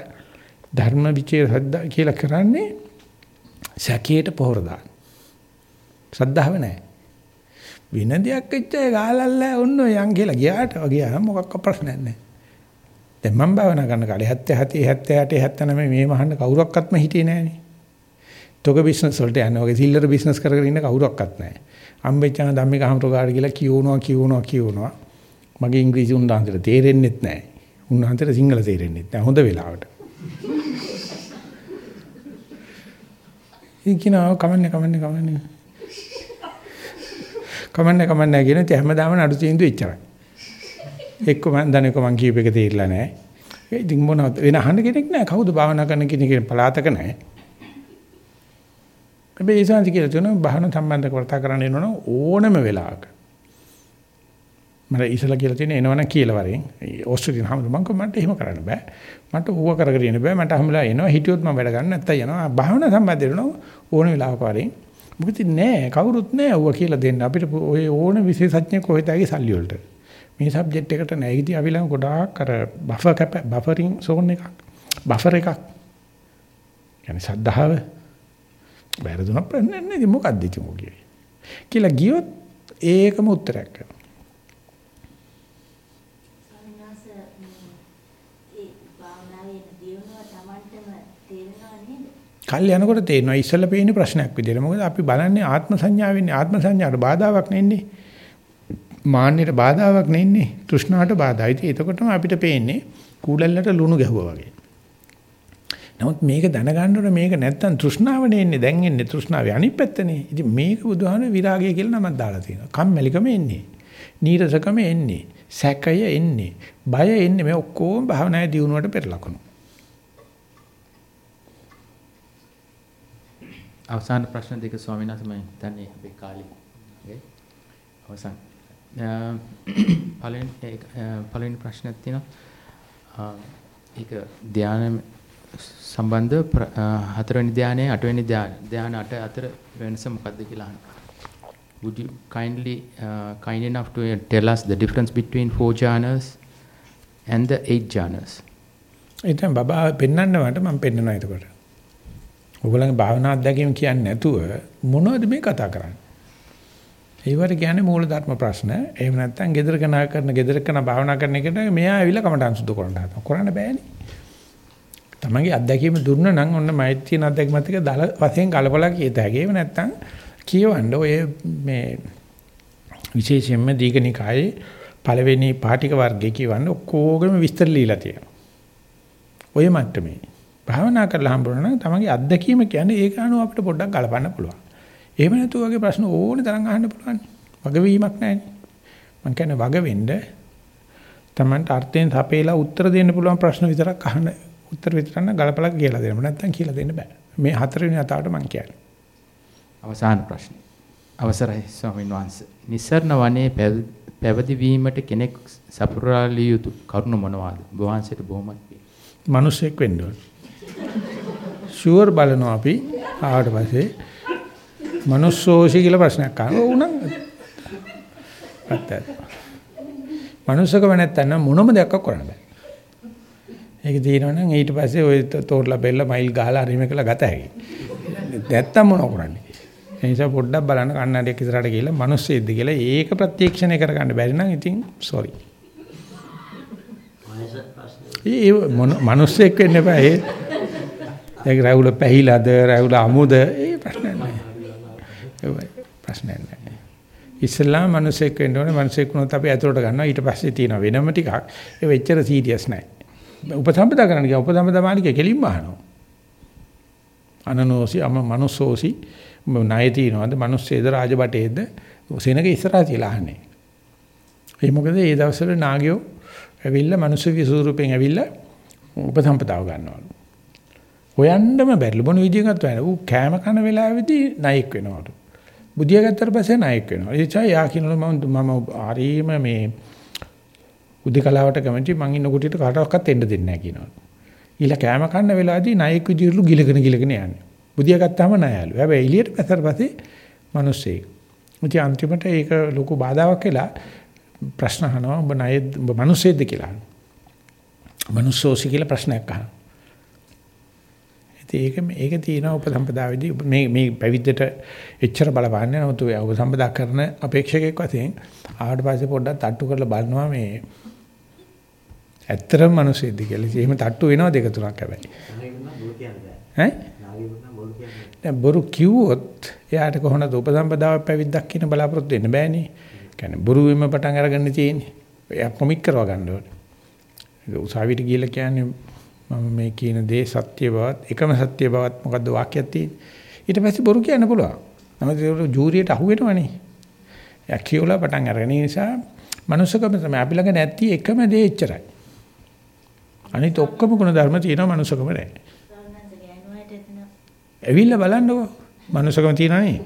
Speaker 1: ධර්ම විචේ සද්දා කියලා කරන්නේ සැකයට පොහොර දාන. ශ්‍රද්ධාව නැහැ. වෙන දෙයක් එච්චර ගාලල්ලා ඔන්න යන් කියලා ගියාට වගේ මොකක්ක ප්‍රශ්නයක් නැහැ. දැන් මම භාවනා කරන කාලේ 77 78 79 මේ මහන්න කවුරක්වත්ම හිටියේ නැහනේ. තොග බිස්නස් වලට යනවා වගේ සිල්ලර බිස්නස් කර කර ඉන්න කවුරක්වත් නැහැ. අම්බෙච්චාන ධම්මික අහමතු ගාඩ කියලා කියවනවා කියවනවා කියවනවා. මගේ ඉංග්‍රීසි උන්වහන්සේට තේරෙන්නෙත් නැහැ. උන්වහන්සේට සිංහල තේරෙන්නෙත් නැහැ. හොඳ වෙලාවට. ඉකිනා කමන්නේ කමන්නේ කමන්නේ කමන්නේ කමන්නේ කියන ඉතින් හැමදාම නඩු තීන්දුව ඉච්චරයි. එක්ක මම දන්නේ කො මං කියූප එක තේරිලා නැහැ. ඉතින් මොනවද වෙන අහන්න කෙනෙක් නැහැ. කවුද භාවනා කරන කෙනෙක් පලාතක නැහැ. හැබැයි ඒ සංසි කියලා තුන භාවන සම්බන්ධ කතා කරන්න එනවනම් ඕනම වෙලාවක. මට ඉසලා කියලා තියෙන එනවනම් කියලා වරෙන්. ඕස්ට්‍රේලියානු හැමෝම මං මට එහෙම කරන්න බෑ. මට ඌව කරගෙන ඉන්න බෑ. මට හැමලා එනවා හිටියොත් මම වැඩ ගන්න නැත්තම් යනවා. භාවන සම්බන්ධ වෙනවා ඕන වෙලාවක වරෙන්. මොකද නෑ කවුරුත් නෑ ඌව කියලා දෙන්න. අපිට ඔය ඕන විශේෂඥයෙක් කොහෙද ඇගේ සල්ලි වලට. මේ සබ්ජෙක්ට් එකට නෑ. ඉතින් අපි ළඟ ගොඩාක් අර බෆර් කැප බෆරින් සෝන් එකක්. බෆර් එකක්. يعني සද්ධාව වැරදුනක් ප්‍රශ්නයක් නෑ. ඉතින් මොකක්ද ඉතින් ඔය කියන්නේ. කියලා ගියොත් ඒකම උත්තරයක් කරනවා. කල් යනකොට තේරෙනවා ඉස්සෙල්ලා පේන්නේ ප්‍රශ්නයක් විදියට. මොකද අපි බලන්නේ ආත්ම සංඥාවෙන්නේ ආත්ම සංඥාට බාධාවක් නෙන්නේ. මාන්නයට බාධාවක් නෙන්නේ. තෘෂ්ණාවට බාධායි. එතකොටම අපිට පේන්නේ කූඩල්ලට ලුණු ගැහුවා වගේ. නමුත් මේක දැනගන්න ඕනේ මේක නැත්තම් තෘෂ්ණාවනේ එන්නේ. දැන් එන්නේ තෘෂ්ණාවේ අනිත් පැත්තනේ. ඉතින් මේක බුදුහාමේ විරාගය කියලා නමක් දාලා තියෙනවා. කම්මැලිකම එන්නේ. නීරසකම එන්නේ. සැකය එන්නේ. බය එන්නේ. මේ ඔක්කොම භාවනායේ දියුණුවට පෙර ලකුණු.
Speaker 2: අවසාන ප්‍රශ්න දෙක ස්වාමීන් වහන්සේ මම හිතන්නේ අපේ කාලේ අවසන් පළවෙනි පළවෙනි ප්‍රශ්නයක් තියෙනවා ඒක ධානය සම්බන්ධ හතරවෙනි ධානයේ අටවෙනි ධාන අට අතර වෙනස මොකක්ද කියලා අහනවා would you kindly uh, kind enough to uh, tell us the difference between four jhanas and the eight jhanas
Speaker 1: එතන බබා පෙන්වන්න මට මම පෙන්වනවා එතකොට ඔයගොල්ලන්ගේ භාවනා අධ්‍යක්ෂකම් කියන්නේ නැතුව මොනවද මේ කතා කරන්නේ? ඒවට කියන්නේ මූල ධර්ම ප්‍රශ්න. එහෙම නැත්නම් gedara kana කරන gedara kana භාවනා කරන එකට මෙයා ඇවිල්ලා කමටහන් සුදු කරන්න හදනවා. කරන්න බෑනේ. තමන්ගේ අත්දැකීම දුන්න නම් ඔන්න මෛත්‍රිය අත්දැකීමත් එක්ක දල වශයෙන් ගලපලා කියත හැකි. එහෙම නැත්නම් කියවන්න ඔය මේ විශේෂයෙන්ම දීඝනිකායේ පළවෙනි පාටික වර්ගයේ කියවන්න ඔක්කොගම විස්තර লীලා තියෙනවා. ඔය මට්ටමේ. භාවනා කරලා හම්බුනා නම් තමන්ගේ අත්දැකීම කියන්නේ ඒක අනුව අපිට පොඩ්ඩක් ගලපන්න පුළුවන්. එහෙම නැතුව වගේ ප්‍රශ්න ඕනේ තරම් අහන්න පුළුවන්. වගවීමක් නැහැනේ. මං කියන්නේ වග වෙන්න Tamanට අර්ථයෙන් තපේලා උත්තර දෙන්න පුළුවන් ප්‍රශ්න විතරක් අහන්න උත්තර විතරක් ගලපලා කියලා දෙන්න. නැත්නම් කියලා දෙන්න බෑ. මේ හතරවෙනි අතාවට මං කියන්නේ.
Speaker 2: අවසාන ප්‍රශ්නේ. අවසරයි ස්වාමීන් වහන්සේ. නිස්සරණ වනයේ පැවිදි වීමට කෙනෙක් සපුරාලිය යුතු කරුණ මොනවාද? වහන්සේට බොහොමත් පිං.
Speaker 1: මිනිස්සෙක් වෙන්න ඕන. ෂුවර් බලනවා අපි ආවට පස්සේ මනුස්සෝෂි කියලා ප්‍රශ්නයක් අහනවා. උනම් අත්තත්. මනුස්සකම නැත්තම් මොනම දෙයක් කරන්න බෑ. ඒක දිනනනම් ඊට පස්සේ ඔය තෝරලා බෙල්ල මයිල් ගහලා හරිම කළා ගත හැකියි. නැත්තම් මොනව කරන්නේ? ඒ නිසා පොඩ්ඩක් බලන්න කන්නඩියක් ඉස්සරහට ගිහලා මිනිස්සෙද්ද කියලා ඒක ප්‍රත්‍යක්ෂණය කරගන්න බැරි නම් ඉතින් සෝරි. ඒ මිනිස්සෙක් වෙන්න එපා ඒ. ඒක රැවුල පැහිලාද රැවුල අමුද ඒ ප්‍රශ්නයක් නෑ. ඒ ප්‍රශ්නයක් නෑ. ඉස්ලාම මිනිස්සෙක් වෙන්න ඕනේ මිනිස්සෙක් වුණොත් අපි ඇතුළට ගන්නවා ඊට පස්සේ තියෙන වෙනම ටිකක් ඒ වෙච්චර සීරියස් නෑ. උපසම්පදා කරන්න ගියා උපසම්පදා මාලිකේ කෙලින්ම අහනවා. අනනෝසි අම මනුස්සෝසි ණය තියනවාද මිනිස්සේද රාජබටේද සෙනග ඉස්සරහා තියලා අහන්නේ. ඒ මොකද ඒ දවස්වල නාගයෝ ඇවිල්ලා මිනිස්සු විසූරුපෙන් ඇවිල්ලා උපසම්පදාව ගන්නවලු. හොයන්නම බැරිලු මොන විදියකට වෙන ඌ කෑම කන වෙලාවේදී ණයෙක් වෙනවලු. බුදියා ගත්තට පස්සේ ණයෙක් වෙනවා. ඒ නිසා යා කියනවලු මම මම හරීම මේ උදේකලාවට කැමති මං ඉන්න කුටියට කාටවත් එන්න දෙන්නේ නැහැ කියනවලු. ඊළ කෑම කන්න වෙලාවේදී ණයෙක් විදියටලු ගිලගෙන ගිලගෙන යන්නේ. බුදියා ගත්තාම ණයලු. හැබැයි එළියට පැසර පස්සේ මිනිස්සෙක්. ඉතින් අන්තිමට ඒක ලොකු බාධාවක් වෙලා ප්‍රශ්න අහනවා ඔබ ණය ඔබ මිනිස්සෙක්ද කියලා. මිනිස්සෝසි කියලා ප්‍රශ්නයක් අහනවා. ඉතින් ඒක මේක තියෙනවා උපසම්පදාවේදී මේ මේ පැවිද්දට එච්චර බලපාන්නේ නමුත් ඔය උපසම්පදා කරන අපේක්ෂකෙක් වශයෙන් ආවට පස්සේ පොඩ්ඩක් තට්ටු කරලා බලනවා මේ ඇත්තටම මිනිස්සෙක්ද කියලා. එහෙම තට්ටු වෙනවා දෙක තුනක් හැබැයි. ඈ දැන් බොරු කිව්වොත් එයාට කොහොමද උපසම්පදාව පැවිද්දක් කියන බලාපොරොත්තු වෙන්න බෑනේ. කියන්නේ බොරු වෙම පටන් අරගන්න තියෙන්නේ. එයා කොමික් කරව ගන්න ඕනේ. ඒක උසාවියට ගිහලා කියන්නේ මම මේ කියන දේ සත්‍ය බවත් එකම සත්‍ය බවත් මොකද්ද වාක්‍යයක් තියෙන්නේ. ඊට පස්සේ බොරු කියන්න පුළුවන්. නමුත් ඒක ජූරියට අහු වෙනවනේ. එයා කියවලා පටන් අරගෙන නිසා මනුස්සකම තමයි අපි ළඟ නැති එකම දේ එච්චරයි. අනිත ඔක්කොම ගුණ ධර්ම තියෙනවා මනුස්සකම නැහැ. ඇවිල්ලා බලන්නකෝ. මනුස්සකම තියනවා නේ.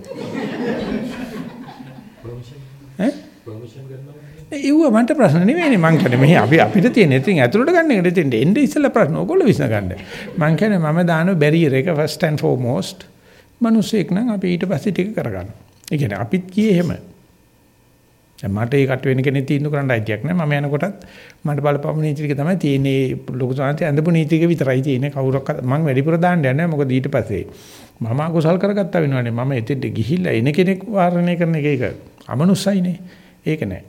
Speaker 1: ඈ? ඒව මන්ට ප්‍රශ්න නෙවෙයිනේ මං කියන්නේ මෙහි අපි අපිට තියෙන ඉතින් ඇතුළට ගන්න එකට ඉතින් එන්නේ ඉස්සෙල්ලා ප්‍රශ්න ඕගොල්ලෝ විසඳ ගන්න. මං කියන්නේ මම දාන බැරියර් එක first and foremost මිනිස්සෙක් නම් අපි ඊට පස්සේ ටික කරගන්න. ඒ කියන්නේ අපිත් කියේ එහෙම. දැන් මට ඒකට වෙන කෙනෙක් තීන්දුව කරන්න අයිතියක් නැහැ. මම යනකොටත් මට බලපෑම නීති ටික තමයි තියෙන්නේ. ලොකු සාන්ති ඇඳපු නීති ටික විතරයි තියෙන්නේ. කවුරක්වත් මම වැඩිපුර දාන්න යන්නේ නැහැ. මොකද ඊට පස්සේ මම අකුසල් කරගත්තා වෙනවනේ. මම එතෙන්ට ගිහිල්ලා එන කෙනෙක් වාරණය කරන එක ඒක අමනුස්සයිනේ. ඒක නෑ.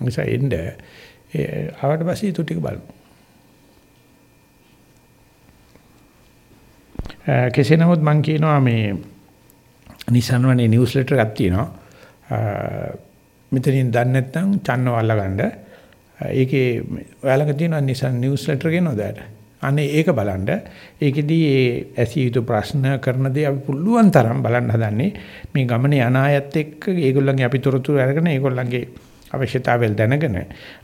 Speaker 1: නිසා එන්න ඒ ආවට පස්සේ ඊට ටික බලමු. කෙසේ නමුත් මම කියනවා මේ නිසන්වනේ නිවුස් ලෙටර් එකක් තියෙනවා. මෙතනින් දන්නේ නැත්නම් චන්නව අල්ලගන්න. ඒකේ ඔයාලඟ තියෙන නිසන් නිවුස් ලෙටර් ගෙනවද? අනේ ඒක බලන්න. ඒකෙදී ඒ ඇසිය යුතු ප්‍රශ්න කරන දේ අපි පුළුවන් තරම් බලන්න හදන්නේ. මේ ගමනේ යන අයත් එක්ක ඒගොල්ලන්ගේ අපි තොරතුරු අරගෙන ඒගොල්ලන්ගේ අවශ්‍යතාවල් දැනගෙන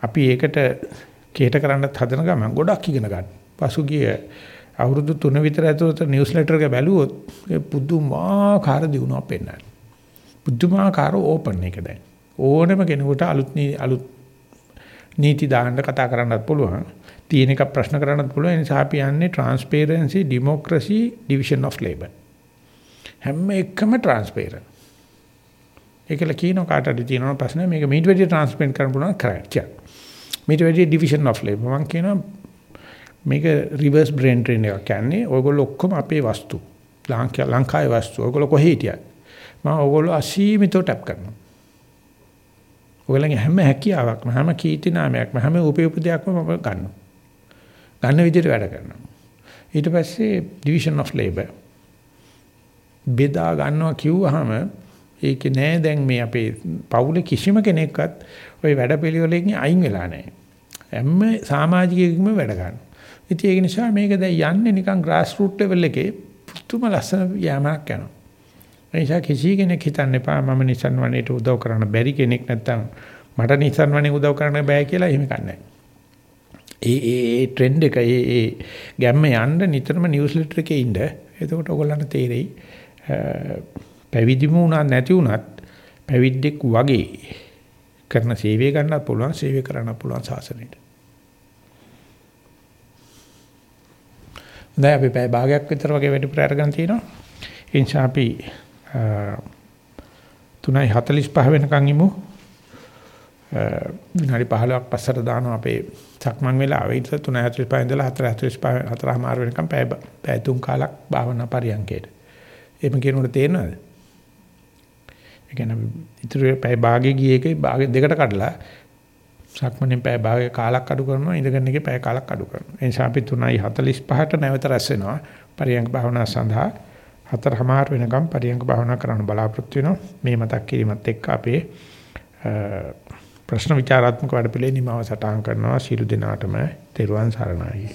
Speaker 1: අපි ඒකට කේට කරන්නත් හදන ගමන් ගොඩක් ඉගෙන ගන්න. පසුගිය අවුරුදු 3 විතර ඇතුළත නිවුස් ලෙටර් එක බැලුවොත් ඒ පුදුමාකාර දියුණුවක් පෙන්වනවා. පුදුමාකාර ඕපන් එක දැන්. ඕනම කෙනෙකුට අලුත් අලුත් නීති දාන්න කතා කරන්නත් පුළුවන්. තියෙන එක ප්‍රශ්න කරන්නත් පුළුවන්. ඒ නිසා අපි යන්නේ transparency, democracy, division of labor. හැම එකම transparent. ඒකල කියන කාටද තියෙනවා ප්‍රශ්න මේක මීට වැඩි transparent කරන්න පුළුවන් කරා. මීට වැඩි division of labor. මම කියනවා මේක reverse brain drain එකක් කියන්නේ ඔයගොල්ලෝ ඔක්කොම අපේ වස්තු. ලංකාවේ වස්තු. ඔයගොල්ලෝ කොහේ හිටියත් මම ඔයගොල්ලෝ අසීමිතව ටැප් කරනවා. ඔයගොල්ලන්ගේ හැම හැකියාවක්ම හැම කීර්ති නාමයක්ම හැම උපයෝගයක්ම මම ගන්නවා. ගන්න විදිහට වැඩ කරනවා. ඊට පස්සේ division of labor බෙදා ගන්නවා කිව්වහම ඒක නෑ දැන් මේ අපේ පවුලේ කිසිම කෙනෙක්වත් ওই වැඩපිළිවෙලකින් අයින් වෙලා නෑ. හැම සමාජිකයෙක්ම වැඩ ගන්නවා. ඉතින් ඒක නිසා මේක දැන් යන්නේ නිකන් grass root level එකේ පුදුම ලස්සන යෑමක් යනවා. ඒ නිසා කිසි කෙනෙක් හිතන්න එපා මම නිසන් වනේට උදව් කරන්න බැරි කෙනෙක් නැත්තම් මට නිසන් වනේ උදව් කරන්න බෑ කියලා එහෙම කන්නේ ඒ ඒ ට්‍රෙන්ඩ් එක ඒ ඒ ගැම්ම යන්න නිතරම නිවුස් ලෙටර් එකේ ඉන්න. එතකොට ඔයගොල්ලන්ට තේරෙයි පැවිදිම වුණා නැති වුණත් පැවිද්දෙක් වගේ කරන සේවය ගන්නත් පුළුවන් සේවය කරන්න පුළුවන් සාසනෙට. දැන් අපි පැය භාගයක් විතර වගේ වැඩිපුර අරගෙන තිනවා. ඒ නිසා අපි 3:45 වෙනකන් ඉමු. විනාඩි 15ක් පස්සට දානවා අපේ සක්මන් වෙලාව. ඊට 3:45 ඉඳලා 4:45 4:00 වෙනකන් පැය පැය තුන් කාලක් භාවනා පරියන්කේට. එහෙම කියනකොට තේරෙනවද? ඒ කියන්නේ ඉතුරු පැය භාගෙ ගිය එකේ භාගෙ දෙකට කඩලා සක්මණෙන් පැය භාගය කාලක් අඩු කරනවා ඉඳගෙන එකේ පැය කාලක් අඩු කරනවා. ඒ නිසා අපි 3:45ට නැවත රැස් වෙනවා පරියන්ක භාවනා සඳහා. හතරමාර වෙනකම් පරියන්ක භාවනා කරන්න බලාපොරොත්තු වෙනවා. මේ මතක් කිරීමත් එක්ක අපේ ප්‍රශ්න විචාරාත්මක වැඩපිළිවෙල නිමව සටහන් කරනවා. සියලු දෙනාටම තෙරුවන් සරණයි.